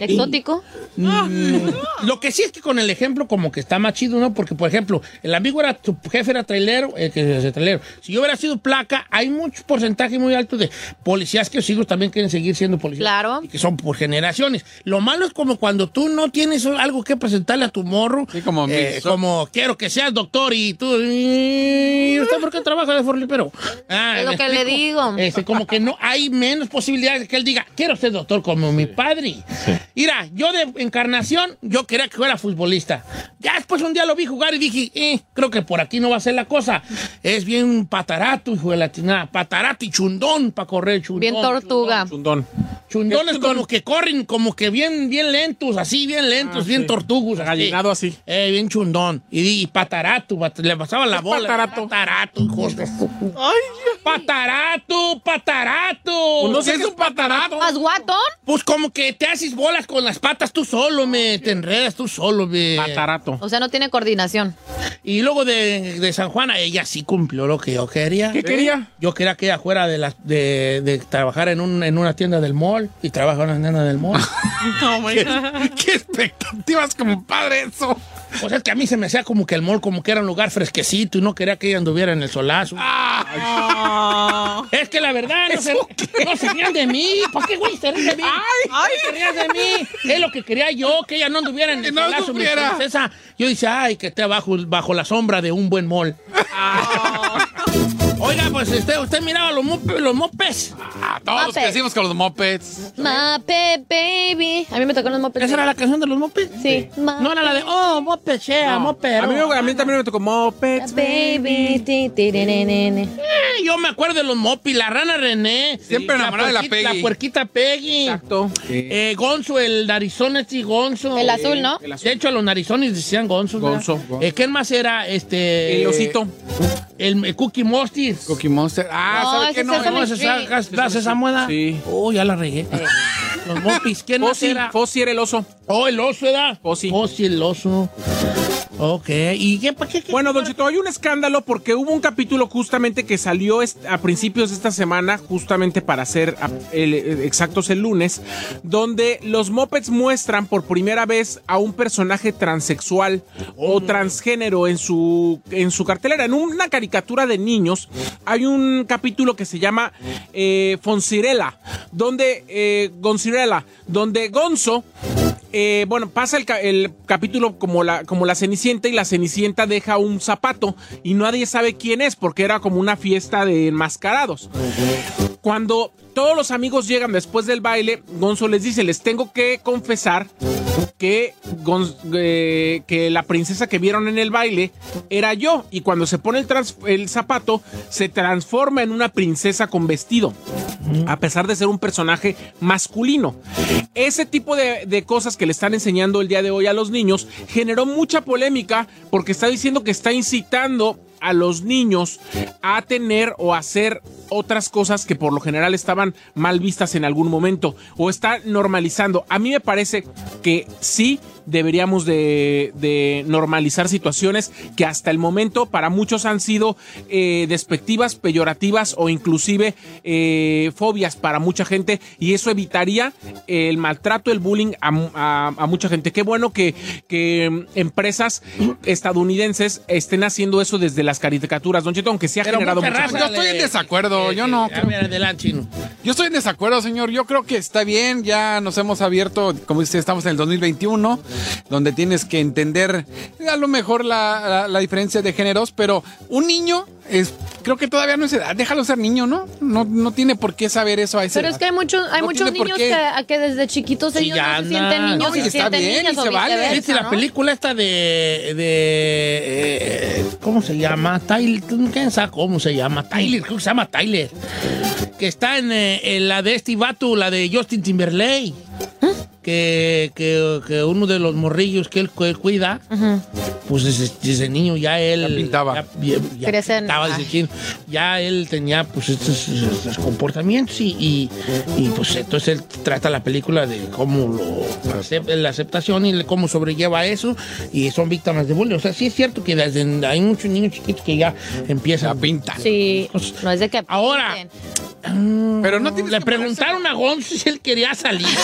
Speaker 3: Exótico.
Speaker 2: Mm, Lo que sí es que con el ejemplo como que está más chido, ¿no? Porque, por ejemplo, el amigo era, tu jefe era trailero, eh, que es trailero. Si yo hubiera sido placa, hay mucho porcentaje muy alto de policías que sus hijos también quieren seguir siendo policías.
Speaker 3: Claro.
Speaker 2: Y que son por generaciones. Lo malo es como cuando tú no tienes algo que presentarle a tu morro.
Speaker 4: como mi-
Speaker 2: eh, como quiero que seas doctor y tú... ¿Y usted por qué trabaja de forlipero? Ah,
Speaker 3: Es lo
Speaker 2: ¿me
Speaker 3: que le digo.
Speaker 2: Este, como que no hay menos posibilidades de que él diga, quiero ser doctor como mi padre. Mira, yo de encarnación, yo quería que fuera futbolista. Ya después un día lo vi jugar y dije, eh, creo que por aquí no va a ser la cosa. Es bien patarato, hijo de la tinada. Patarato y chundón para correr, chundón.
Speaker 3: Bien tortuga.
Speaker 5: Chundón.
Speaker 2: Chundones como que corren, como que bien, bien lentos, así, bien lentos, bien tortugos. así.
Speaker 5: Gallinado así.
Speaker 2: Eh, bien chundón. Y, y patarato, pat- le pasaba la bola.
Speaker 5: patarato?
Speaker 2: Patarato, hijos de su- Patarato, patarato.
Speaker 5: No sé
Speaker 2: ¿Qué
Speaker 5: es un patarato.
Speaker 3: ¿Más guatón?
Speaker 2: Pues como que te haces con las patas tú solo, me. Te enredas tú solo, me.
Speaker 5: Patarato.
Speaker 3: O sea, no tiene coordinación.
Speaker 2: Y luego de, de San Juana, ella sí cumplió lo que yo quería.
Speaker 5: ¿Qué quería?
Speaker 2: Yo quería que ella fuera de, las de, de trabajar en, un, en una tienda del mall y trabaja en una tienda del mall.
Speaker 6: Oh my God.
Speaker 4: ¿Qué expectativas, compadre, eso?
Speaker 2: O sea, que a mí se me hacía como que el mall como que era un lugar fresquecito y no quería que ella anduviera en el solazo.
Speaker 6: Oh.
Speaker 2: Es que la verdad, no se, no se rían de mí. ¿Por qué, güey, se rían de mí? ¡Ay! se rían de mí! Es lo que quería yo, que ella no anduviera en el
Speaker 4: no
Speaker 2: solazo, mi princesa. Yo dice, ay, que esté bajo, bajo la sombra de un buen mall. Oiga, pues usted, usted miraba los, mope- los mopes.
Speaker 4: Ah, todos
Speaker 3: Moped.
Speaker 4: crecimos con los mopeds.
Speaker 3: Mape, baby. A mí me tocó los mopeds.
Speaker 2: ¿Esa era la canción de los mopes?
Speaker 3: Sí.
Speaker 2: No era la de, oh, mope, chea, mope.
Speaker 5: A mí, a mí también me tocó mopeds.
Speaker 3: Baby. ti, ti, ni, ni, ni, ni.
Speaker 2: Eh, Yo me acuerdo de los mopis, la rana René.
Speaker 4: Siempre enamorada de la Peggy.
Speaker 2: La puerquita Peggy.
Speaker 5: Exacto.
Speaker 2: Eh, Gonzo, el narizón este Gonzo.
Speaker 3: El azul, ¿no?
Speaker 5: El azul.
Speaker 2: De hecho, a los narizones decían Gonzo.
Speaker 5: Gonzo, Gonzo.
Speaker 2: Eh, ¿Quién más era? Este...
Speaker 5: El osito.
Speaker 2: El, el Cookie Monster.
Speaker 4: Cookie Monster. Ah,
Speaker 3: No,
Speaker 4: ¿sabe
Speaker 3: ese
Speaker 4: qué
Speaker 3: es
Speaker 4: no?
Speaker 3: Sesame
Speaker 2: ¿Cómo se
Speaker 3: Street.
Speaker 2: saca- das esa mueda?
Speaker 5: Sí.
Speaker 2: Oh, ya la regué. Los mopis. ¿Quién más
Speaker 5: Fossi,
Speaker 2: era?
Speaker 5: Fossi era el oso.
Speaker 2: Oh, el oso, ¿verdad?
Speaker 5: Fossi.
Speaker 2: Fossi, el oso. Ok. ¿Y qué? ¿Para qué? qué-
Speaker 5: Bueno, Don Cheto, hay un escándalo porque hubo un capítulo justamente que salió est- a principios de esta semana, justamente para ser a- el- eh, exactos el lunes, donde los Muppets muestran por primera vez a un personaje transexual o transgénero en su, en su cartelera. En una caricatura de niños hay un capítulo que se llama eh, donde eh, donde Gonzo eh, bueno, pasa el, el capítulo como la, como la Cenicienta y la Cenicienta deja un zapato y nadie sabe quién es porque era como una fiesta de enmascarados. Cuando todos los amigos llegan después del baile, Gonzo les dice, les tengo que confesar que, eh, la princesa que vieron en el baile era yo y cuando se pone el, zapato se transforma en una princesa con vestido a pesar de ser un personaje masculino. Ese tipo de cosas que le están enseñando el día de hoy a los niños generó mucha polémica porque está diciendo que está incitando a los niños a tener o hacer otras cosas que por lo general estaban mal vistas en algún momento o está normalizando. A mí me parece que sí deberíamos de, de normalizar situaciones que hasta el momento para muchos han sido eh, despectivas, peyorativas o inclusive eh, fobias para mucha gente y eso evitaría el maltrato, el bullying a, mu- a- a mucha gente. Qué bueno que, que mm, empresas estadounidenses estén haciendo eso desde las caricaturas, Don Cheto, aunque se ha
Speaker 2: Pero
Speaker 5: generado
Speaker 2: mucha
Speaker 4: Yo estoy en desacuerdo, yo no creo-
Speaker 2: ver, adelante, chino.
Speaker 4: Yo estoy en desacuerdo, señor. Yo creo que está bien. Ya nos hemos abierto, como dice, estamos en el 2021, donde tienes que entender a lo mejor la, la- diferencia de géneros, pero un niño es, creo que todavía no es edad. Déjalo ser niño, ¿no? No, no tiene por qué saber eso a esa
Speaker 3: Pero es
Speaker 4: edad.
Speaker 3: que hay muchos, hay
Speaker 4: No
Speaker 3: muchos niños que, a que desde chiquitos ellos
Speaker 2: ya
Speaker 3: no se sienten niños
Speaker 4: No, y
Speaker 3: y se
Speaker 4: está
Speaker 3: sienten
Speaker 4: bien, y
Speaker 3: niñas
Speaker 4: se
Speaker 3: o
Speaker 4: vale.
Speaker 2: ¿Viste la
Speaker 3: ¿no?
Speaker 2: película esta de. de eh, ¿Cómo se llama? Tyler. ¿Quién sabe cómo se llama? Tyler, creo que se llama Tyler. Que está en, eh, en la de este vato, la de Justin Timberlake. Que que, que, que uno de los morrillos que él, que él cuida, pues desde, desde niño ya él...
Speaker 4: Ya pintaba.
Speaker 2: Ya, ya- ya
Speaker 3: Crecen,
Speaker 2: pintaba Ya él tenía pues estos, estos comportamientos y, y, y, pues entonces él trata la película de cómo lo la aceptación y cómo sobrelleva eso y son víctimas de bullying. O sea, sí es cierto que desde, hay muchos niños chiquitos que ya empiezan a pintar.
Speaker 3: Sí, no es de que...
Speaker 2: Ahora,
Speaker 4: Pero no
Speaker 2: le preguntaron a Gonzo si él quería salir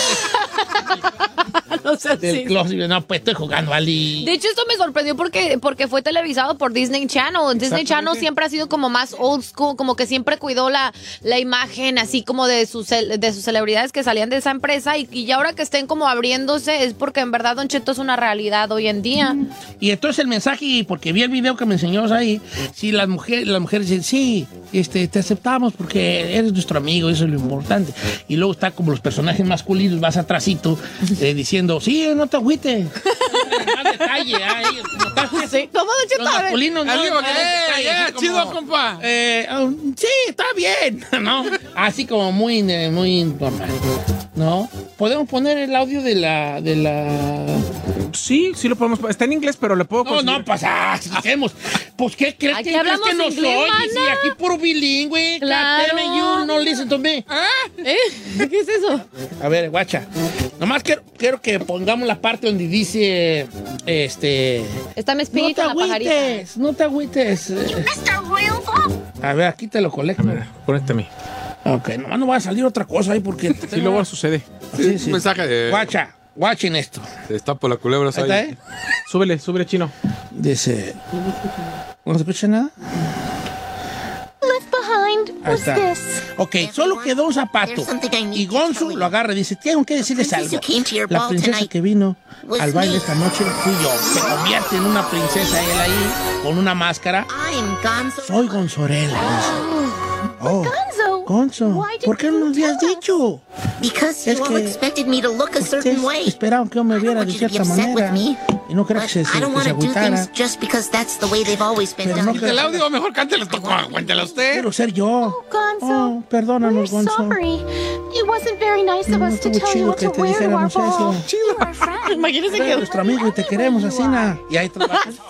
Speaker 3: no sé
Speaker 2: del
Speaker 3: si-
Speaker 2: closet. No, pues estoy jugando Ali.
Speaker 3: De hecho, esto me sorprendió porque, porque fue televisado por Disney Channel. Disney Channel siempre ha sido como más old school, como que siempre cuidó la, la imagen así como de sus, de sus celebridades que salían de esa empresa y, y ahora que estén como abriéndose es porque en verdad Don Cheto es una realidad hoy en día.
Speaker 2: Y entonces el mensaje, porque vi el video que me enseñó ahí, si las mujeres, las mujeres dicen, sí, este, te aceptamos porque eres nuestro amigo, eso es lo importante. Y luego está como los personajes masculinos, más atrasito, eh, diciendo, sí, no te agüites. más detalle, ay, no te agüites.
Speaker 3: ¿Cómo, Don Cheto?
Speaker 2: Los
Speaker 3: A ver.
Speaker 2: masculinos, no,
Speaker 4: Así como
Speaker 2: no,
Speaker 4: que,
Speaker 2: detalle,
Speaker 4: "Eh,
Speaker 2: así
Speaker 4: eh, chido, compa".
Speaker 2: eh, ah, sí, está bien, ¿no? Así como muy, eh, muy normal, ¿no? Podemos poner el audio de la, de la...
Speaker 5: Sí, sí lo podemos. Está en inglés, pero le puedo
Speaker 2: No,
Speaker 5: conseguir.
Speaker 2: no, pues, ah, si queremos. Pues, ¿qué crees
Speaker 3: Aquí
Speaker 2: que, crees
Speaker 3: hablamos
Speaker 2: que no
Speaker 3: inglés,
Speaker 2: soy?
Speaker 3: mana.
Speaker 2: Si aquí puro bilingüe.
Speaker 3: Claro.
Speaker 2: You no listen to me.
Speaker 3: ¿Eh? ¿Qué es eso?
Speaker 2: A ver, guacha. Nomás quiero, quiero que pongamos la parte donde dice, este...
Speaker 3: Está mi
Speaker 2: No
Speaker 3: espíritu
Speaker 2: te
Speaker 3: en la pajarita.
Speaker 2: agüites, no te agüites. A ver, aquí te lo colecto.
Speaker 5: Ponete a mí.
Speaker 2: Ok, nomás no va a salir otra cosa ahí porque...
Speaker 5: Sí, luego sucede.
Speaker 2: Sí, sí.
Speaker 4: Un mensaje de.
Speaker 2: Guacha, guachen esto.
Speaker 4: Está por la culebra.
Speaker 2: Ahí está, ¿eh?
Speaker 5: Súbele, súbele, chino.
Speaker 2: Dice... ¿No se escucha nada?
Speaker 13: Left behind
Speaker 2: Ahí
Speaker 13: was
Speaker 2: está.
Speaker 13: this.
Speaker 2: Ok, solo quedó un zapato. Y
Speaker 13: you.
Speaker 2: lo agarra y dice, tengo que decirles algo. La princesa que vino al baile
Speaker 13: me."
Speaker 2: esta noche fui yo. Se convierte en una princesa él ahí, con una máscara.
Speaker 13: I'm Gonzo.
Speaker 2: Soy Gonzorela. Oh,
Speaker 13: Why
Speaker 2: ¿por qué no nos habías dicho?
Speaker 13: Because
Speaker 2: Es que
Speaker 13: expected me to look a certain
Speaker 2: Ustedes
Speaker 13: way.
Speaker 2: esperaban que yo me viera de
Speaker 13: you to be
Speaker 2: cierta
Speaker 13: upset with
Speaker 2: manera.
Speaker 13: me,
Speaker 2: Y no creo que se, se,
Speaker 13: I don't
Speaker 2: que se
Speaker 13: want to do
Speaker 2: agüitara.
Speaker 13: things just because that's the way they've always been
Speaker 2: Pero no
Speaker 13: done.
Speaker 4: El audio, mejor cántelo. Cuéntelo usted.
Speaker 2: Quiero ser yo.
Speaker 13: Gonzo,
Speaker 2: Oh, perdónanos,
Speaker 13: we're
Speaker 2: Gonzo.
Speaker 13: sorry. It wasn't very nice of
Speaker 2: No
Speaker 13: us to
Speaker 2: estuvo
Speaker 13: tell you
Speaker 2: chido
Speaker 13: what
Speaker 2: que
Speaker 13: to
Speaker 2: te
Speaker 13: wear to our ball.
Speaker 3: Imagínense
Speaker 2: Tú eres nuestro amigo y te queremos así, na. Y ahí trabajas.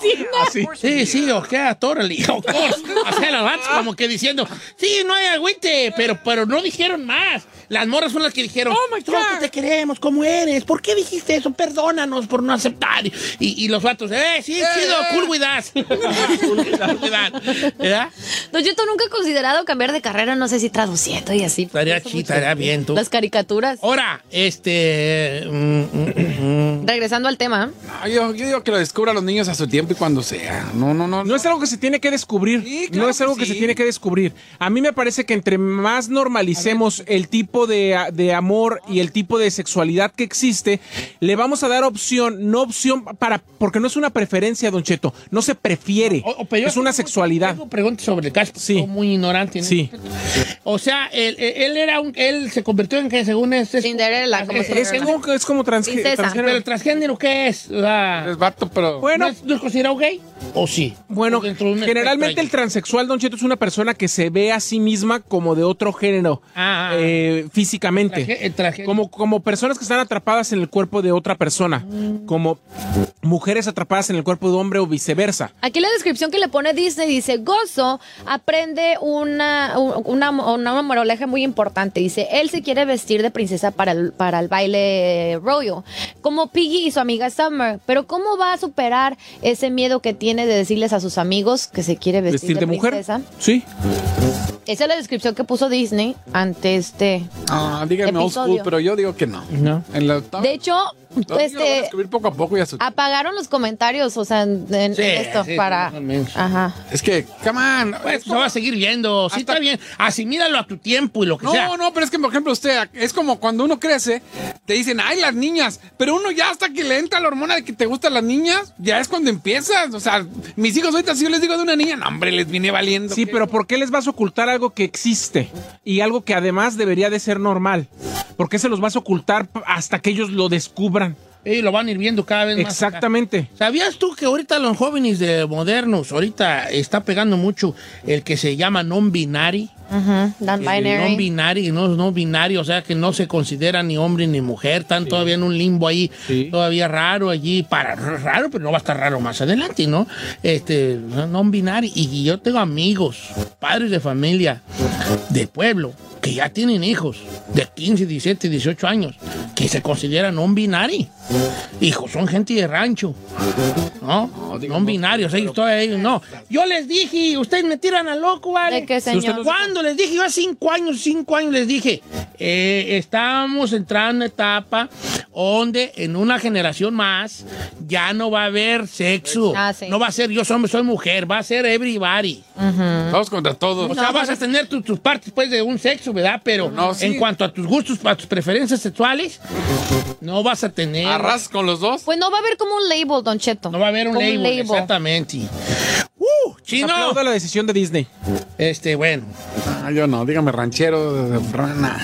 Speaker 2: Sí, sí, ok, tórale, of course. Vatos como que diciendo, sí, no hay agüite, pero, pero no dijeron más. Las morras son las que dijeron, oh my God, te queremos, ¿cómo eres? ¿Por qué dijiste eso? Perdónanos por no aceptar. Y, y los vatos, eh, sí, chido, cool with us. cool with us. ¿Verdad?
Speaker 3: Don Cheto nunca he considerado cambiar de carrera, no sé si traduciendo y así.
Speaker 2: Estaría chido, estaría bien, tú.
Speaker 3: Las caricaturas.
Speaker 2: Ahora, este... mm, mm, mm,
Speaker 3: Regresando al tema.
Speaker 4: No, yo, yo digo que lo descubra los niños a su tiempo y cuando sea. No, no, no.
Speaker 5: No es algo que se tiene que descubrir.
Speaker 4: Sí, claro
Speaker 5: no es algo
Speaker 4: que
Speaker 5: que,
Speaker 4: sí.
Speaker 5: se tiene que descubrir. A mí me parece que entre más normalicemos el tipo de, de amor y el tipo de sexualidad que existe, le vamos a dar opción, no opción para, porque no es una preferencia, Don Cheto. No se prefiere.
Speaker 2: O- o- pero yo
Speaker 5: es una
Speaker 2: tengo-
Speaker 5: sexualidad.
Speaker 2: Tengo preguntas sobre el caso.
Speaker 5: Sí.
Speaker 2: muy ignorante. ¿no?
Speaker 5: Sí.
Speaker 2: O sea, él, él era un, él se convirtió en que según es, es
Speaker 3: Cinderella, como
Speaker 2: es-
Speaker 5: Es como, es transgénero.
Speaker 2: pero el transgénero qué es? O sea,
Speaker 4: Es vato, pero.
Speaker 5: Bueno,
Speaker 2: ¿no, es, no es considerado gay? ¿O sí?
Speaker 5: Bueno,
Speaker 2: ¿O dentro de un
Speaker 5: generalmente el transexual, Don Cheto, es una persona que se ve a sí misma como de otro género
Speaker 2: Ah, ah,
Speaker 5: eh, físicamente.
Speaker 2: Traje- el traje-
Speaker 5: Como, como personas que están atrapadas en el cuerpo de otra persona.
Speaker 2: Mm.
Speaker 5: Como mujeres atrapadas en el cuerpo de hombre o viceversa.
Speaker 3: Aquí la descripción que le pone Disney dice, Gozo aprende una, una, una moraleja muy importante. Dice, él se quiere vestir de princesa para el, para el baile royal, como Piggy y su amiga Summer. Pero ¿cómo va a superar ese miedo que tiene de decirles a sus amigos que se quiere vestir,
Speaker 5: Vestir de mujer.
Speaker 3: princesa?
Speaker 5: Sí.
Speaker 3: Esa es la descripción que puso Disney ante este...
Speaker 4: Ah, díganme old school,
Speaker 3: Episodio.
Speaker 4: pero yo digo que no.
Speaker 2: No.
Speaker 4: En la,
Speaker 3: De hecho,
Speaker 4: Lo a
Speaker 3: este...
Speaker 4: descubrir poco a poco y a su
Speaker 3: Apagaron los comentarios, o sea, en, en
Speaker 2: Sí,
Speaker 3: esto,
Speaker 2: sí,
Speaker 3: para... Ajá.
Speaker 4: Es que, come on.
Speaker 2: Pues se va a seguir viendo. Sí,
Speaker 4: Hasta-
Speaker 2: está bien. Así míralo a tu tiempo y lo que sea.
Speaker 4: No, no, pero es que, por ejemplo, usted, es como cuando uno crece, te dicen, ay, las niñas, pero uno ya hasta que le entra la hormona de que te gustan las niñas, ya es cuando empiezas. O sea, mis hijos ahorita si yo les digo de una niña, no, hombre, les viene valiendo.
Speaker 5: Sí,
Speaker 4: ¿qué?
Speaker 5: pero ¿por qué les vas a ocultar algo que existe? Y algo que además debería de ser normal. ¿Por qué se los vas a ocultar hasta que ellos lo descubran?
Speaker 2: Y lo van a ir viendo cada vez más. acá.
Speaker 5: Exactamente.
Speaker 2: ¿Sabías tú que ahorita los jóvenes de modernos, ahorita está pegando mucho el que se llama non-binary?
Speaker 3: Non-binary.
Speaker 2: non-binary, no, no binario, o sea que no se considera ni hombre ni mujer, están todavía en un limbo ahí, todavía raro allí, para raro, pero no va a estar raro más adelante, ¿no? Este, non-binary, y yo tengo amigos, padres de familia, de pueblo, que ya tienen hijos de 15, 17, 18 años, que se consideran non-binary. Hijos, son gente de rancho, ¿no? Non-binarios, ellos todavía ellos no. Yo les dije, ustedes me tiran a loco, ¿vale?
Speaker 3: ¿De qué, señor?
Speaker 2: ¿Cuándo les dije? Yo hace cinco años, cinco años les dije, eh, estamos entrando en una etapa donde en una generación más ya no va a haber sexo.
Speaker 3: Ah, sí.
Speaker 2: No va a ser yo soy, soy mujer, va a ser everybody.
Speaker 4: Todos contra todos.
Speaker 2: O sea, vas a tener tu- tus partes pues, de un sexo, ¿verdad? Pero
Speaker 4: No, sí.
Speaker 2: en cuanto a tus gustos, a tus preferencias sexuales, no vas a tener.
Speaker 4: ¿Arras con los dos?
Speaker 3: Pues no va a haber como un label, Don Cheto.
Speaker 2: No va a haber un label, exactamente. ¡Uh! ¡Chino!
Speaker 5: Aplaudo la decisión de Disney.
Speaker 2: Este, bueno.
Speaker 4: Ah, yo no, dígame ranchero de rana.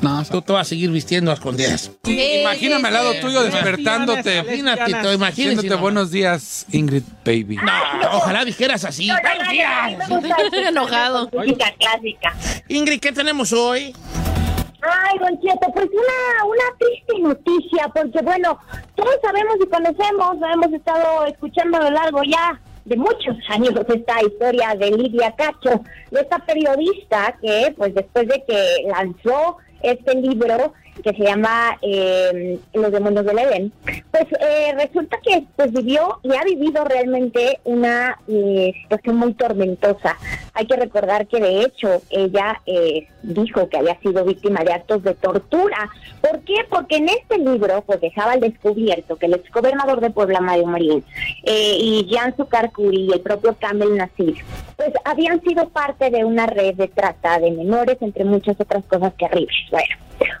Speaker 4: No,
Speaker 2: Tú te vas a seguir vistiendo a escondidas.
Speaker 4: Imagíname al lado tuyo despertándote.
Speaker 2: Imagínate,
Speaker 4: buenos días, Ingrid Baby.
Speaker 2: No, ojalá dijeras así. Buenos días.
Speaker 3: Enojado.
Speaker 14: Música clásica.
Speaker 2: Ingrid, ¿qué tenemos hoy?
Speaker 14: Ay, Don Cheto, pues una, una triste noticia, porque bueno, todos sabemos y conocemos, hemos estado escuchando a lo largo ya de muchos años esta historia de Lidia Cacho, de esta periodista que, pues después de que lanzó este libro que se llama eh, Los demonios del Edén, pues eh, resulta que pues vivió y ha vivido realmente una eh, situación muy tormentosa. Hay que recordar que de hecho ella eh, dijo que había sido víctima de actos de tortura. ¿Por qué? Porque en este libro pues dejaba al descubierto que el exgobernador de Puebla, Mario Marín, eh, y Jan Sucarcuri y el propio Kamel Nasir, pues habían sido parte de una red de trata de menores, entre muchas otras cosas terribles. Bueno,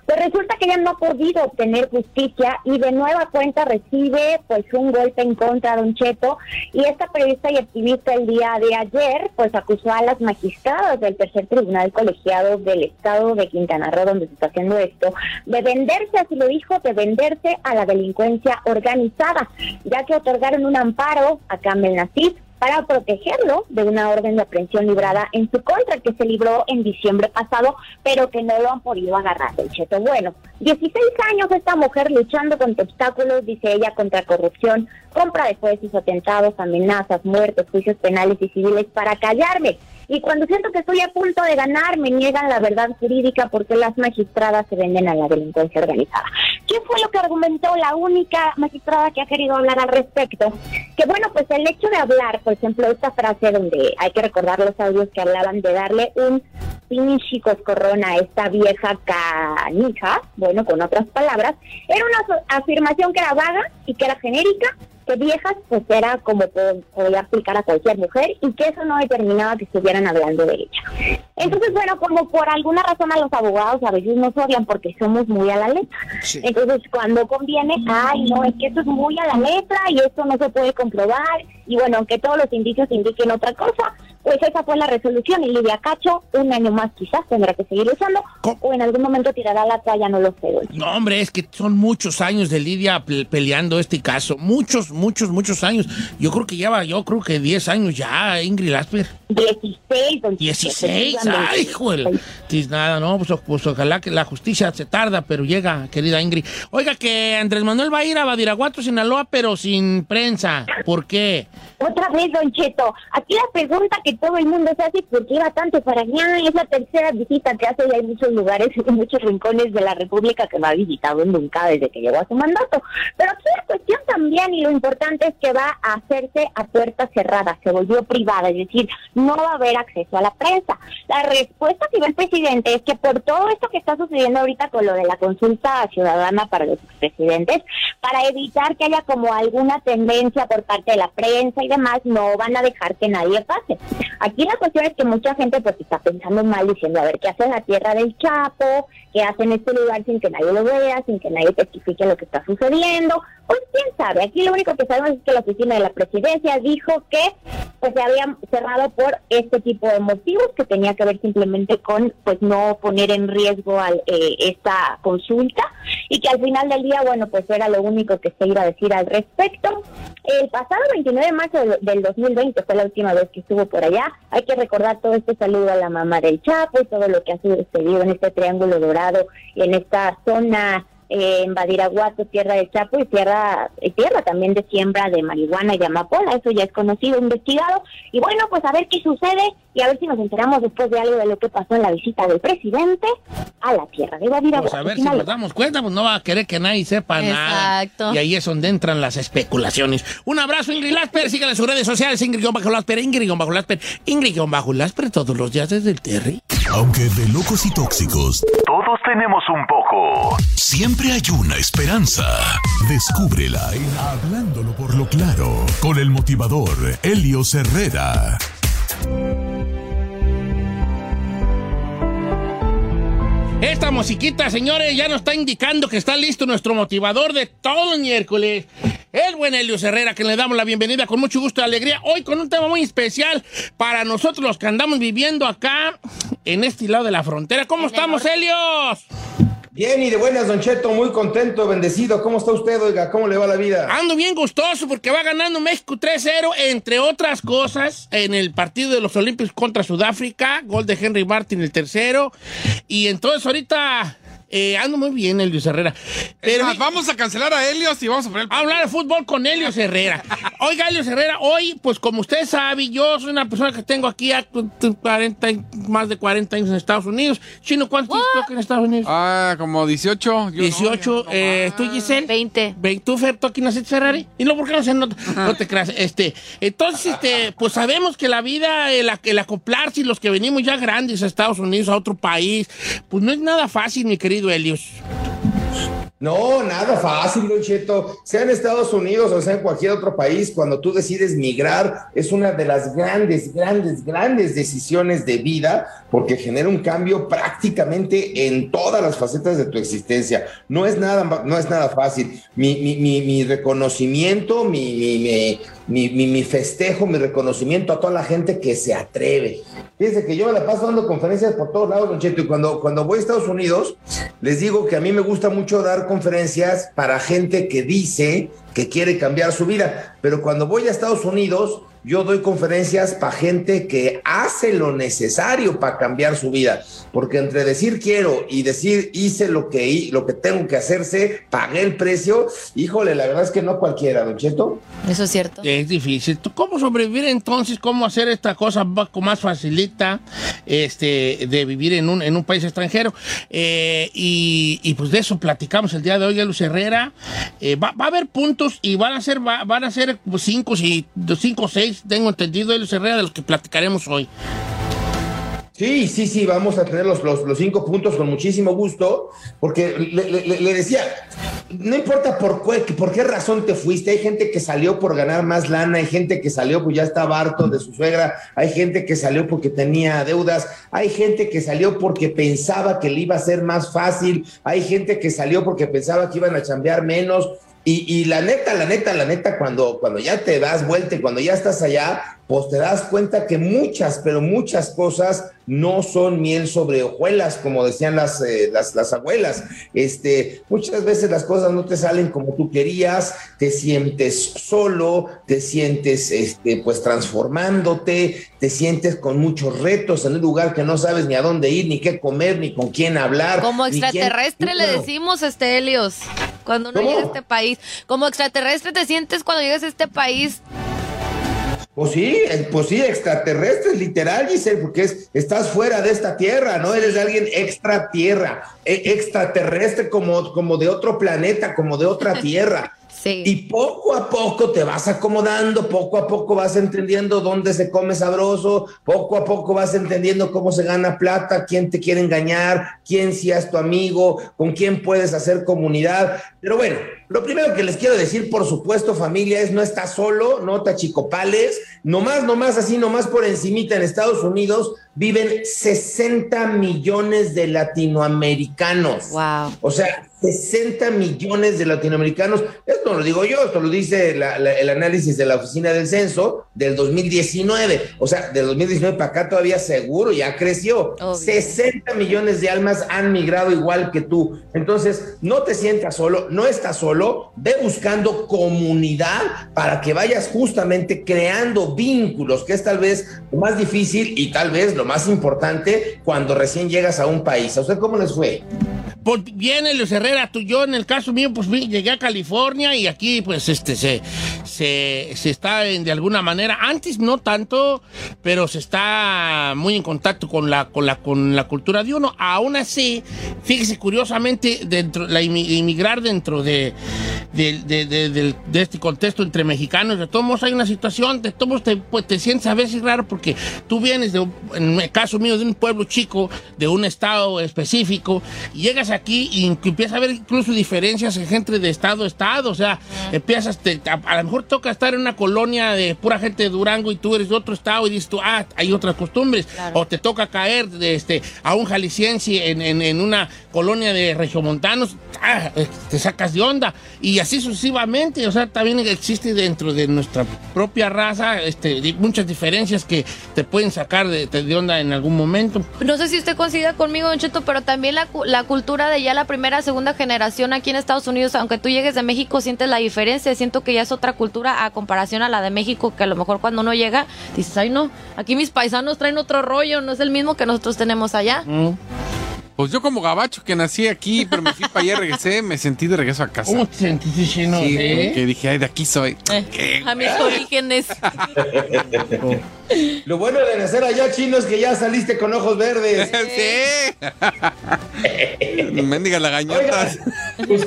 Speaker 14: pues resulta que ella no ha podido obtener justicia y de nueva cuenta recibe pues un golpe en contra de Don Cheto. Y esta periodista y activista el día de ayer pues acusó a las magistradas del tercer tribunal colegiado del estado de Quintana Roo donde se está haciendo esto de venderse, así lo dijo, de venderse a la delincuencia organizada ya que otorgaron un amparo a Kamel Nasif para protegerlo de una orden de aprehensión librada en su contra que se libró en diciembre pasado, pero que no lo han podido agarrar del cheto. Bueno, 16 años esta mujer luchando contra obstáculos, dice ella, contra corrupción, compra de jueces, atentados, amenazas, muertes, juicios penales y civiles para callarme. Y cuando siento que estoy a punto de ganar, me niegan la verdad jurídica porque las magistradas se venden a la delincuencia organizada. ¿Qué fue lo que argumentó la única magistrada que ha querido hablar al respecto? Que bueno, pues el hecho de hablar, por ejemplo, esta frase donde hay que recordar los audios que hablaban de darle un pinche coscorrón a esta vieja canija, bueno, con otras palabras, era una afirmación que era vaga y que era genérica, que viejas pues era como po- podía aplicar a cualquier mujer y que eso no determinaba que estuvieran hablando de ella. Entonces, bueno, como por alguna razón a los abogados a veces nos odian porque somos muy a la letra. Entonces, cuando conviene, ay, no, es que esto es muy a la letra y esto no se puede comprobar. Y bueno, aunque todos los indicios indiquen otra cosa, pues esa fue la resolución. Y Lidia Cacho, un año más quizás tendrá que seguir luchando o en algún momento tirará la toalla, no lo sé.
Speaker 2: No, hombre, es que son muchos años de Lidia pe- peleando este caso. Muchos, muchos, muchos años. Yo creo que lleva, yo creo que 10 años ya, Ingrid Lasper.
Speaker 14: 16, don
Speaker 2: 16,
Speaker 14: Efectivamente.
Speaker 2: ay, nada, no, pues, pues ojalá que la justicia se tarda, pero llega, querida Ingrid. Oiga, que Andrés Manuel va a ir a Badiraguato, Sinaloa, pero sin prensa. ¿Por qué?
Speaker 14: Otra vez, Don Cheto, aquí la pregunta que todo el mundo se hace, ¿por qué iba tanto para allá? Es la tercera visita que hace y hay muchos lugares, muchos rincones de la República que no ha visitado nunca desde que llegó a su mandato. Pero aquí la cuestión también y lo importante es que va a hacerse a puerta cerrada, se volvió privada, es decir, no va a haber acceso a la prensa. La respuesta que dio presidente es que por todo esto que está sucediendo ahorita con lo de la consulta ciudadana para los expresidentes, para evitar que haya como alguna tendencia por parte de la prensa y demás, no van a dejar que nadie pase. Aquí la cuestión es que mucha gente pues está pensando mal diciendo, a ver, ¿qué hace la tierra del Chapo? ¿Qué hace en este lugar sin que nadie lo vea, sin que nadie testifique lo que está sucediendo? Pues quién sabe, aquí lo único que sabemos es que la oficina de la presidencia dijo que pues se había cerrado por este tipo de motivos que tenía que ver simplemente con pues no poner en riesgo al, eh, esta consulta y que al final del día, bueno, pues era lo único que se iba a decir al respecto. El pasado 29 de marzo del- del 2020 fue la última vez que estuvo por allá. Hay que recordar todo este saludo a la mamá del Chapo y todo lo que ha sucedido en este triángulo dorado y en esta zona eh, en Badiraguato, tierra del Chapo y tierra, y tierra también de siembra de marihuana y amapola, eso ya es conocido, investigado, y bueno, pues a ver qué sucede y a ver si nos enteramos después de algo de lo que pasó en la visita del presidente a la tierra de Badiraguato.
Speaker 2: Pues a ver si nos damos cuenta, pues no va a querer que nadie sepa nada.
Speaker 3: Exacto.
Speaker 2: Y ahí es donde entran las especulaciones. Un abrazo, Ingrid Lasper. Síganle en sus redes sociales, Ingrid-Lasper, Ingrid-Lasper, Ingrid-Lasper, todos los días desde el Terry.
Speaker 1: Aunque de locos y tóxicos,
Speaker 9: Todos tenemos un poco.
Speaker 1: siempre hay una esperanza. Descúbrela en Hablándolo por lo claro, con el motivador Helios Herrera.
Speaker 2: Esta musiquita, señores, ya nos está indicando que está listo nuestro motivador de todo el miércoles. El buen Helios Herrera, que le damos la bienvenida con mucho gusto y alegría. Hoy con un tema muy especial para nosotros los que andamos viviendo acá en este lado de la frontera. ¿Cómo estamos, Helios?
Speaker 15: Bien y de buenas, Don Cheto, muy contento, bendecido. ¿Cómo está usted, oiga? ¿Cómo le va la vida?
Speaker 2: Ando bien gustoso porque va ganando México 3-0, entre otras cosas, en el partido de los Olímpicos contra Sudáfrica, gol de Henry Martin el tercero. Y entonces ahorita eh, ando muy bien, Helios Herrera. Pero
Speaker 4: Más, vamos a cancelar a Helios y vamos a poner el...
Speaker 2: a hablar de fútbol con Helios Herrera. Oiga, Helios Herrera, hoy, pues como usted sabe, yo soy una persona que tengo aquí a 40, y- más de 40 años en Estados Unidos. Chino, ¿cuántos tienes tú aquí en Estados Unidos?
Speaker 4: Ah, como 18. yo
Speaker 2: 18, eh, ¿tú Giselle?
Speaker 3: 20.
Speaker 2: ¿Tú, Fer, tú aquí naciste Ferrari? Y no, ¿por qué no se no, no te creas? Este, entonces, este, pues sabemos que la vida, el, el acoplarse y los que venimos ya grandes a Estados Unidos, a otro país, pues no es nada fácil, mi querido Helios.
Speaker 15: No, nada fácil, Don Cheto. Sea en Estados Unidos o sea en cualquier otro país, cuando tú decides migrar, es una de las grandes, grandes, grandes decisiones de vida, porque genera un cambio prácticamente en todas las facetas de tu existencia. No es nada, no es nada fácil. Mi, mi, mi, mi reconocimiento, mi, mi, mi, mi, festejo, mi reconocimiento a toda la gente que se atreve. Fíjense que yo me la paso dando conferencias por todos lados, Don y cuando, cuando voy a Estados Unidos, les digo que a mí me gusta mucho dar conferencias para gente que dice que quiere cambiar su vida, pero cuando voy a Estados Unidos, yo doy conferencias para gente que hace lo necesario para cambiar su vida, porque entre decir quiero y decir hice lo que, lo que tengo que hacerse, pagué el precio, híjole, la verdad es que no cualquiera, Don Cheto.
Speaker 3: Eso es cierto.
Speaker 2: Es difícil. ¿Tú ¿Cómo sobrevivir entonces? ¿Cómo hacer esta cosa un poco más facilita este, de vivir en un, en un país extranjero? Eh, y, y, pues de eso platicamos el día de hoy, Luz Herrera. Eh, va, va a haber puntos y van a ser, va- van a ser cinco, si- cinco o seis, tengo entendido, Luz Herrera, de los que platicaremos hoy.
Speaker 15: Sí, sí, sí, vamos a tener los, los, los cinco puntos con muchísimo gusto, porque le, le- le decía, no importa por, qué- por qué razón te fuiste, hay gente que salió por ganar más lana, hay gente que salió pues ya estaba harto de su suegra, hay gente que salió porque tenía deudas, hay gente que salió porque pensaba que le iba a ser más fácil, hay gente que salió porque pensaba que iban a chambear menos, y, y la neta, la neta, la neta, cuando, cuando ya te das vuelta y cuando ya estás allá, pues te das cuenta que muchas, pero muchas cosas no son miel sobre hojuelas, como decían las, eh, las, las abuelas. Este, muchas veces las cosas no te salen como tú querías, te sientes solo, te sientes este, pues transformándote, te sientes con muchos retos en un lugar que no sabes ni a dónde ir, ni qué comer, ni con quién hablar.
Speaker 3: Como
Speaker 15: quién-
Speaker 3: extraterrestre le decimos, este Helios, cuando uno
Speaker 15: ¿Cómo?
Speaker 3: llega a este país. Como extraterrestre te sientes cuando llegas a este país.
Speaker 15: Pues sí, pues sí, extraterrestres, literal, Giselle, porque es, estás fuera de esta tierra, ¿no? Eres alguien extra tierra, e- extraterrestre como, como de otro planeta, como de otra tierra.
Speaker 3: Sí.
Speaker 15: Y poco a poco te vas acomodando, poco a poco vas entendiendo dónde se come sabroso, poco a poco vas entendiendo cómo se gana plata, quién te quiere engañar, quién sí es tu amigo, con quién puedes hacer comunidad. Pero bueno, Lo primero que les quiero decir, por supuesto, familia, es no está solo, no tachicopales, nomás, nomás, así, nomás por encimita en Estados Unidos viven 60 millones de latinoamericanos.
Speaker 3: Wow.
Speaker 15: O sea, 60 millones de latinoamericanos. Esto no lo digo yo, esto lo dice la- la- el análisis de la Oficina del Censo del 2019. O sea, del 2019 para acá todavía seguro ya creció. 60 millones de almas han migrado igual que tú. Entonces, no te sientas solo, no estás solo, ve buscando comunidad para que vayas justamente creando vínculos, que es tal vez lo más difícil y tal vez lo más importante cuando recién llegas a un país. ¿A usted cómo les fue?
Speaker 2: Pues viene Luis Herrera, tú, yo en el caso mío, pues llegué a California y aquí pues este se, se, se está en- de alguna manera, antes no tanto, pero se está muy en contacto con la, con la, con la cultura de uno. Aún así, fíjese curiosamente, dentro, la inmigrar dentro de, de, de- de- de este contexto entre mexicanos, de todos modos hay una situación, de todos modos te, pues, te sientes a veces raro porque tú vienes, de, un- en el caso mío, de un pueblo chico, de un estado específico, y llegas aquí y empiezas a ver incluso diferencias en gente de estado a estado, o sea, empiezas, te- a, a lo mejor toca estar en una colonia de pura gente de Durango y tú eres de otro estado y dices tú, ah, hay otras costumbres, o te toca caer de este, a un jalisciense en, en- en una colonia de regiomontanos, ah, eh, te sacas de onda, y así sucesivamente, o sea, también existe dentro de nuestra propia raza este, muchas diferencias que te pueden sacar de, de onda en algún momento.
Speaker 3: No sé si usted coincida conmigo, Don Cheto, pero también la, la cultura de ya la primera, segunda generación aquí en Estados Unidos, aunque tú llegues de México, sientes la diferencia. Siento que ya es otra cultura a comparación a la de México, que a lo mejor cuando uno llega, dices, ay no, aquí mis paisanos traen otro rollo, no es el mismo que nosotros tenemos allá.
Speaker 4: Pues yo como gabacho que nací aquí, pero me fui para allá y regresé, me sentí de regreso a casa.
Speaker 2: ¿Cómo te sentiste lleno
Speaker 4: Sí,
Speaker 2: de-
Speaker 4: que dije, ay, de aquí soy.
Speaker 3: A mis orígenes.
Speaker 15: Lo bueno de nacer allá, chino, es que ya saliste con ojos verdes.
Speaker 4: sí. Mendiga lagañotas.
Speaker 15: Pues,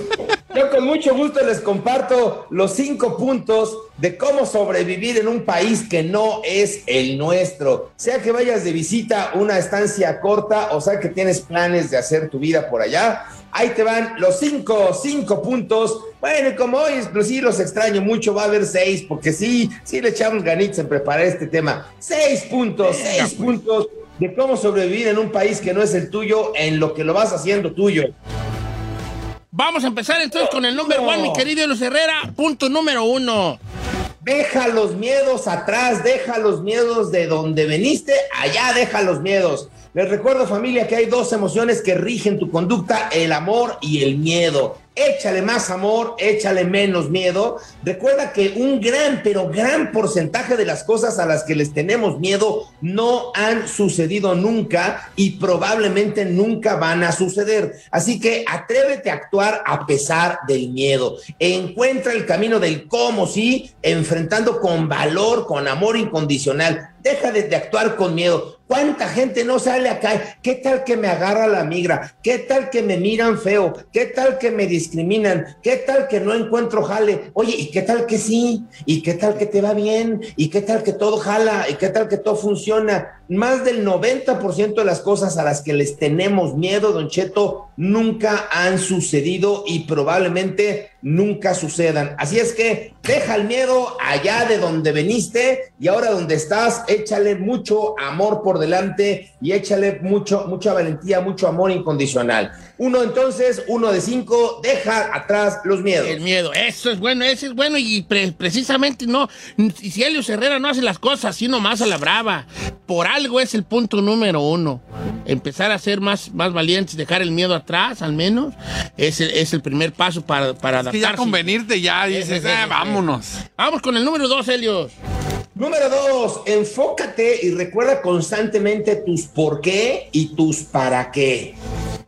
Speaker 15: yo con mucho gusto les comparto los cinco puntos de cómo sobrevivir en un país que no es el nuestro. Sea que vayas de visita una estancia corta o sea que tienes planes de hacer tu vida por allá. Ahí te van los cinco, cinco puntos. Bueno, y como hoy pues sí los extraño mucho, va a haber seis, porque sí, sí le echamos ganitas en preparar este tema. Seis puntos, seis puntos de cómo sobrevivir en un país que no es el tuyo, en lo que lo vas haciendo tuyo.
Speaker 2: Vamos a empezar entonces con el número uno, mi querido Luis Herrera. Punto número uno.
Speaker 15: Deja los miedos atrás, deja los miedos de donde veniste, allá deja los miedos. Les recuerdo familia que hay dos emociones que rigen tu conducta, el amor y el miedo. Échale más amor, échale menos miedo. Recuerda que un gran, pero gran porcentaje de las cosas a las que les tenemos miedo no han sucedido nunca y probablemente nunca van a suceder. Así que atrévete a actuar a pesar del miedo. Encuentra el camino del cómo sí, enfrentando con valor, con amor incondicional. Deja de, de actuar con miedo. ¿Cuánta gente no sale acá? ¿Qué tal que me agarra la migra? ¿Qué tal que me miran feo? ¿Qué tal que me discriminan? ¿Qué tal que no encuentro jale? Oye, ¿y qué tal que sí? ¿Y qué tal que te va bien? ¿Y qué tal que todo jala? ¿Y qué tal que todo funciona? Más del 90% de las cosas a las que les tenemos miedo, Don Cheto, nunca han sucedido y probablemente nunca sucedan. Así es que deja el miedo allá de donde veniste y ahora donde estás, échale mucho amor por delante y échale mucho, mucha valentía, mucho amor incondicional. Uno entonces, uno de cinco, deja atrás los miedos.
Speaker 2: El miedo, eso es bueno, eso es bueno y pre- precisamente no, si Helios Herrera no hace las cosas así nomás a la brava, por algo es el punto número uno. Empezar a ser más, más valientes, dejar el miedo atrás al menos, es el, es el primer paso para, para
Speaker 4: Es que
Speaker 2: adaptarse.
Speaker 4: ya con venirte ya dices, "Ah, vámonos.
Speaker 2: Vamos con el número dos, Helios.
Speaker 15: Número dos, enfócate y recuerda constantemente tus por qué y tus para qué.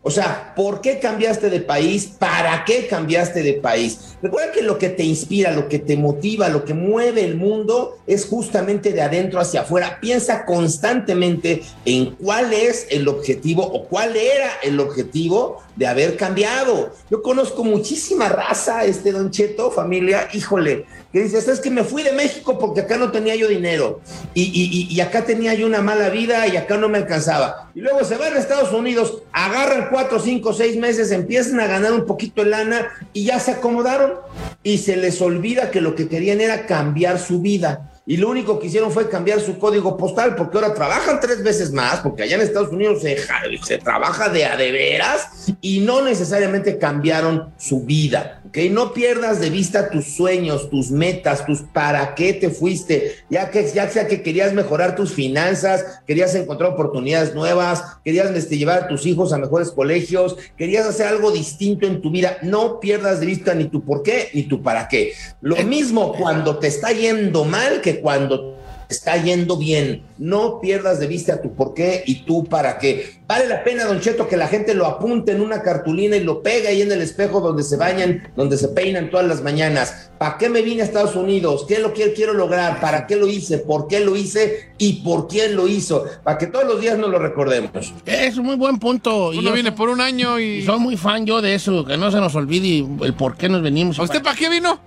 Speaker 15: O sea, ¿por qué cambiaste de país? ¿Para qué cambiaste de país? Recuerda que lo que te inspira, lo que te motiva, lo que mueve el mundo es justamente de adentro hacia afuera. Piensa constantemente en cuál es el objetivo o cuál era el objetivo de haber cambiado. Yo conozco muchísima raza, este Don Cheto, familia, híjole, que dice, es que me fui de México porque acá no tenía yo dinero y, y- y- y acá tenía yo una mala vida y acá no me alcanzaba. Y luego se van a Estados Unidos, agarran cuatro, cinco, seis meses, empiezan a ganar un poquito de lana y ya se acomodaron. Y se les olvida que lo que querían era cambiar su vida. Y lo único que hicieron fue cambiar su código postal, porque ahora trabajan tres veces más, porque allá en Estados Unidos se, se trabaja de a de veras y no necesariamente cambiaron su vida. ¿ok? No pierdas de vista tus sueños, tus metas, tus para qué te fuiste, ya que ya sea que querías mejorar tus finanzas, querías encontrar oportunidades nuevas, querías este, llevar a tus hijos a mejores colegios, querías hacer algo distinto en tu vida. No pierdas de vista ni tu por qué ni tu para qué. Lo mismo cuando te está yendo mal que cuando está yendo bien. No pierdas de vista tu por qué y tu para qué. Vale la pena, Don Cheto, que la gente lo apunte en una cartulina y lo pegue ahí en el espejo donde se bañan, donde se peinan todas las mañanas. ¿Para qué me vine a Estados Unidos? ¿Qué es lo que quiero lograr? ¿Para qué lo hice? ¿Por qué lo hice? ¿Y por quién lo hizo? Para que todos los días nos lo recordemos.
Speaker 2: Es un muy buen punto.
Speaker 4: Uno
Speaker 2: yo
Speaker 4: viene
Speaker 2: soy-
Speaker 4: por un año y...
Speaker 2: y soy muy fan yo de eso, que no se nos olvide el por qué nos venimos.
Speaker 4: ¿A usted para qué vino?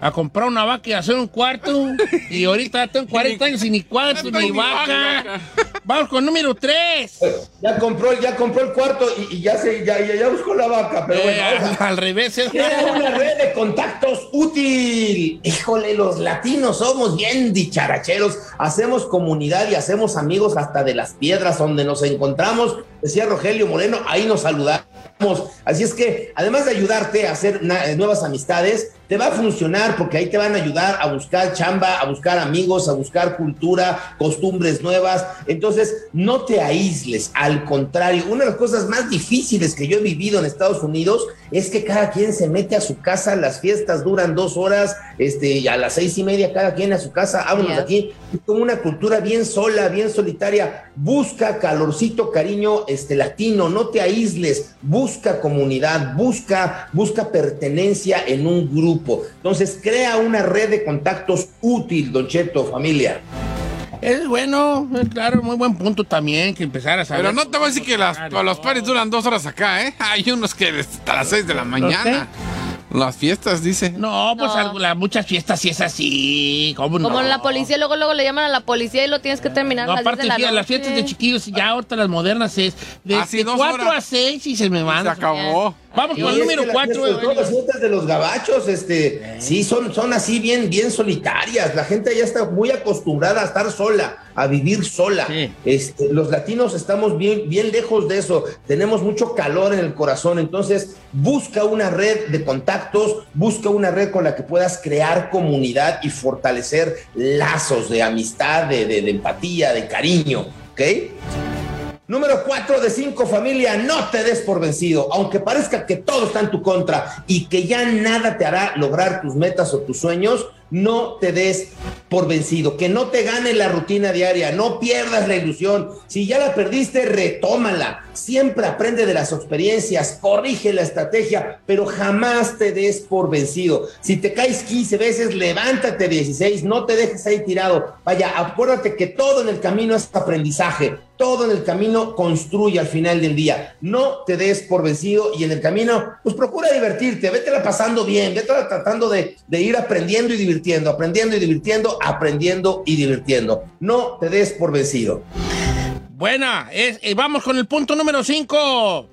Speaker 2: A comprar una vaca y hacer un cuarto. y ahorita tengo 40 años y ni cuarto, ni vaca.
Speaker 4: vaca.
Speaker 2: Vamos con número 3.
Speaker 15: Ya compró, ya compró el cuarto y, y ya se ya, ya, ya buscó la vaca, pero bueno.
Speaker 2: Eh, al revés. ¿eh?
Speaker 15: Crea una red de contactos útil. Híjole, los latinos somos bien dicharacheros. Hacemos comunidad y hacemos amigos hasta de las piedras donde nos encontramos. Decía Rogelio Moreno, ahí nos saludamos. Así es que, además de ayudarte a hacer eh, nuevas amistades, te va a funcionar porque ahí te van a ayudar a buscar chamba, a buscar amigos, a buscar cultura, costumbres nuevas. Entonces, no te aísles. Al contrario, una de las cosas más difíciles que yo he vivido en Estados Unidos es que cada quien se mete a su casa, las fiestas duran dos horas, este, a las seis y media cada quien a su casa, vámonos aquí. Es como una cultura bien sola, bien solitaria. Busca calorcito, cariño este, latino, no te aísles, busca comunidad, busca, busca pertenencia en un grupo. Entonces, crea una red de contactos útil, Don Cheto, familia.
Speaker 2: Es bueno, es claro, muy buen punto también que empezar a saber.
Speaker 4: Pero no te voy a decir que las, los pares duran dos horas acá, ¿eh? Hay unos que hasta las seis de la mañana. Las fiestas, dice.
Speaker 2: No, pues
Speaker 3: No.
Speaker 2: algo- la- muchas fiestas sí es así. ¿Cómo no?
Speaker 3: Como la policía, luego luego le llaman a la policía y lo tienes que terminar
Speaker 2: No,
Speaker 3: a las 10
Speaker 2: aparte,
Speaker 3: de la
Speaker 2: fíjate, las fiestas de chiquillos, ya ahorita las modernas es de,
Speaker 4: Ah, sí,
Speaker 2: de
Speaker 4: dos
Speaker 2: 4
Speaker 4: horas.
Speaker 2: a 6 y se me van.
Speaker 4: Se acabó.
Speaker 2: Vamos con el
Speaker 15: es
Speaker 2: número
Speaker 15: que las
Speaker 2: 4.
Speaker 15: fiestas, todas las fiestas de los gabachos, este, sí, son, son así bien, bien solitarias. La gente ya está muy acostumbrada a estar sola, a vivir sola.
Speaker 2: Sí.
Speaker 15: Este, los latinos estamos bien, bien lejos de eso. Tenemos mucho calor en el corazón. Entonces, busca una red de contactos, busca una red con la que puedas crear comunidad y fortalecer lazos de amistad, de, de- de empatía, de cariño. ¿Ok? Número 4 de 5, familia, no te des por vencido, aunque parezca que todo está en tu contra y que ya nada te hará lograr tus metas o tus sueños, no te des por vencido, que no te gane la rutina diaria, no pierdas la ilusión. Si ya la perdiste, retómala. Siempre aprende de las experiencias, corrige la estrategia, pero jamás te des por vencido. Si te caes 15 veces, levántate 16, no te dejes ahí tirado. Vaya, acuérdate que todo en el camino es aprendizaje. Todo en el camino construye al final del día. No te des por vencido y en el camino, pues procura divertirte, vétela pasando bien, vétela tratando de, de ir aprendiendo y divirtiendo, aprendiendo y divirtiendo, aprendiendo y divirtiendo. No te des por vencido.
Speaker 2: Buena, es, eh, vamos con el punto número 5.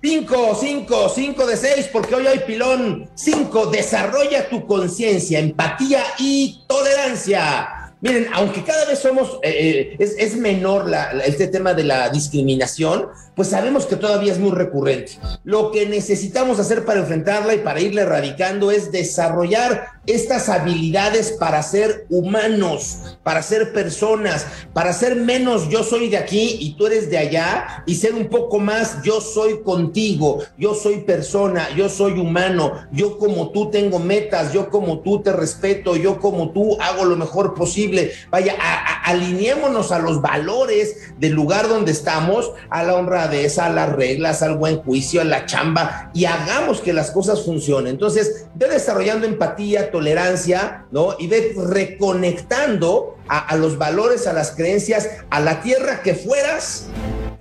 Speaker 15: 5, 5, 5 de 6, porque hoy hay pilón. 5, desarrolla tu conciencia, empatía y tolerancia. Miren, aunque cada vez somos, eh, eh, es, menor la- este tema de la discriminación, pues sabemos que todavía es muy recurrente. Lo que necesitamos hacer para enfrentarla y para irla erradicando es desarrollar estas habilidades para ser humanos, para ser personas, para ser menos yo soy de aquí y tú eres de allá y ser un poco más yo soy contigo, yo soy persona, yo soy humano, yo como tú tengo metas, yo como tú te respeto, yo como tú hago lo mejor posible. Vaya, a- a- alineémonos a los valores del lugar donde estamos, a la honradez, a las reglas, al buen juicio, a la chamba y hagamos que las cosas funcionen. Entonces, ve desarrollando empatía, tolerancia, ¿no? Y ve reconectando a, a los valores, a las creencias, a la tierra que fueras,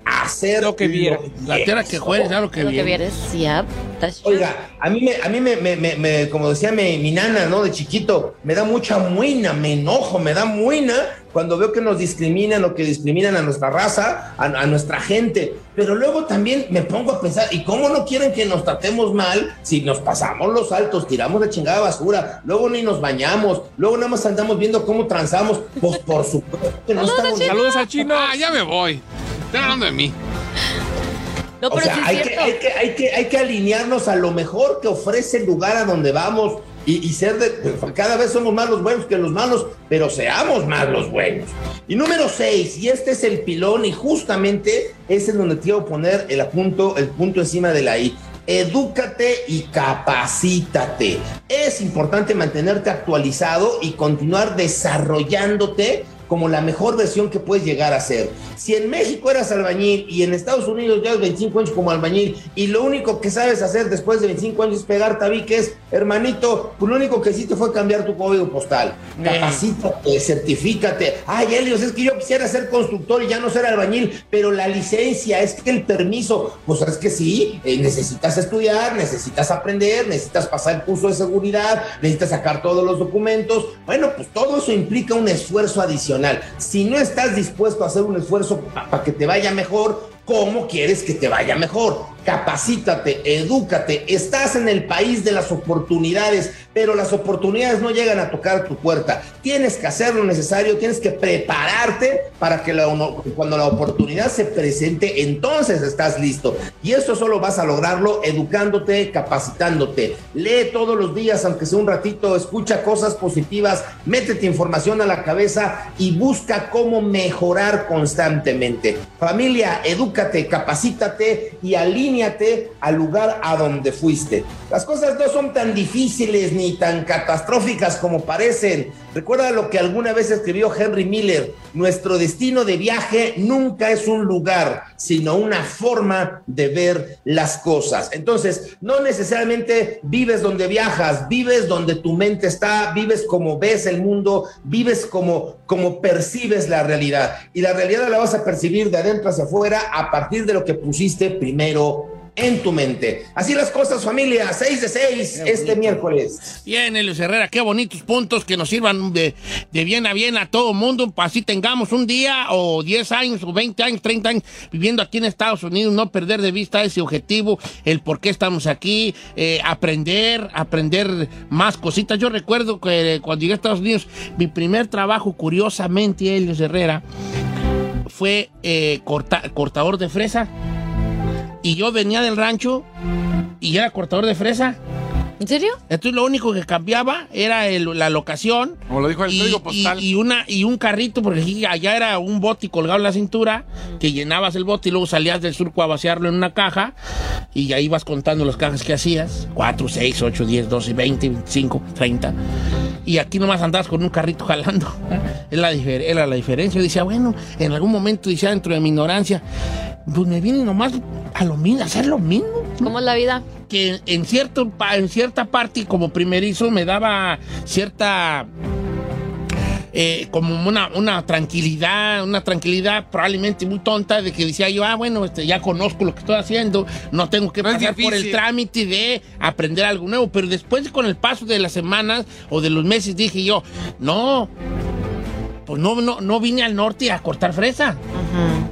Speaker 15: hacer
Speaker 5: Lo que viera.
Speaker 2: La tierra que juegues, ya lo que
Speaker 3: vieres, true.
Speaker 15: Oiga, a mí, me, a mí me, me- me- me- como decía mi, mi nana, ¿no? De chiquito, me da mucha muina, me enojo, me da muina cuando veo que nos discriminan o que discriminan a nuestra raza, a, a nuestra gente. Pero luego también me pongo a pensar, ¿y cómo no quieren que nos tratemos mal si nos pasamos los altos, tiramos de chingada basura, luego ni nos bañamos, luego nada más andamos viendo cómo transamos? Pues por supuesto que no estamos...
Speaker 5: Saludos al chino.
Speaker 4: Ah, ya me voy. Están hablando de mí.
Speaker 3: No,
Speaker 15: O sea, hay, que, hay, que, hay, que, hay que alinearnos a lo mejor que ofrece el lugar a donde vamos y, y ser de. Cada vez somos más los buenos que los malos, pero seamos más los buenos. Y número seis, y este es el pilón, y justamente ese es donde quiero poner el, punto, el punto encima de la I. Edúcate y capacítate. Es importante mantenerte actualizado y continuar desarrollándote como la mejor versión que puedes llegar a ser. Si en México eras albañil y en Estados Unidos llevas 25 años como albañil y lo único que sabes hacer después de 25 años es pegar tabiques, hermanito, pues lo único que hiciste fue cambiar tu código postal. Capacítate, certifícate. Ay, Helios, es que yo quisiera ser constructor y ya no ser albañil, pero la licencia, es que el permiso, pues es que sí, eh, necesitas estudiar, necesitas aprender, necesitas pasar el curso de seguridad, necesitas sacar todos los documentos. Bueno, pues todo eso implica un esfuerzo adicional. Si no estás dispuesto a hacer un esfuerzo para que te vaya mejor, ¿cómo quieres que te vaya mejor? Capacítate, edúcate, estás en el país de las oportunidades, pero las oportunidades no llegan a tocar tu puerta. Tienes que hacer lo necesario, tienes que prepararte para que la- cuando la oportunidad se presente, entonces estás listo. Y eso solo vas a lograrlo educándote, capacitándote. Lee todos los días, aunque sea un ratito, escucha cosas positivas, métete información a la cabeza y busca cómo mejorar constantemente. Familia, capacítate y alíñate al lugar a donde fuiste. Las cosas no son tan difíciles ni tan catastróficas como parecen. Recuerda lo que alguna vez escribió Henry Miller. Nuestro destino de viaje nunca es un lugar, sino una forma de ver las cosas. Entonces, no necesariamente vives donde viajas, vives donde tu mente está, vives como ves el mundo, vives como, como percibes la realidad. Y la realidad la vas a percibir de adentro hacia afuera partir de lo que pusiste primero en tu mente. Así las cosas, familia. 6 de 6 este miércoles.
Speaker 2: Bien, Elios Herrera, qué bonitos puntos que nos sirvan de, de bien a bien a todo mundo, para así tengamos un día o 10 años o 20 años, 30 años viviendo aquí en Estados Unidos, no perder de vista ese objetivo, el por qué estamos aquí, eh, aprender, aprender más cositas. Yo recuerdo que cuando llegué a Estados Unidos, mi primer trabajo, curiosamente, Elios Herrera, fue eh, corta- cortador de fresa. Y yo venía del rancho y era cortador de fresa.
Speaker 3: ¿En serio?
Speaker 2: Entonces lo único que cambiaba era el- la locación.
Speaker 4: Como lo dijo el
Speaker 2: y,
Speaker 4: código postal.
Speaker 2: y- y una, y un carrito, porque aquí- allá era un bote colgado en la cintura, que llenabas el bote y luego salías del surco a vaciarlo en una caja y ahí ibas contando las cajas que hacías. 4, 6, 8, 10, 12, 20, 25, 30. Y aquí nomás andabas con un carrito jalando. Es la era la diferencia. Yo decía, bueno, en algún momento decía dentro de mi ignorancia, pues me viene nomás a lo mismo, a hacer lo mismo.
Speaker 3: ¿Cómo es la vida?
Speaker 2: Que en, cierto, en cierta parte como primerizo me daba cierta eh, como una, una tranquilidad, una tranquilidad probablemente muy tonta de que decía yo, ah, bueno, este, ya conozco lo que estoy haciendo, no tengo que
Speaker 4: No
Speaker 2: pasar por el trámite de aprender algo nuevo, pero después con el paso de las semanas o de los meses dije yo, no, pues no, no, no vine al norte a cortar fresa,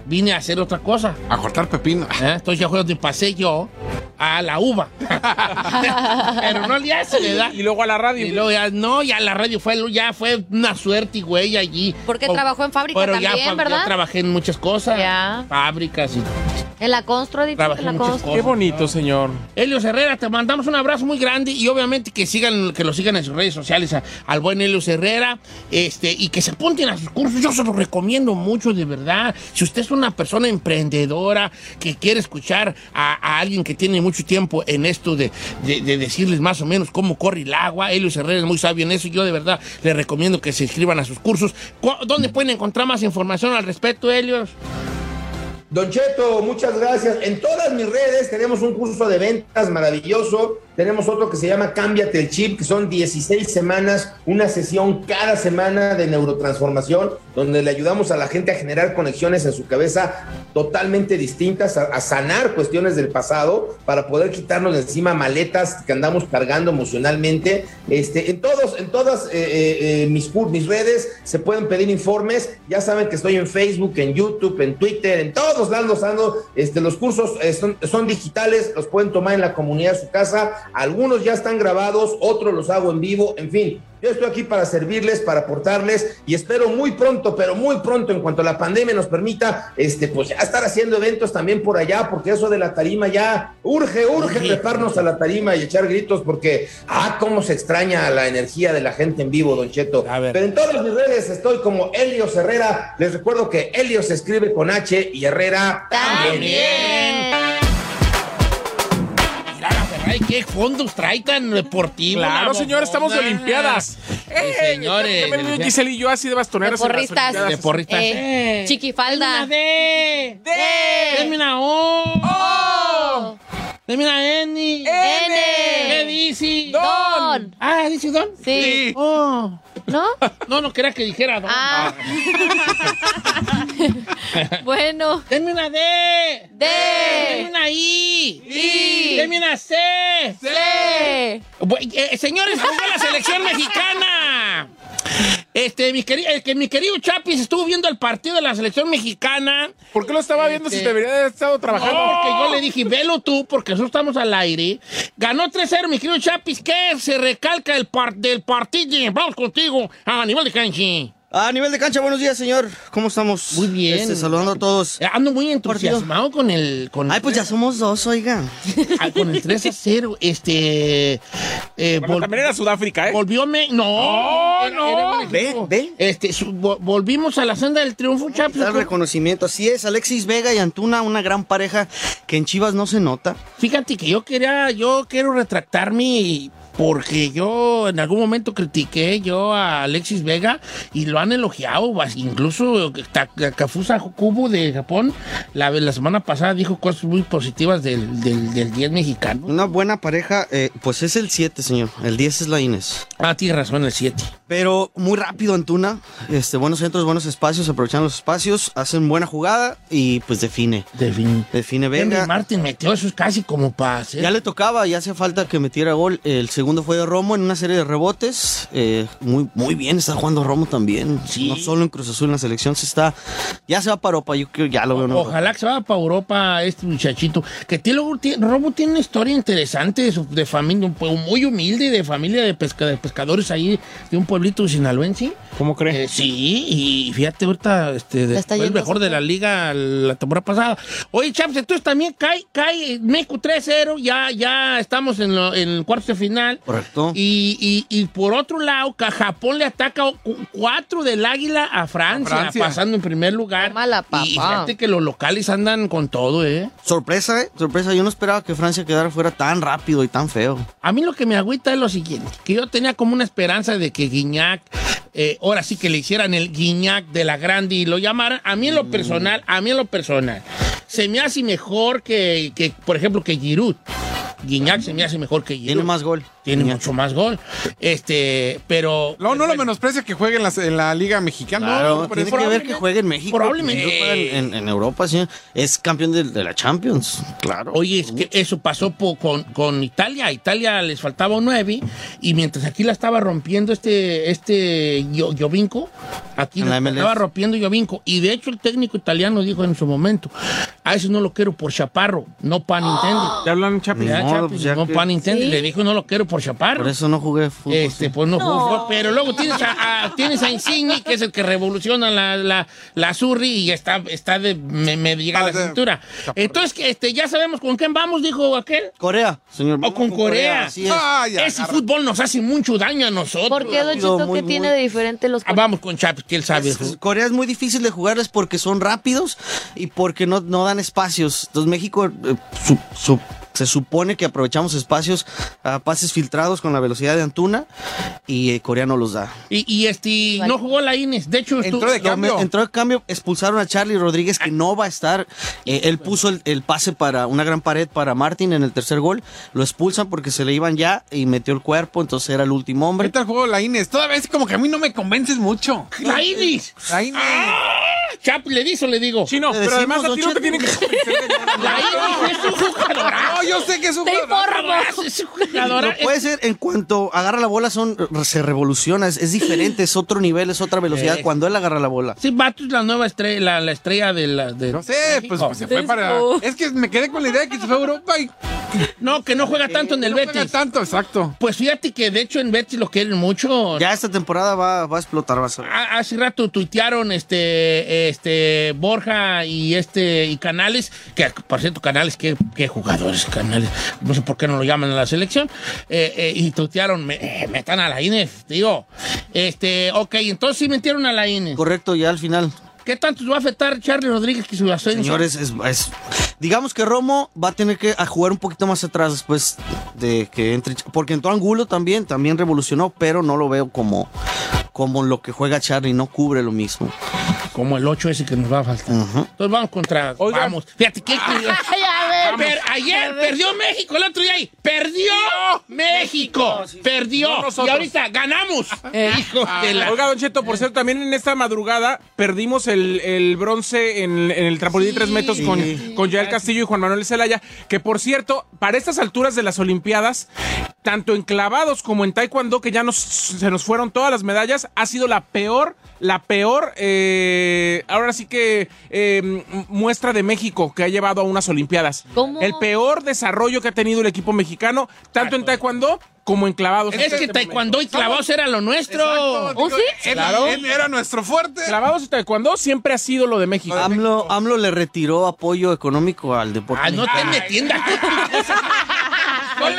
Speaker 2: vine a hacer otra cosa.
Speaker 4: A cortar pepino.
Speaker 2: ¿Eh? Entonces ya fue donde pasé yo a la uva. Pero no le hace, ¿verdad?
Speaker 5: Y luego a la radio.
Speaker 2: Y luego ya, no, ya la radio fue, ya fue una suerte y güey allí.
Speaker 3: Porque
Speaker 2: Oh,
Speaker 3: trabajó en fábrica
Speaker 2: pero
Speaker 3: también,
Speaker 2: ya,
Speaker 3: ¿verdad?
Speaker 2: Ya trabajé en muchas cosas.
Speaker 3: Ya.
Speaker 2: Fábricas y...
Speaker 3: En la Constru, en la
Speaker 2: cosas.
Speaker 5: Qué bonito, señor.
Speaker 2: Helios Herrera, te mandamos un abrazo muy grande y obviamente que sigan, que lo sigan en sus redes sociales a- al buen Helios Herrera, este, y que se apunten a sus cursos. Yo se los recomiendo mucho, de verdad. Si usted es una persona emprendedora que quiere escuchar a, alguien que tiene mucho tiempo en esto de, de- de decirles más o menos cómo corre el agua, Helios Herrera es muy sabio en eso. Yo de verdad le recomiendo que se inscriban a sus cursos. ¿Cu- ¿Dónde pueden encontrar más información al respecto, Helios?
Speaker 15: Don Cheto, muchas gracias. En todas mis redes tenemos un curso de ventas maravilloso. Tenemos otro que se llama Cámbiate el Chip, que son 16 semanas, una sesión cada semana de neurotransformación, donde le ayudamos a la gente a generar conexiones en su cabeza totalmente distintas, a, sanar cuestiones del pasado para poder quitarnos de encima maletas que andamos cargando emocionalmente. Este, en todos, en todas eh, eh, eh, mis, mis redes se pueden pedir informes. Ya saben que estoy en Facebook, en YouTube, en Twitter, en todos lados ando. Este, los cursos eh, son, son digitales, los pueden tomar en la comunidad de su casa. Algunos ya están grabados, otros los hago en vivo, en fin. Yo estoy aquí para servirles, para aportarles y espero muy pronto, pero muy pronto, en cuanto la pandemia nos permita, este, pues ya estar haciendo eventos también por allá, porque eso de la tarima ya urge, urge treparnos a la tarima y echar gritos, porque, ah, cómo se extraña la energía de la gente en vivo, Don Cheto. Pero en todas mis redes estoy como Helios Herrera. Les recuerdo que Helios se escribe con H y Herrera también.
Speaker 2: Mira Ferrari, qué fondos trae tan deportivo.
Speaker 5: Claro,
Speaker 2: la
Speaker 5: señor, estamos de. Olimpiadas.
Speaker 2: Sí, señores.
Speaker 5: Ya me vio Giselle y yo así de bastoneras.
Speaker 3: De
Speaker 5: en las
Speaker 3: porristas.
Speaker 5: Olimpiadas.
Speaker 2: De porristas.
Speaker 3: Eh,
Speaker 2: Eh.
Speaker 3: chiquifalda.
Speaker 2: D.
Speaker 3: D.
Speaker 2: Deme una O.
Speaker 3: O.
Speaker 2: Deme una N.
Speaker 3: N.
Speaker 2: ¿Qué dice?
Speaker 3: Don.
Speaker 2: Ah, ¿dice Don?
Speaker 3: Sí.
Speaker 2: Oh.
Speaker 3: ¿No?
Speaker 2: No, no quería que dijera.
Speaker 3: Ah. bueno.
Speaker 2: Deme una D.
Speaker 3: D.
Speaker 2: Deme una I.
Speaker 3: I.
Speaker 2: Una C.
Speaker 3: C.
Speaker 2: Bu- eh, señores, jugó la selección mexicana. Este, mi, queri- eh, que mi querido Chapis estuvo viendo el partido de la selección mexicana.
Speaker 5: ¿Por qué lo estaba viendo si
Speaker 2: Este-
Speaker 5: debería haber estado trabajando?
Speaker 2: No, porque yo le dije, velo tú, porque nosotros estamos al aire. Ganó 3-0, mi querido Chapis. ¿Qué se recalca el par- del partido? Vamos contigo a nivel de cancha.
Speaker 16: A nivel de cancha, buenos días, señor. ¿Cómo estamos?
Speaker 2: Muy bien.
Speaker 16: Este, saludando a todos.
Speaker 2: Eh, Ando muy entusiasmado con el. Con
Speaker 16: Ay, pues ya somos dos, oiga.
Speaker 2: Ah, con el 3 a 0. Este. eh,
Speaker 5: Bueno,
Speaker 2: vol-
Speaker 5: también era Sudáfrica, ¿eh?
Speaker 2: Volvió me. No,
Speaker 16: No, no. Ve, ve.
Speaker 2: Este, su- volvimos a la senda del triunfo, Chapis.
Speaker 16: Da el reconocimiento. Así es, Alexis Vega y Antuna, una gran pareja que en Chivas no se nota.
Speaker 2: Fíjate que yo quería, yo quiero retractarme y- porque yo en algún momento critiqué yo a Alexis Vega y lo han elogiado, incluso Kafusa Kubo de Japón la, la semana pasada dijo cosas muy positivas del, del, del 10 mexicano.
Speaker 16: Una buena pareja, eh, pues es el 7, señor. El 10 es la Inés.
Speaker 2: Ah, tienes razón, el 7.
Speaker 16: Pero muy rápido Antuna, este, buenos centros, buenos espacios, aprovechan los espacios, hacen buena jugada y pues define.
Speaker 2: Define.
Speaker 16: Define
Speaker 2: Henry
Speaker 16: Vega.
Speaker 2: Martin metió eso es casi como para hacer.
Speaker 16: Ya le tocaba, ya hacía falta que metiera gol. El segundo fue de Romo en una serie de rebotes. Eh, muy, muy bien, está jugando Romo también. No solo en Cruz Azul, en la selección se está. Ya se va para Europa, yo creo ya lo veo. Europa.
Speaker 2: Ojalá que se vaya para Europa este muchachito. Que tiene, luego tiene- una historia interesante de, su- de familia, un pueblo muy humilde, de familia de, pesca- de pescadores ahí, de un pueblito sinaloense.
Speaker 5: ¿Cómo cree?
Speaker 2: Eh, sí, y fíjate ahorita, este,
Speaker 3: está
Speaker 2: fue el mejor de la liga la temporada pasada. Oye, Chaps, entonces también cae, cae México 3-0, ya, ya estamos en, lo- en el cuarto de final.
Speaker 16: Correcto.
Speaker 2: Y, y- y por otro lado, Japón le ataca cu- cuatro del Águila a Francia,
Speaker 4: A Francia.
Speaker 2: pasando en primer lugar.
Speaker 3: Mala
Speaker 2: Y
Speaker 3: papá.
Speaker 2: fíjate que los locales andan con todo, ¿eh?
Speaker 16: Sorpresa, ¿eh? Sorpresa. Yo no esperaba que Francia quedara fuera tan rápido y tan feo.
Speaker 2: A mí lo que me agüita es lo siguiente, que yo tenía como una esperanza de que Guiñac, eh, ahora sí que le hicieran el Guiñac de la grande y lo llamaran. A mí en lo personal, a mí en lo personal, se me hace mejor que, que, por ejemplo, que Giroud. Guiñac se me hace mejor que Giroud.
Speaker 16: Tiene más gol.
Speaker 2: Tiene mucho más gol. Este, pero...
Speaker 4: No, no lo menosprecia que juegue en la, en la Liga Mexicana.
Speaker 16: Claro,
Speaker 4: no, por
Speaker 16: tiene que ver que juegue en México.
Speaker 2: probablemente.
Speaker 16: En, en- en Europa, sí. Es campeón de, de la Champions. Claro.
Speaker 2: Oye, es que eso pasó po- con, con Italia. A Italia les faltaba un 9 y mientras aquí la estaba rompiendo este, este Giovinco, aquí la estaba rompiendo Giovinco. Y de hecho el técnico italiano dijo en su momento, a eso no lo quiero por chaparro, no pan Nintendo.
Speaker 5: ¿Ya hablan Chapi?
Speaker 2: Chapi,
Speaker 16: pues ya
Speaker 2: no
Speaker 16: que-
Speaker 2: pan Nintendo.
Speaker 3: Sí.
Speaker 2: Le dijo no lo quiero por chaparro.
Speaker 16: Por eso no jugué fútbol.
Speaker 2: Este, pues no,
Speaker 6: No.
Speaker 2: jugó, pero luego tienes a, a- tienes a Insigne, que es el que revoluciona la, la, la Surri y está, está de, me, me llega a la
Speaker 4: Ah,
Speaker 2: cintura. Entonces, que, este, ya sabemos con quién vamos, dijo aquel.
Speaker 16: Corea, señor.
Speaker 2: O con Corea.
Speaker 16: así es.
Speaker 4: Ay,
Speaker 2: Ese
Speaker 4: agarra.
Speaker 2: fútbol nos hace mucho daño a nosotros.
Speaker 3: ¿Por qué, Don
Speaker 16: rápido,
Speaker 3: Chito,
Speaker 16: muy,
Speaker 3: qué tiene
Speaker 16: muy-
Speaker 3: de diferente los
Speaker 2: Ah, vamos con Chapi, que él sabe.
Speaker 16: Es- Corea es muy difícil de jugarles porque son rápidos y porque no, no dan espacios. Entonces México, eh, su, su Se supone que aprovechamos espacios, ah, pases filtrados con la velocidad de Antuna y eh, Corea no los da.
Speaker 2: Y, y este, no jugó la Ines. De hecho, estu-
Speaker 16: Lo me- entró de cambio, expulsaron a Charlie Rodríguez que no va a estar. Eh, él puso el, el pase para una gran pared para Martin en el tercer gol. Lo expulsan porque se le iban ya y metió el cuerpo, entonces era el último hombre.
Speaker 4: ¿Qué tal juego la Ines? Todavía es como que a mí no me convences mucho.
Speaker 2: La Ines.
Speaker 4: La Ines.
Speaker 2: Chap, ¿le dices o le digo?
Speaker 5: Sí, no, pero además a ti no te tienen que convencer de.
Speaker 2: La Ines es un jugador.
Speaker 4: No, yo sé que es un
Speaker 3: Te
Speaker 4: jugador.
Speaker 3: informo.
Speaker 2: Es un jugador.
Speaker 16: No puede ser, en cuanto agarra la bola, son, se revoluciona, es, es diferente, es otro nivel, es otra velocidad
Speaker 2: Eh.
Speaker 16: cuando él agarra la bola.
Speaker 2: Sí, Bato es la nueva estrella, la, la estrella de la. De
Speaker 4: No sé, pues,
Speaker 2: México.
Speaker 4: pues, se fue para. Es que me quedé con la idea de que se fue a Europa y.
Speaker 2: No, que no juega tanto en el
Speaker 4: no juega
Speaker 2: Betis.
Speaker 4: tanto, exacto.
Speaker 2: Pues fíjate que de hecho en Betis lo quieren mucho.
Speaker 16: Ya esta temporada va, va a explotar, vas a ver.
Speaker 2: Ha- Hace rato tuitearon este, este Borja y este y Canales, que por cierto, Canales, qué, qué jugadores Canales, no sé por qué no lo llaman a la selección, eh, eh, y tuitearon, me, eh, metan a la Inés, digo. Este, ok, entonces sí metieron a la Inés.
Speaker 16: Correcto, ya al final.
Speaker 2: ¿Qué tanto va a afectar Charlie Rodríguez que su ascenso?
Speaker 16: Señores, es, es- digamos que Romo va a tener que jugar un poquito más atrás después de que entre, porque entró Angulo también, también revolucionó, pero no lo veo como, como lo que juega Charlie, no cubre lo mismo.
Speaker 2: Como el 8 ese que nos va a faltar. Entonces vamos contra.
Speaker 5: Oigan.
Speaker 2: Vamos. Fíjate qué curioso. Per- ayer perdió México, el otro día. ahí. Perdió México. Perdió.
Speaker 5: No
Speaker 2: y ahorita ganamos. Hijo de la.
Speaker 5: Oiga, Don Cheto, por cierto, también en esta madrugada perdimos el, el bronce en, en el trampolín de tres metros con, con Yael Castillo y Juan Manuel Zelaya, que por cierto, para estas alturas de las Olimpiadas, tanto en clavados como en taekwondo, que ya nos, se nos fueron todas las medallas, ha sido la peor, la peor, eh, ahora sí que eh, muestra de México que ha llevado a unas Olimpiadas.
Speaker 3: ¿Cómo?
Speaker 5: El peor desarrollo que ha tenido el equipo mexicano, tanto en taekwondo como en clavados.
Speaker 2: Es que taekwondo y clavados era lo nuestro.
Speaker 3: ¿Oh, sí?
Speaker 4: Él-
Speaker 5: Claro.
Speaker 4: él era nuestro fuerte.
Speaker 5: Clavados y taekwondo siempre ha sido lo de México.
Speaker 16: AMLO, AMLO le retiró apoyo económico al deporte.
Speaker 2: Ah, no te metiendas.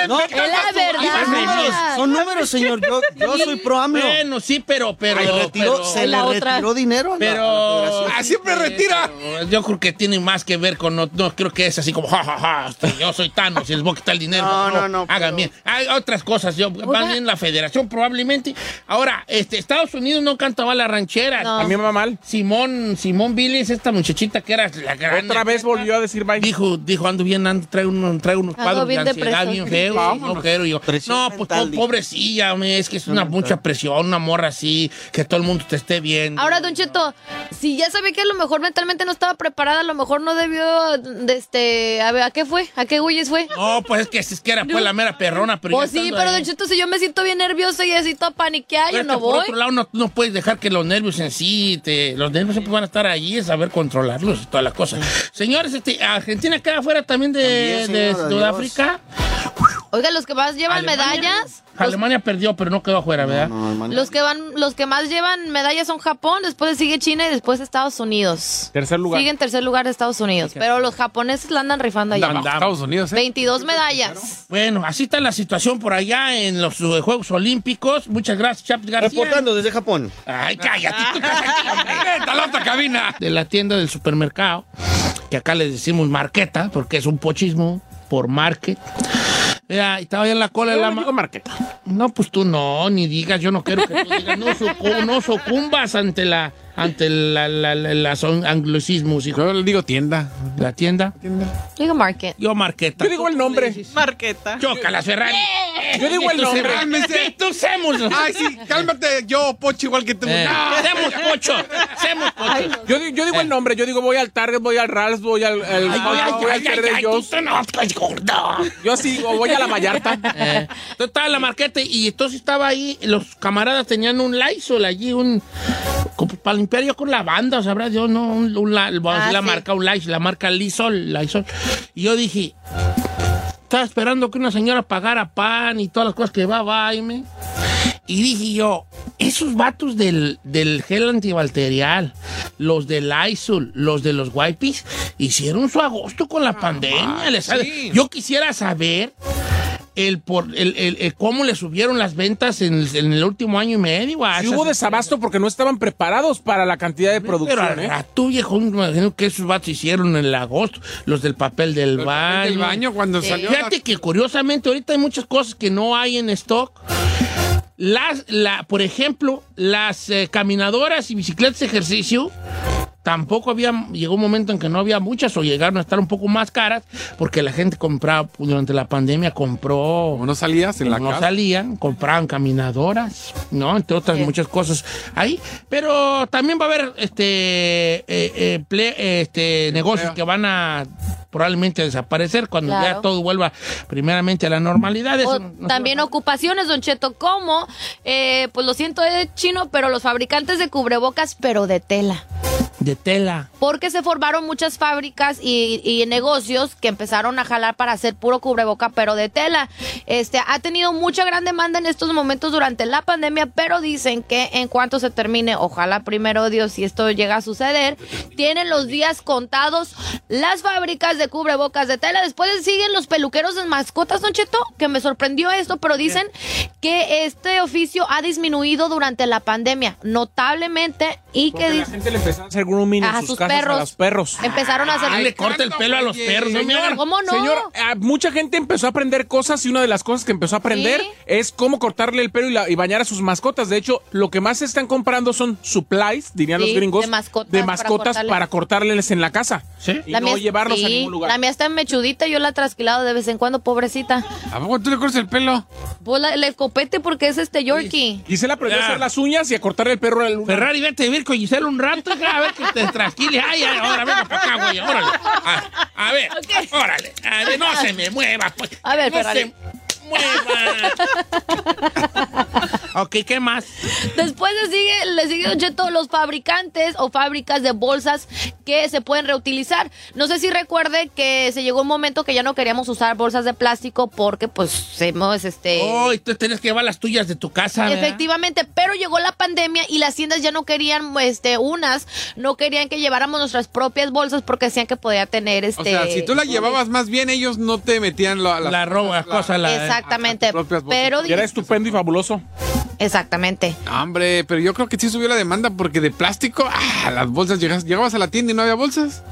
Speaker 16: No,
Speaker 3: Es la verdad.
Speaker 16: Son números, señor. Yo, yo soy pro AMLO.
Speaker 2: Bueno, sí, pero, pero.
Speaker 16: Le retiró-
Speaker 2: pero-
Speaker 16: se le
Speaker 3: otra.
Speaker 16: retiró dinero a la- a la
Speaker 2: Pero.
Speaker 4: Ah, siempre retira.
Speaker 2: pero Yo creo que tiene más que ver con. No, no creo que es así como, ja, ja, ja, yo soy Thanos y les voy a quitar el dinero.
Speaker 16: No, no, no,
Speaker 2: Hagan
Speaker 16: pero-
Speaker 2: bien. Hay otras cosas. Yo, más bien la federación, probablemente. Ahora, este, Estados Unidos no cantaba la ranchera.
Speaker 3: No.
Speaker 5: A mí me va mal.
Speaker 2: Simón, Simón Billis, esta muchachita que era la gran.
Speaker 5: Otra vez volvió a decir bye.
Speaker 2: Dijo, dijo, ando bien, ando, traigo, unos, traigo unos
Speaker 3: Ando
Speaker 2: cuadros de ansiedad bien
Speaker 5: Vámonos.
Speaker 2: No quiero yo.
Speaker 16: Presión
Speaker 2: No, pues
Speaker 16: mental,
Speaker 2: po- pobrecilla, me, es que es una mucha presión, una morra así, que todo el mundo te esté viendo.
Speaker 3: Ahora, Don Cheto, si ya sabía que a lo mejor mentalmente no estaba preparada, a lo mejor no debió de este. A ver, ¿a qué fue? ¿A qué güeyes fue?
Speaker 2: No, pues es que es que era pues la mera perrona, pero
Speaker 3: Pues sí,
Speaker 2: estando
Speaker 3: pero
Speaker 2: ahí-
Speaker 3: Don Cheto, si yo me siento bien nerviosa y así toda paniqueada,
Speaker 2: Pero
Speaker 3: yo
Speaker 2: que
Speaker 3: no
Speaker 2: por
Speaker 3: voy.
Speaker 2: otro lado, no, no puedes dejar que los nervios en sí, te, los nervios siempre van a estar allí, es saber controlarlos y todas las cosas. Señores, este, Argentina queda afuera también de,
Speaker 16: También,
Speaker 2: de
Speaker 16: señor,
Speaker 2: Sudáfrica.
Speaker 3: Oiga, los que más llevan
Speaker 2: Alemania.
Speaker 3: medallas,
Speaker 2: Alemania perdió, pero no quedó afuera, ¿verdad?
Speaker 16: No,
Speaker 3: los que van, los que más llevan medallas son Japón, después sigue China y después Estados Unidos.
Speaker 5: Tercer lugar.
Speaker 3: Sigue en tercer lugar Estados Unidos, pero los japoneses la andan rifando allá.
Speaker 2: Andamos.
Speaker 4: Estados Unidos, ¿eh?
Speaker 3: 22 medallas.
Speaker 2: Bueno, así está la situación por allá en los eh, Juegos Olímpicos. Muchas gracias, Chaps García.
Speaker 16: Reportando desde Japón.
Speaker 2: Ay, cállate, tú estás
Speaker 4: la otra cabina.
Speaker 2: De la tienda del supermercado, que acá le decimos marqueta, porque es un pochismo por market. Mira, y estaba ahí en la cola de la... ma-. No, pues tú no, ni digas, yo no quiero que tú digas, no, sucu- no sucumbas ante la ante la, la, la- las anglicismos, hijo.
Speaker 4: Yo le digo tienda.
Speaker 2: La tienda.
Speaker 3: Digo Market.
Speaker 2: Yo marqueta.
Speaker 5: Yo digo el nombre.
Speaker 6: Marqueta.
Speaker 2: Chócalas, Ferrari.
Speaker 5: Yo digo el nombre.
Speaker 2: se-
Speaker 4: Cálmese.
Speaker 2: Tú semos.
Speaker 4: Ay, sí, cálmate. Yo, pocho, igual que tú.
Speaker 2: Eh,
Speaker 4: No.
Speaker 2: Semos pocho. Semos pocho.
Speaker 5: Yo, di- yo digo el nombre, yo digo voy al Target, voy al Ralphs, voy al, al,
Speaker 2: Ay,
Speaker 5: voy, al
Speaker 2: ay, ay,
Speaker 5: Trader
Speaker 2: ay,
Speaker 5: Joe's.
Speaker 2: tú no estás gordo.
Speaker 5: Yo así, o voy a la Vallarta.
Speaker 2: Eh, entonces estaba la marqueta y entonces estaba ahí, los camaradas tenían un Lysol allí, un como para limpiar yo con la banda, sabrá Dios, no, un, un la,
Speaker 3: Ah,
Speaker 2: la
Speaker 3: sí.
Speaker 2: marca un la marca Lysol, Lysol. Y yo dije, estaba esperando que una señora pagara pan y todas las cosas que va, va, y me- Y dije yo, esos vatos del, del gel antibacterial, los del Lysol, los de los wipes, hicieron su agosto con la pandemia. les ha-
Speaker 4: sí.
Speaker 2: Yo quisiera saber el, por, el, el- el cómo le subieron las ventas en el, en el último año y medio. a
Speaker 5: Sí hubo desabasto porque no estaban preparados para la cantidad de
Speaker 2: Pero
Speaker 5: producción.
Speaker 2: al
Speaker 5: ¿eh?
Speaker 2: rato, viejo, me imagino que esos vatos hicieron en el agosto, los del papel del
Speaker 4: El
Speaker 2: baño.
Speaker 4: papel del baño cuando
Speaker 2: Sí.
Speaker 4: salió
Speaker 2: Fíjate que curiosamente ahorita hay muchas cosas que no hay en stock. Las, la, por ejemplo, las eh, caminadoras y bicicletas de ejercicio tampoco había, llegó un momento en que no había muchas o llegaron a estar un poco más caras porque la gente compraba, durante la pandemia compró...
Speaker 4: No salías en la
Speaker 2: no
Speaker 4: casa.
Speaker 2: salían, compraban caminadoras, ¿no? Entre otras muchas cosas ahí. Pero también va a haber este, eh, eh, ple- este negocios que van a probablemente desaparecer cuando
Speaker 3: Claro.
Speaker 2: ya todo vuelva primeramente a la normalidad. Eso
Speaker 3: O
Speaker 2: no- no-
Speaker 3: también ocupaciones, Don Cheto, como, eh, pues lo siento de chino, pero los fabricantes de cubrebocas, pero de tela.
Speaker 2: De tela.
Speaker 3: Porque se formaron muchas fábricas y, y negocios que empezaron a jalar para hacer puro cubreboca, pero de tela. Este ha tenido mucha gran demanda en estos momentos durante la pandemia, pero dicen que en cuanto se termine, ojalá primero Dios, si esto llega a suceder, tienen los días contados las fábricas de cubrebocas de tela. Después siguen los peluqueros de mascotas, Don Cheto, que me sorprendió esto, pero dicen que este oficio ha disminuido durante la pandemia notablemente y que
Speaker 5: Porque la
Speaker 3: dice-
Speaker 5: gente le empezó a hacer grooming en sus
Speaker 3: sus
Speaker 5: casas
Speaker 3: perros.
Speaker 5: a los perros.
Speaker 3: Empezaron a hacer.
Speaker 2: Ah, le corta el pelo a los perros, señor.
Speaker 3: ¿Cómo no?
Speaker 5: Señor, ah, mucha gente empezó a aprender cosas y una de las cosas que empezó a aprender
Speaker 3: Sí.
Speaker 5: es cómo cortarle el pelo y, la- y bañar a sus mascotas. De hecho, lo que más se están comprando son supplies, dirían
Speaker 3: Sí,
Speaker 5: los gringos,
Speaker 3: de mascotas
Speaker 5: de
Speaker 3: para
Speaker 5: mascotas
Speaker 3: cortarle.
Speaker 5: para cortarles en la casa. Y no
Speaker 3: mía-
Speaker 5: llevarlos a
Speaker 3: sí,
Speaker 5: ningún lugar.
Speaker 3: La mía está mechudita, yo la he trasquilado de vez en cuando, pobrecita.
Speaker 4: ¿A poco tú le cortas el pelo?
Speaker 3: Pues la, el copete porque es este Yorkie.
Speaker 5: Gisela aprendió
Speaker 2: Ya.
Speaker 5: a hacer las uñas y a cortarle el perro al
Speaker 2: Ferrari, vete a vivir con Gisela un rato, a ver que te tranquile. Ay, ay, ahora venga para acá, güey, órale. A, a ver, órale. A ver, no se me mueva, pues.
Speaker 3: A ver,
Speaker 2: no se mueva. ok, ¿qué más?
Speaker 3: Después le sigue, le sigue Don Cheto, los fabricantes o fábricas de bolsas que se pueden reutilizar. No sé si recuerde que se llegó un momento que ya no queríamos usar bolsas de plástico porque pues hemos este
Speaker 2: Oh, y tú tenías que llevar las tuyas de tu casa, ¿verdad?
Speaker 3: Efectivamente, pero llegó la pandemia y las tiendas ya no querían, este, unas, no querían que lleváramos nuestras propias bolsas porque decían que podía tener, este...
Speaker 4: O sea, si tú la llevabas más bien, ellos no te metían la,
Speaker 2: La roba, cosa, la...
Speaker 3: Exactamente,
Speaker 4: a bolsas.
Speaker 3: pero...
Speaker 5: Y era estupendo y fabuloso.
Speaker 3: Exactamente.
Speaker 4: Hombre, pero yo creo que sí subió la demanda porque de plástico, ah, las bolsas, llegas, llegabas a la tienda y no había bolsas.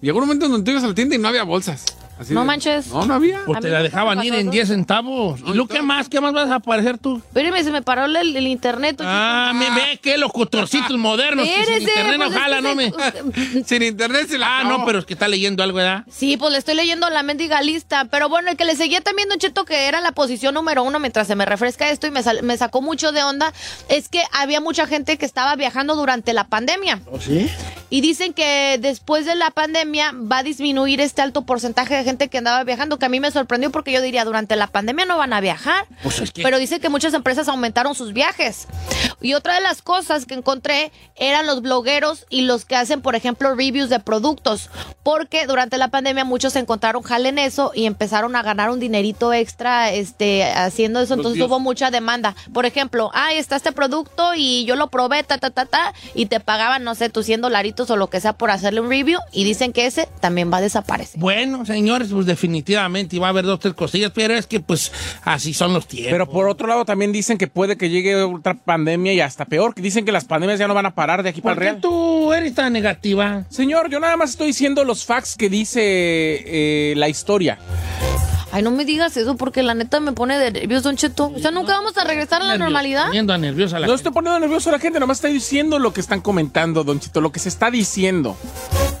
Speaker 4: Llegó un momento donde tú ibas a la tienda y no había bolsas. Así
Speaker 3: No
Speaker 4: de-
Speaker 3: manches.
Speaker 4: No, no había.
Speaker 2: Pues
Speaker 3: A
Speaker 2: te
Speaker 3: mí
Speaker 2: la
Speaker 3: nunca
Speaker 2: dejaban
Speaker 3: me
Speaker 2: ir
Speaker 3: pasó
Speaker 2: en
Speaker 3: eso.
Speaker 2: 10 centavos. ¿Y lo que más? ¿Qué más vas a aparecer tú?
Speaker 3: Espérame, se me paró el, el internet. oye.
Speaker 2: Ah, me ve que locutorcitos modernos. que sin
Speaker 3: Espérese,
Speaker 2: internet no
Speaker 3: pues es
Speaker 2: jala,
Speaker 3: que
Speaker 2: no
Speaker 3: se-
Speaker 2: me...
Speaker 4: Sin internet se la
Speaker 2: Ah,
Speaker 4: acabó.
Speaker 2: no, pero es que está leyendo algo, ¿verdad?
Speaker 3: Sí, pues le estoy leyendo la mendiga lista. Pero bueno, el que le seguía también, Don Cheto, que era la posición número uno mientras se me refresca esto y me, sal- me sacó mucho de onda, es que había mucha gente que estaba viajando durante la pandemia.
Speaker 2: ¿O sí?
Speaker 3: Y dicen que después de la pandemia va a disminuir este alto porcentaje de gente que andaba viajando, que a mí me sorprendió porque yo diría, durante la pandemia no van a viajar.
Speaker 2: Pues es que...
Speaker 3: Pero dice que muchas empresas aumentaron sus viajes. Y otra de las cosas que encontré eran los blogueros y los que hacen, por ejemplo, reviews de productos. Porque durante la pandemia muchos se encontraron jale en eso y empezaron a ganar un dinerito extra este, haciendo eso. Entonces
Speaker 5: Dios.
Speaker 3: hubo mucha demanda. Por ejemplo, ah, está este producto y yo lo probé, ta, ta, ta, ta, y te pagaban, no sé, tus 100 dolaritos o lo que sea por hacerle un review. Y dicen que ese también va a desaparecer.
Speaker 2: Bueno, señores, pues definitivamente va a haber dos, tres cosillas, pero es que pues así son los tiempos.
Speaker 5: Pero por otro lado también dicen que puede que llegue otra pandemia y hasta peor, que dicen que las pandemias ya no van a parar de aquí para
Speaker 2: ¿Por
Speaker 5: el
Speaker 2: qué
Speaker 5: real.
Speaker 2: tú eres tan negativa?
Speaker 5: Señor, yo nada más estoy diciendo los facts que dice eh, la historia.
Speaker 3: Ay, no me digas eso porque la neta me pone de nervios, Don Cheto. O sea, nunca vamos a regresar a la
Speaker 2: Nervioso,
Speaker 3: normalidad.
Speaker 2: Poniendo a nerviosa a la
Speaker 5: No
Speaker 2: gente.
Speaker 5: estoy poniendo nervioso a la gente, nomás estoy diciendo lo que están comentando, Don Chito, lo que se está diciendo.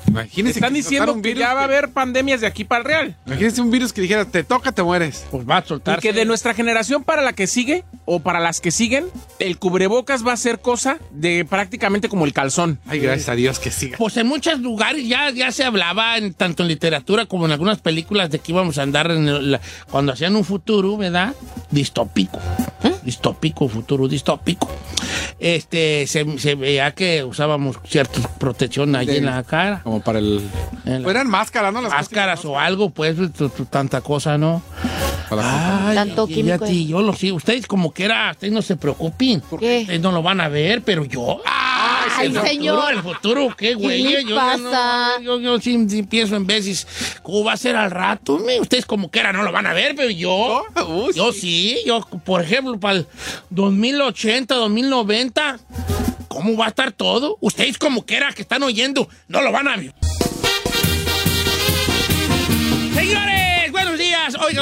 Speaker 4: Imagínense
Speaker 5: Están
Speaker 4: que
Speaker 5: diciendo que
Speaker 4: virus
Speaker 5: ya va a haber pandemias de aquí para el real.
Speaker 4: Imagínense un virus que dijera, te toca, te mueres.
Speaker 2: Pues va a
Speaker 5: Y
Speaker 2: soltarse.
Speaker 5: que de nuestra generación para la que sigue, o para las que siguen, el cubrebocas va a ser cosa de prácticamente como el calzón.
Speaker 4: Ay, gracias a Dios que siga.
Speaker 2: Pues en muchos lugares ya, ya se hablaba, en- tanto en literatura como en algunas películas, de que íbamos a andar en el- la- cuando hacían un futuro, ¿verdad? Distópico. Distópico, futuro distópico. Este, se, se veía que usábamos cierta protección ahí
Speaker 4: De-
Speaker 2: en la cara.
Speaker 4: Como para el...
Speaker 2: La-
Speaker 4: Pues eran máscaras, ¿no? Las
Speaker 2: máscaras o algo, pues, tu- tu- tanta cosa, ¿no?
Speaker 4: Para-
Speaker 2: Ay,
Speaker 3: Tanto
Speaker 2: y- y
Speaker 3: químico
Speaker 2: a ti, yo lo sigo. Ustedes como que era, ustedes no se preocupen.
Speaker 3: ¿Qué?
Speaker 2: Ustedes no lo van a ver, pero yo.
Speaker 4: ¡Ah!
Speaker 3: Ay,
Speaker 2: el futuro,
Speaker 3: señor.
Speaker 2: el futuro, qué güey.
Speaker 3: le
Speaker 2: yo,
Speaker 3: pasa?
Speaker 2: Yo, yo, sí, sí pienso en veces, ¿cómo va a ser al rato? Me? Ustedes como quiera no lo van a ver, pero yo, yo sí, yo, por ejemplo, para el 2080, 2090, ¿cómo va a estar todo? Ustedes como quiera que están oyendo, no lo van a ver.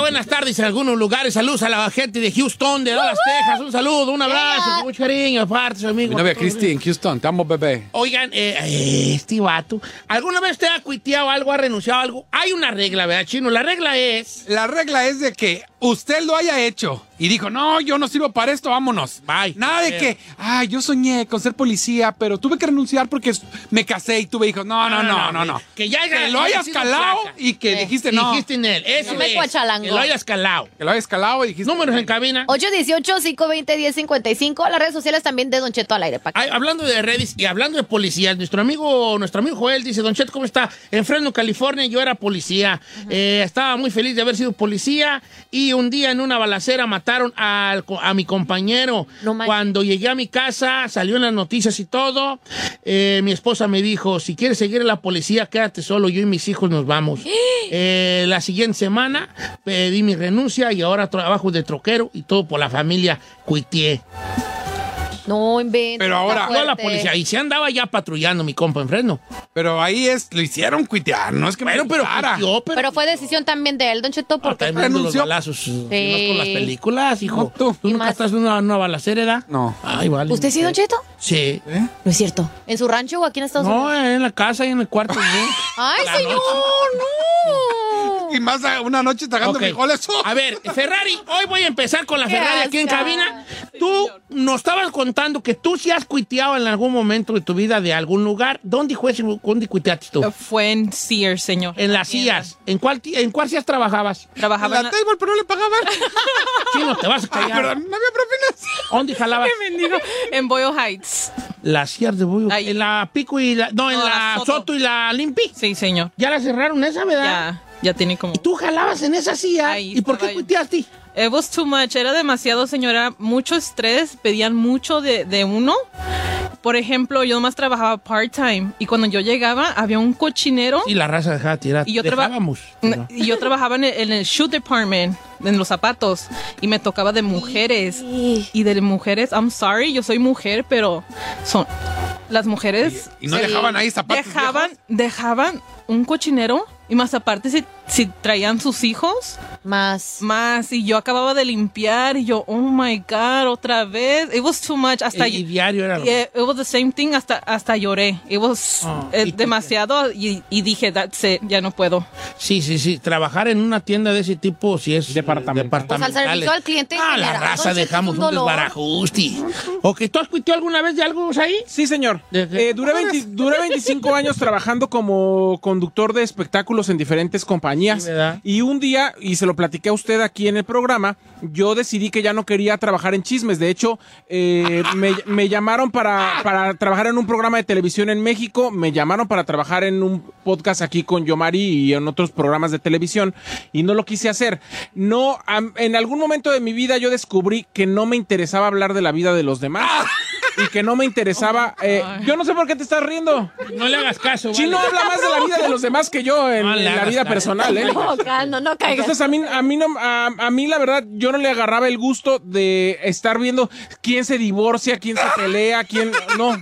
Speaker 2: Buenas tardes en algunos lugares. Saludos a la gente de Houston, de Dallas, Texas. Un saludo, un abrazo, con mucho cariño, aparte, su amigo.
Speaker 4: Mi novia Cristi en Houston, te amo, bebé.
Speaker 2: Oigan, eh, eh, este vato, ¿alguna vez usted ha cuiteado algo, ha renunciado a algo? Hay una regla, ¿verdad, Chino? La regla es...
Speaker 4: La regla es de que usted lo haya hecho y dijo, no, yo no sirvo para esto, vámonos.
Speaker 2: Bye.
Speaker 4: Nada de que, ay, yo soñé con ser policía, pero tuve que renunciar porque me casé y tuve hijos. No, no, no, no, no.
Speaker 2: Que ya haya-
Speaker 4: Que lo
Speaker 2: haya
Speaker 4: hayas calado y que
Speaker 3: Eh,
Speaker 4: dijiste no.
Speaker 2: Dijiste en él. Eso
Speaker 3: No me
Speaker 2: es. Que lo hayas calado.
Speaker 4: Que lo hayas calado y dijiste.
Speaker 2: Números en cabina.
Speaker 3: 818-520-1055. Las redes sociales también de Don Cheto al aire.
Speaker 2: hablando de redes y hablando de policías, nuestro amigo, nuestro amigo Joel dice, Don Chet, ¿cómo está? En Fresno, California, yo era policía. Eh, estaba muy feliz de haber sido policía y un día en una balacera mataron al a mi compañero. Cuando llegué a mi casa, salió en las noticias y todo. eh, mi esposa me dijo, si quieres seguir en la policía, quédate solo, yo y mis hijos nos vamos. Eh, la siguiente semana pedí mi renuncia y ahora trabajo de troquero y todo por la familia Cuitié.
Speaker 3: No inventes.
Speaker 4: Pero ahora-
Speaker 2: No la policía. Y se andaba ya patrullando mi compa en Fresno.
Speaker 4: Pero ahí es, lo hicieron cuitear, no es que
Speaker 2: Bueno,
Speaker 4: me
Speaker 2: pero pero-
Speaker 3: Pero fue decisión también de él, Don Cheto, porque
Speaker 2: También viendo los balazos. Sí. No con las películas, hijo.
Speaker 4: No, tú.
Speaker 2: ¿Tú
Speaker 3: Y
Speaker 2: nunca
Speaker 3: más.
Speaker 2: estás en una, una balacera, edad?
Speaker 4: No.
Speaker 2: Ay, vale.
Speaker 3: ¿Usted sí, Don Cheto?
Speaker 2: Sí.
Speaker 3: No es cierto. ¿En su rancho o aquí en Estados
Speaker 2: No,
Speaker 3: Unidos?
Speaker 2: en la casa y en el cuarto. ¿no?
Speaker 3: ¡Ay,
Speaker 2: La
Speaker 3: señor! ¡No!
Speaker 4: Y más a- una noche tragando frijoles.
Speaker 2: A ver, Ferrari, hoy voy a empezar con la Ferrari aquí en cabina. Tú nos estabas contando que tú sí has cuiteado en algún momento de tu vida de algún lugar. ¿Dónde fue? ese- ¿Dónde cuiteaste tú?
Speaker 6: Fue en Sears, señor.
Speaker 2: En las sillas. ¿En cuál, en cuál sillas trabajabas?
Speaker 6: Trabajaba
Speaker 4: La
Speaker 6: en la...
Speaker 4: table, pero no le pagaban.
Speaker 2: Chino, te vas a
Speaker 4: Ah,
Speaker 2: callar.
Speaker 4: pero no había propinas.
Speaker 2: ¿Dónde jalabas?
Speaker 6: Mendigo, en Boyle Heights.
Speaker 2: Las sillas de Boyo.
Speaker 6: Ahí.
Speaker 2: En la Pico y la. No, en
Speaker 6: No,
Speaker 2: la,
Speaker 6: la
Speaker 2: Soto.
Speaker 6: Soto.
Speaker 2: y la Limpi.
Speaker 6: Sí, señor.
Speaker 2: Ya la cerraron esa, ¿verdad?
Speaker 6: Ya, ya tiene como...
Speaker 2: Y tú jalabas en esa silla.
Speaker 6: Ahí
Speaker 2: ¿Y por qué cuiteaste?
Speaker 6: It was too much. Era demasiado, señora. Mucho estrés. Pedían mucho de, de uno. Por ejemplo, yo nomás trabajaba part-time. Y cuando yo llegaba, había un cochinero.
Speaker 2: Y la raza dejaba tirar.
Speaker 6: Y yo
Speaker 2: Dejábamos.
Speaker 6: Y yo trabajaba en el, en el shoe department, en los zapatos, y me tocaba de mujeres. Y de mujeres, I'm sorry, yo soy mujer, pero son las mujeres
Speaker 4: Y no dejaban ahí zapatos
Speaker 6: dejaban, dejaban un cochinero y más aparte si, si traían sus hijos
Speaker 3: Más.
Speaker 6: más y yo acababa de limpiar y yo oh my god otra vez it was too much hasta
Speaker 2: Y, y diario era lo
Speaker 6: Yeah, it was the same thing hasta hasta lloré it was
Speaker 2: Oh,
Speaker 6: eh,
Speaker 2: y tú-
Speaker 6: demasiado y, y dije that's it ya no puedo
Speaker 2: Sí, sí, sí. Trabajar en una tienda de ese tipo, si es
Speaker 5: Departamental.
Speaker 2: departamental.
Speaker 3: Pues al servicio al cliente en
Speaker 2: Ah, la raza dejamos un
Speaker 3: un
Speaker 2: desbarajuste. ¿O que tú has cuiteado alguna vez de algo ahí?
Speaker 5: Sí, señor. Eh, duré, 20 duré 25 años trabajando como conductor de espectáculos en diferentes compañías. Y un día, y se lo platiqué a usted aquí en el programa, yo decidí que ya no quería trabajar en chismes. De hecho, eh, me, me llamaron para, para trabajar en un programa de televisión en México, me llamaron para trabajar en un podcast aquí con Yomari y en otros programas de televisión, y no lo quise hacer. No, en algún momento de mi vida yo descubrí que no me interesaba hablar de la vida de los demás. Y que no me interesaba. eh, yo no sé por qué te estás riendo.
Speaker 2: No le hagas caso.
Speaker 5: Chino
Speaker 2: vale.
Speaker 5: habla más de la vida de los demás que yo en,
Speaker 2: No le
Speaker 5: en la vida
Speaker 2: caso.
Speaker 5: Personal, ¿eh?
Speaker 3: No, no, no caigas.
Speaker 5: Entonces a mí, a mí no, a, a mí la verdad, yo no le agarraba el gusto de estar viendo quién se divorcia, quién se pelea, quién, no,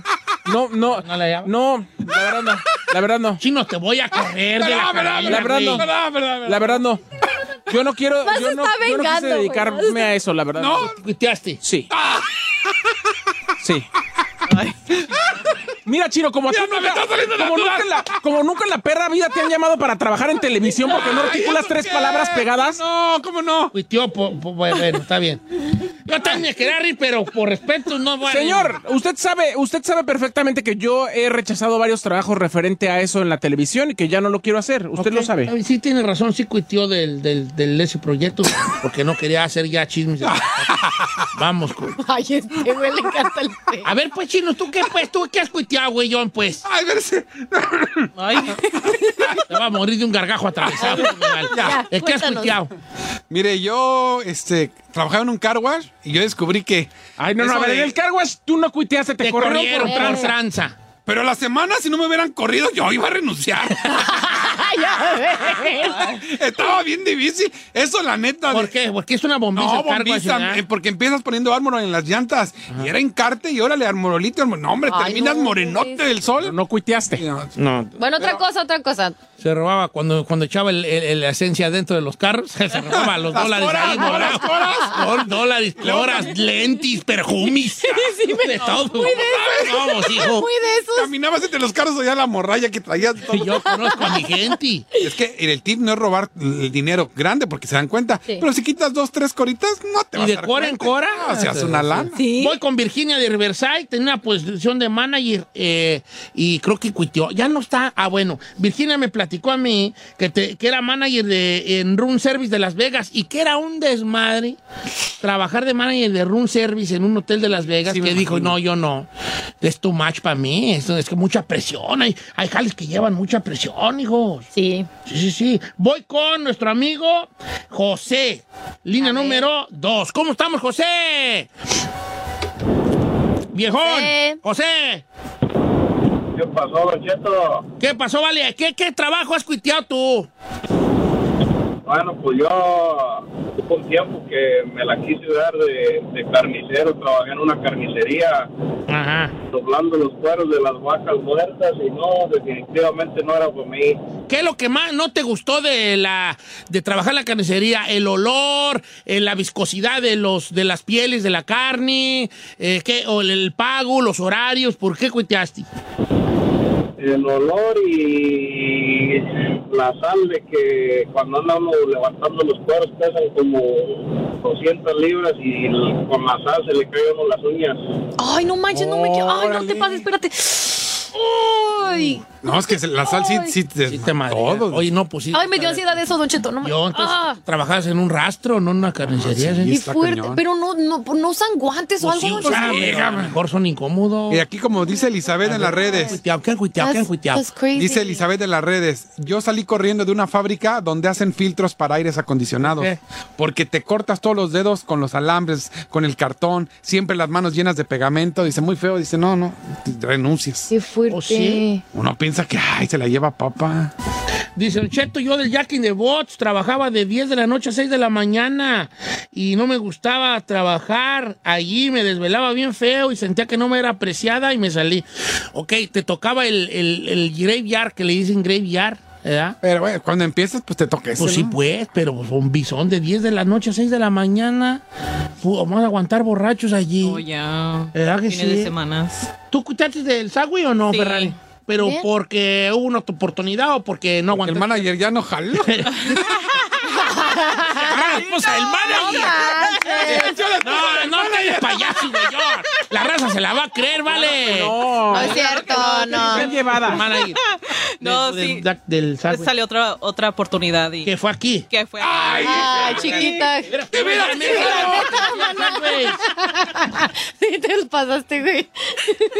Speaker 5: no, no,
Speaker 2: ¿No llama?
Speaker 5: no, la verdad no, la verdad no,
Speaker 2: Chino, te voy a correr de la cabina,
Speaker 5: la verdad no, la verdad no. Yo no quiero, yo no, yo no quise dedicarme a eso, la verdad.
Speaker 2: No, cuiteaste.
Speaker 5: Sí. Sí. Mira, Chino, como a ti nunca,
Speaker 4: está saliendo
Speaker 5: como, nunca en la, como nunca en la perra vida te han llamado para trabajar en televisión porque no articulas tres palabras pegadas.
Speaker 4: No, ¿cómo no?
Speaker 2: Po- po- bueno, está bien. Yo también me quería reír, pero por respeto no voy a...
Speaker 5: Señor, usted sabe, usted sabe perfectamente que yo he rechazado varios trabajos referente a eso en la televisión y que ya no lo quiero hacer. Usted lo sabe.
Speaker 2: Sí, tiene razón, sí cuiteó del, del, del ese proyecto porque no quería hacer ya chismes. Vamos. con-
Speaker 3: Ay, este güey le encanta el pe.
Speaker 2: A ver, pues, Chino, ¿tú qué, pues, tú qué has cuiteado? güey, John, pues.
Speaker 4: Ay, verse.
Speaker 2: Te va a morir de un gargajo atravesado.
Speaker 4: Ya,
Speaker 2: ¿De qué has cuiteado?
Speaker 4: Mire, yo este, trabajaba en un car wash y yo descubrí que.
Speaker 5: Ay, no, no, a ver, en el car wash tú no cuiteaste, te,
Speaker 4: Te
Speaker 5: corrieron,
Speaker 4: corrieron
Speaker 5: por
Speaker 4: por
Speaker 2: tranza.
Speaker 4: Pero la semana, si no me hubieran corrido, yo iba a renunciar. Estaba bien difícil. Eso, la neta.
Speaker 2: ¿Por qué? Porque es una bombiza.
Speaker 4: No, bombiza, eh, porque empiezas poniendo ármor en las llantas. Y era encarte y órale, armorolito. armor- No, hombre,
Speaker 3: Ay,
Speaker 4: terminas
Speaker 3: no,
Speaker 4: morenote del sol.
Speaker 5: No cuiteaste.
Speaker 2: No.
Speaker 3: Bueno, otra cosa, otra cosa.
Speaker 2: Se robaba cuando, cuando echaba el- el- la esencia dentro de los carros. Se robaba los
Speaker 4: Las
Speaker 2: dólares
Speaker 4: coras,
Speaker 2: ahí,
Speaker 4: coras.
Speaker 2: Dol- Dólares, cloras, lentis, perjumis. de todo.
Speaker 4: Muy de esos.
Speaker 2: Vamos, hijo.
Speaker 3: Muy de esos.
Speaker 4: Caminabas entre los carros allá la morralla que traías. todo.
Speaker 2: Yo conozco a mi gente.
Speaker 4: Es que el tip no es robar el dinero grande porque se dan cuenta.
Speaker 2: Sí.
Speaker 4: Pero si quitas dos, tres coritas, no te
Speaker 2: Y
Speaker 4: vas
Speaker 2: de
Speaker 4: a dar
Speaker 2: cora en cora.
Speaker 4: No, se hace una lana.
Speaker 2: Voy con Virginia de Riverside, tenía una posición de manager eh, y creo que cuitió. Ya no está. Ah, bueno. Virginia me platicó a mí que, te- que era manager de, en Room Service de Las Vegas y que era un desmadre trabajar de manager de Room Service en un hotel de Las Vegas.
Speaker 4: Sí, me
Speaker 2: que dijo, no, yo no. Es too much para mí. Esto es que mucha presión. Hay, hay jales que llevan mucha presión, hijos.
Speaker 3: Sí.
Speaker 2: Sí, sí, sí. Voy con nuestro amigo José. Línea número dos. ¿Cómo estamos, José? Viejón. José.
Speaker 7: ¿Qué pasó, Don Cheto?
Speaker 2: ¿Qué pasó, Vale? ¿Qué, qué trabajo has cuiteado tú?
Speaker 7: Bueno, pues yo hubo un tiempo que me la quise dar de, de carnicero, trabajé en una carnicería, doblando los cueros de las vacas muertas y no, definitivamente no era para mí.
Speaker 2: ¿Qué es lo que más no te gustó de la de trabajar en la carnicería? El olor, eh, la viscosidad de los de las pieles de la carne, eh, ¿qué? o el, el pago, los horarios, ¿por qué cuiteaste?
Speaker 7: El olor y la sal de que cuando anda uno levantando los cueros pesan como 200 libras y con la sal se le caen a uno las uñas.
Speaker 3: Ay, no manches, no me quiero. Ay, no te pases, espérate.
Speaker 4: No, es que la sal sí, sí, te,
Speaker 2: te marea.
Speaker 4: todo.
Speaker 2: Oye, no, pues sí.
Speaker 3: Ay, me dio ansiedad eso, Don Cheto. No me...
Speaker 2: Yo, entonces,
Speaker 3: Ah.
Speaker 2: trabajabas en un rastro, no en una carnicería.
Speaker 3: Qué
Speaker 2: ¿sí?
Speaker 3: fuerte. Pero no, no, no usan guantes o
Speaker 2: Pues
Speaker 3: algo.
Speaker 2: sí, lo mejor son incómodos.
Speaker 4: Y aquí, como dice Elizabeth en las redes.
Speaker 2: Cuiteado, ¿qué han cuiteado? ¿Qué han cuiteado?
Speaker 3: That's crazy.
Speaker 4: Dice Elizabeth en las redes, yo salí corriendo de una fábrica donde hacen filtros para aires acondicionados,
Speaker 2: ¿Qué?
Speaker 4: porque te cortas todos los dedos con los alambres, con el cartón, siempre las manos llenas de pegamento, dice muy feo, dice no, no, renuncias.
Speaker 3: Qué fuerte.
Speaker 2: ¿Oh, sí?
Speaker 4: Uno piensa que, ay, se la lleva papa.
Speaker 2: Dice, Don Cheto, yo del Jack in the Box trabajaba de 10 de la noche a 6 de la mañana y no me gustaba trabajar allí, me desvelaba bien feo y sentía que no me era apreciada y me salí. Ok, te tocaba el, el, el graveyard, que le dicen graveyard, ¿verdad?
Speaker 4: Pero bueno, cuando empiezas, pues te toca eso,
Speaker 2: Pues sí,
Speaker 4: ¿no?
Speaker 2: pues, pero pues, un bisón de 10 de la noche a 6 de la mañana. Vamos a aguantar borrachos allí.
Speaker 6: Oh, ya.
Speaker 2: ¿Verdad que
Speaker 6: Fines
Speaker 2: sí?
Speaker 6: de semanas.
Speaker 2: ¿Tú cuitaste del Sagui o no,
Speaker 6: Sí.
Speaker 2: Ferrari? ¿Pero porque hubo una oportunidad o porque no aguantaste?
Speaker 4: El manager ya no jaló.
Speaker 2: Ah, esposa del manager. No, no, no eres payaso, güey. La raza se la va a creer, vale.
Speaker 3: No es cierto, no.
Speaker 2: Bien llevada.
Speaker 6: No, sí.
Speaker 2: del- Del Sagui.
Speaker 6: Salió otra, otra oportunidad. Y,
Speaker 2: Que fue aquí.
Speaker 6: que fue
Speaker 3: Ay, chiquita.
Speaker 2: ¡Te mira,
Speaker 3: Sí, te los pasaste, güey.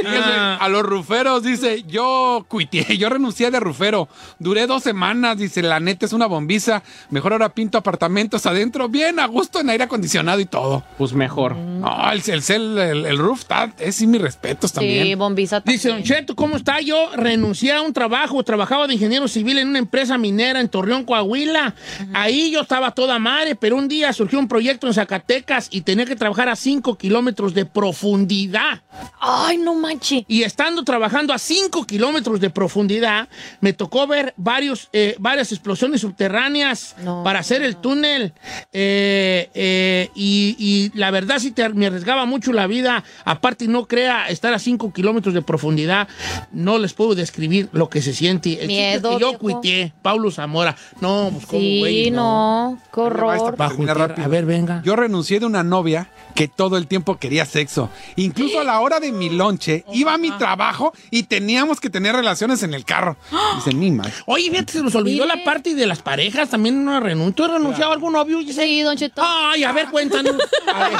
Speaker 2: Ah.
Speaker 4: A los ruferos, dice, yo cuité, yo renuncié de rufero. Duré dos semanas, dice, la neta es una bombiza. Mejor ahora pinto apartamentos adentro, bien a gusto en aire acondicionado y todo.
Speaker 5: Pues mejor.
Speaker 4: No, el, el, el, el- el roof está, es sí mis respetos también.
Speaker 3: Sí, bombiza.
Speaker 2: Dice Don Cheto, ¿cómo está? Yo renuncié a un trabajo, trabajaba de ingeniero civil en una empresa minera en Torreón, Coahuila. Ahí yo estaba toda madre, pero un día surgió un proyecto en Zacatecas y tenía que trabajar a 5 kilómetros de profundidad.
Speaker 3: Ay, no manches.
Speaker 2: Y estando trabajando a 5 kilómetros de profundidad, me tocó ver varios, eh, varias explosiones subterráneas
Speaker 3: No.
Speaker 2: para hacer el túnel. Eh, eh, y, y la verdad sí te- me arriesgaba mucho la vida. Aparte, no crea estar a 5 kilómetros de profundidad. No les puedo describir lo que se siente. El es
Speaker 3: Miedo,
Speaker 2: yo cuité. Paulo Zamora. No, pues como
Speaker 3: Sí,
Speaker 2: güey.
Speaker 3: no. Qué horror.
Speaker 2: A
Speaker 4: rápido.
Speaker 2: Ver, venga.
Speaker 4: Yo renuncié de una novia que todo el tiempo quería sexo. Incluso a la hora de mi lonche, iba a mi trabajo y teníamos que tener relaciones en el carro. Dice, ni más.
Speaker 2: Oye, fíjate, se nos olvidó
Speaker 3: Mire.
Speaker 2: la parte de las parejas. También una renuncia. ¿Tú has renunciado a algún novio? Giselle?
Speaker 3: Sí, Don Cheto.
Speaker 2: Ay, a ver, cuéntanos. A ver.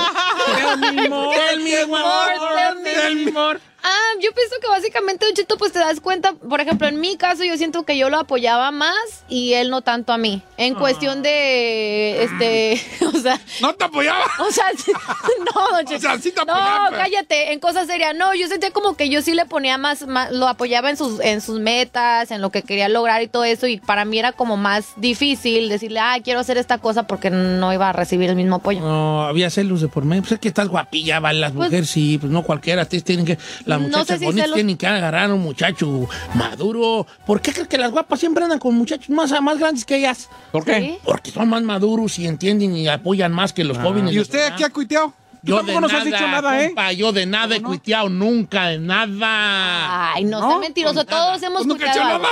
Speaker 2: Tell me more, tell me more, tell me more.
Speaker 3: Ah, yo pienso que básicamente, Don Cheto, pues te das cuenta, por ejemplo, en mi caso yo siento que yo lo apoyaba más y él no tanto a mí. En cuestión de, este, o sea...
Speaker 4: ¿No te apoyaba?
Speaker 3: O sea, no, Don Cheto.
Speaker 4: O sea, sí te
Speaker 3: No,
Speaker 4: apoyaba, pero-
Speaker 3: cállate, en cosas serias. No, yo sentía como que yo sí le ponía más, más- lo apoyaba en sus, en sus metas, en lo que quería lograr y todo eso y para mí era como más difícil decirle, ah, quiero hacer esta cosa porque no iba a recibir el mismo apoyo.
Speaker 2: No, había celos de por medio. Pues es que estás guapilla, ¿vale? Las
Speaker 3: Pues-
Speaker 2: mujeres sí, pues no cualquiera. Ustedes tienen que, las
Speaker 3: No
Speaker 2: muchachas
Speaker 3: sé si
Speaker 2: bonitas
Speaker 3: celos-
Speaker 2: tienen que agarrar a un muchacho maduro. ¿Por qué crees que las guapas siempre andan con muchachos más, más grandes que ellas?
Speaker 5: ¿Por qué?
Speaker 3: ¿Sí?
Speaker 2: Porque son más maduros y entienden y apoyan más que los jóvenes.
Speaker 4: ¿Y usted qué ha cuiteado?
Speaker 2: Yo
Speaker 5: tampoco
Speaker 2: de
Speaker 5: nos
Speaker 2: nada,
Speaker 5: has dicho nada, ¿eh?
Speaker 2: yo de nada he cuiteado, nunca, de nada.
Speaker 3: Ay, no, sea mentiroso, todos hemos
Speaker 4: Pues nunca he
Speaker 3: cuiteado
Speaker 4: nada.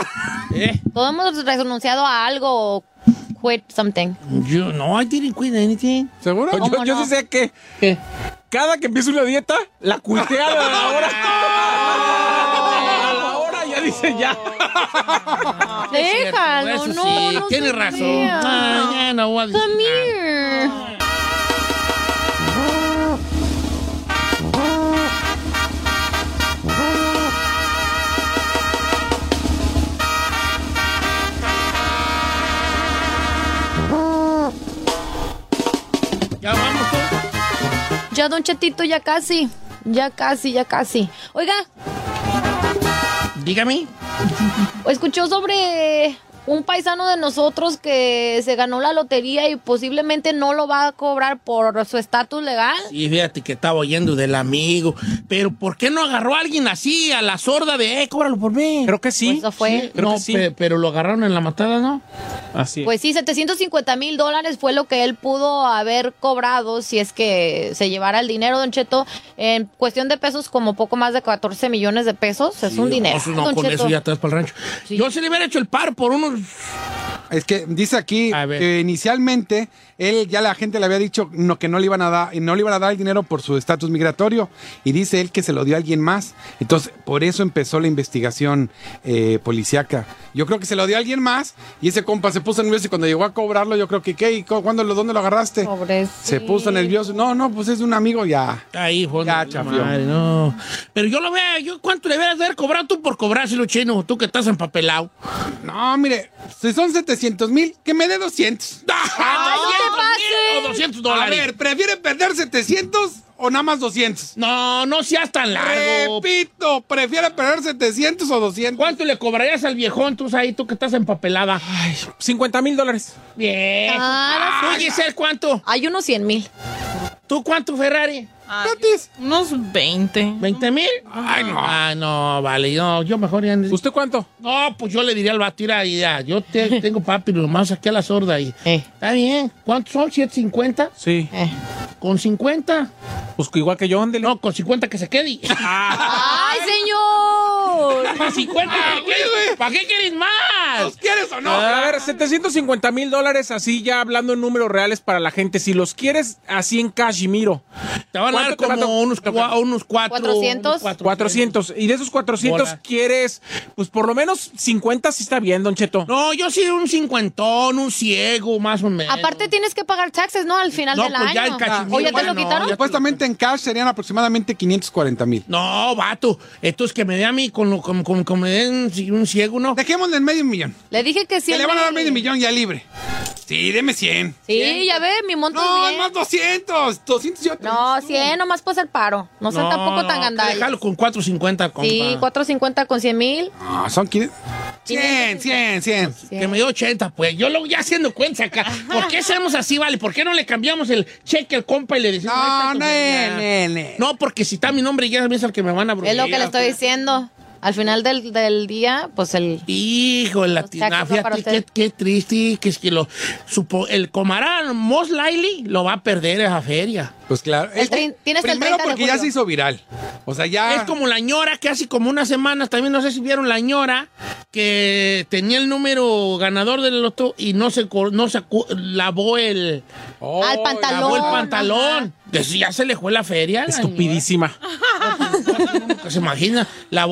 Speaker 2: ¿Eh?
Speaker 3: Todos hemos renunciado a algo quit something.
Speaker 2: Yo, no, I didn't quit anything.
Speaker 4: ¿Seguro?
Speaker 5: Yo,
Speaker 3: ¿Cómo
Speaker 5: yo
Speaker 3: no?
Speaker 5: sí sé que
Speaker 2: ¿Qué?
Speaker 5: cada que empieza una dieta, la cuitea a la hora. A la hora ya dice ya.
Speaker 3: Déjalo,
Speaker 2: Eso
Speaker 3: no,
Speaker 2: sí,
Speaker 3: no
Speaker 2: Tienes razón. Ah, ya no voy a decir
Speaker 3: Come
Speaker 2: nada. Ya,
Speaker 3: don Chetito, ya casi. Ya casi, ya casi. Oiga,
Speaker 2: Dígame.
Speaker 3: escuchó sobre un paisano de nosotros que se ganó la lotería y posiblemente no lo va a cobrar por su estatus legal.
Speaker 2: Y fíjate que estaba oyendo del amigo. Pero ¿por qué no agarró a alguien así, a la sorda de, eh, cóbralo por mí?
Speaker 5: Creo que sí.
Speaker 3: Pues eso fue.
Speaker 5: creo
Speaker 2: no,
Speaker 5: que sí.
Speaker 2: pe- pero lo agarraron en la matada, ¿no?
Speaker 5: Así.
Speaker 3: Pues sí, 750 mil dólares fue lo que él pudo haber cobrado si es que se llevara el dinero, Don Cheto. En cuestión de pesos, como poco más de 14 millones de pesos. Es un dinero.
Speaker 2: No, no,
Speaker 3: Don
Speaker 2: con
Speaker 3: Cheto.
Speaker 2: eso ya estás para el rancho. Yo se le hubiera hecho el par por unos...
Speaker 4: Es que dice aquí que inicialmente él ya la gente le había dicho no, que no le iban a dar no le iban a dar el dinero por su estatus migratorio y dice él que se lo dio a alguien más. Entonces, por eso empezó la investigación eh, policíaca. Yo creo que se lo dio a alguien más y ese compa se puso nervioso y cuando llegó a cobrarlo, yo creo que ¿qué? ¿Y cu- ¿Cuándo lo dónde lo agarraste?
Speaker 3: Pobrecito.
Speaker 4: Se puso nervioso. No, no, pues es un amigo ya.
Speaker 2: Ahí, joder,
Speaker 4: Ya, chafió.
Speaker 2: madre, no. Pero yo lo veo, yo ¿cuánto le debes de haber cobrado tú por cobrárselo, chino? Tú que estás empapelado.
Speaker 4: No, mire, si son 700 mil, que me dé 200.
Speaker 2: ¡Ah,
Speaker 3: no
Speaker 2: o 200
Speaker 4: A
Speaker 2: dólares.
Speaker 4: ver, ¿prefiere perder 700 o nada más 200?
Speaker 2: No, no seas tan largo.
Speaker 4: Repito, ¿prefiere perder 700 o 200?
Speaker 2: ¿Cuánto le cobrarías al viejón tú ahí, tú que estás empapelada?
Speaker 5: 50 mil dólares.
Speaker 2: Bien.
Speaker 3: Ah,
Speaker 2: ¿Tú, Giselle, cuánto?
Speaker 3: Hay unos 100 mil.
Speaker 2: ¿Tú cuánto, Ferrari?
Speaker 4: Gratis.
Speaker 6: Unos 20.
Speaker 2: ¿20 mil? Ay, no. Ah, no, vale. No, yo mejor ya...
Speaker 5: ¿Usted cuánto?
Speaker 2: No, pues yo le diría al vato, mira, ya, yo te- tengo papi, nomás aquí a la sorda y...
Speaker 3: Eh.
Speaker 2: Está bien. ¿Cuántos son? ¿750?
Speaker 5: Sí.
Speaker 3: Eh.
Speaker 2: ¿Con 50?
Speaker 5: Pues igual que yo, ándele.
Speaker 2: No, con 50 que se quede.
Speaker 3: ¡Ay, señor!
Speaker 2: ¿Para 50? ¿Para qué, ¿Para qué quieres más?
Speaker 4: ¿Los quieres o no?
Speaker 5: A ver, 750 mil dólares así ya hablando en números reales para la gente. Si los quieres así en Cashimiro.
Speaker 2: Te van a dar
Speaker 5: ¿Cuánto te va a
Speaker 2: como unos, cua- unos cuatro...
Speaker 3: 400.
Speaker 2: unos
Speaker 5: 400. Y de esos 400
Speaker 2: Bola.
Speaker 5: quieres, pues por lo menos 50 sí está bien, Don Cheto.
Speaker 2: No, yo sí un cincuentón, un ciego, más o menos.
Speaker 3: Aparte tienes que pagar taxes, ¿no? Al final
Speaker 2: No,
Speaker 3: del
Speaker 2: pues ya
Speaker 3: año.
Speaker 2: el cachimiro,
Speaker 3: ¿O ya te lo quitaron?
Speaker 2: ya-
Speaker 4: Supuestamente en cash serían aproximadamente 540 mil.
Speaker 2: No, vato. Esto es que me dé a mí con, con, con- con me den un ciego, ¿no?
Speaker 4: Dejémosle en medio millón.
Speaker 3: Le dije que sí.
Speaker 4: Que le van a dar medio millón ya libre. Sí, deme 100.
Speaker 3: Sí, ya ve, mi monto
Speaker 4: No,
Speaker 3: es
Speaker 4: más 200. 200 yo te-
Speaker 3: No, 100 nomás por el paro. No son tampoco tan
Speaker 2: no,
Speaker 3: gandallas.
Speaker 2: Déjalo con 450, compa.
Speaker 3: Sí, 450 con 100 mil.
Speaker 4: No, son 500. 100, 100, 100.
Speaker 2: Que me dio 80, pues. Yo lo ya haciendo cuenta acá. ¿Por qué hacemos así, vale? ¿Por qué no le cambiamos el cheque al compa y le decimos...
Speaker 4: No,
Speaker 2: "Ahí está tu
Speaker 4: no,
Speaker 2: feria"?
Speaker 4: ne, ne.
Speaker 2: No, porque si está mi nombre ya es el que me van a
Speaker 3: Es lo que le estoy diciendo. Al final del, del día, pues el...
Speaker 2: Hijo, la
Speaker 3: van
Speaker 2: fíjate qué, triste que es que lo supo, el comarán Mos Laili lo va a perder esa feria.
Speaker 4: Pues claro.
Speaker 3: El tienes el
Speaker 4: primero
Speaker 3: 30 de
Speaker 4: porque ya se hizo viral. O sea, ya.
Speaker 2: Es como la ñora que hace como unas semanas, también no sé si vieron la ñora, que tenía el número ganador del loto y no se, cor- no se acu- lavó el,
Speaker 4: Oh,
Speaker 3: Al pantalón.
Speaker 2: el pantalón.
Speaker 3: ajá.
Speaker 2: Que si ya se le fue la feria. la
Speaker 5: Estupidísima.
Speaker 2: ¿Se imagina? La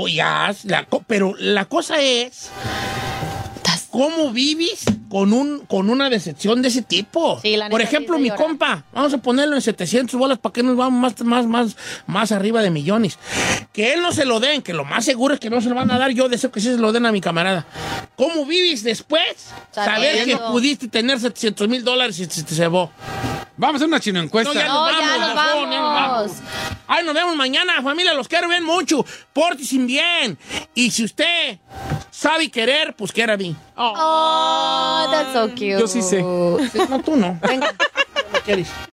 Speaker 2: la co- pero la cosa es... ¿cómo vives con, un, con una decepción de ese tipo?
Speaker 3: Sí, la
Speaker 2: Por ejemplo, mi
Speaker 3: llorar.
Speaker 2: compa, vamos a ponerlo en 700 bolas para que nos vamos más, más, más, más arriba de millones. Que él no se lo den, que lo más seguro es que no se lo van a dar. Yo deseo que sí se lo den a mi camarada. ¿Cómo vives después? Saber que
Speaker 3: Sabiendo.
Speaker 2: pudiste tener 700 mil dólares y se te cebó.
Speaker 4: Vamos a hacer una chino encuesta.
Speaker 2: No, ya
Speaker 3: No,
Speaker 2: nos vamos, ya nos
Speaker 3: vamos.
Speaker 2: Ay, nos vemos mañana, familia. Los quiero bien mucho. Pórtense bien. Y si usted sabe querer, pues quiera a mí.
Speaker 3: Oh, that's so cute.
Speaker 5: Yo sí sé.
Speaker 2: No, tú no.
Speaker 3: Venga.
Speaker 2: ¿Qué quieres?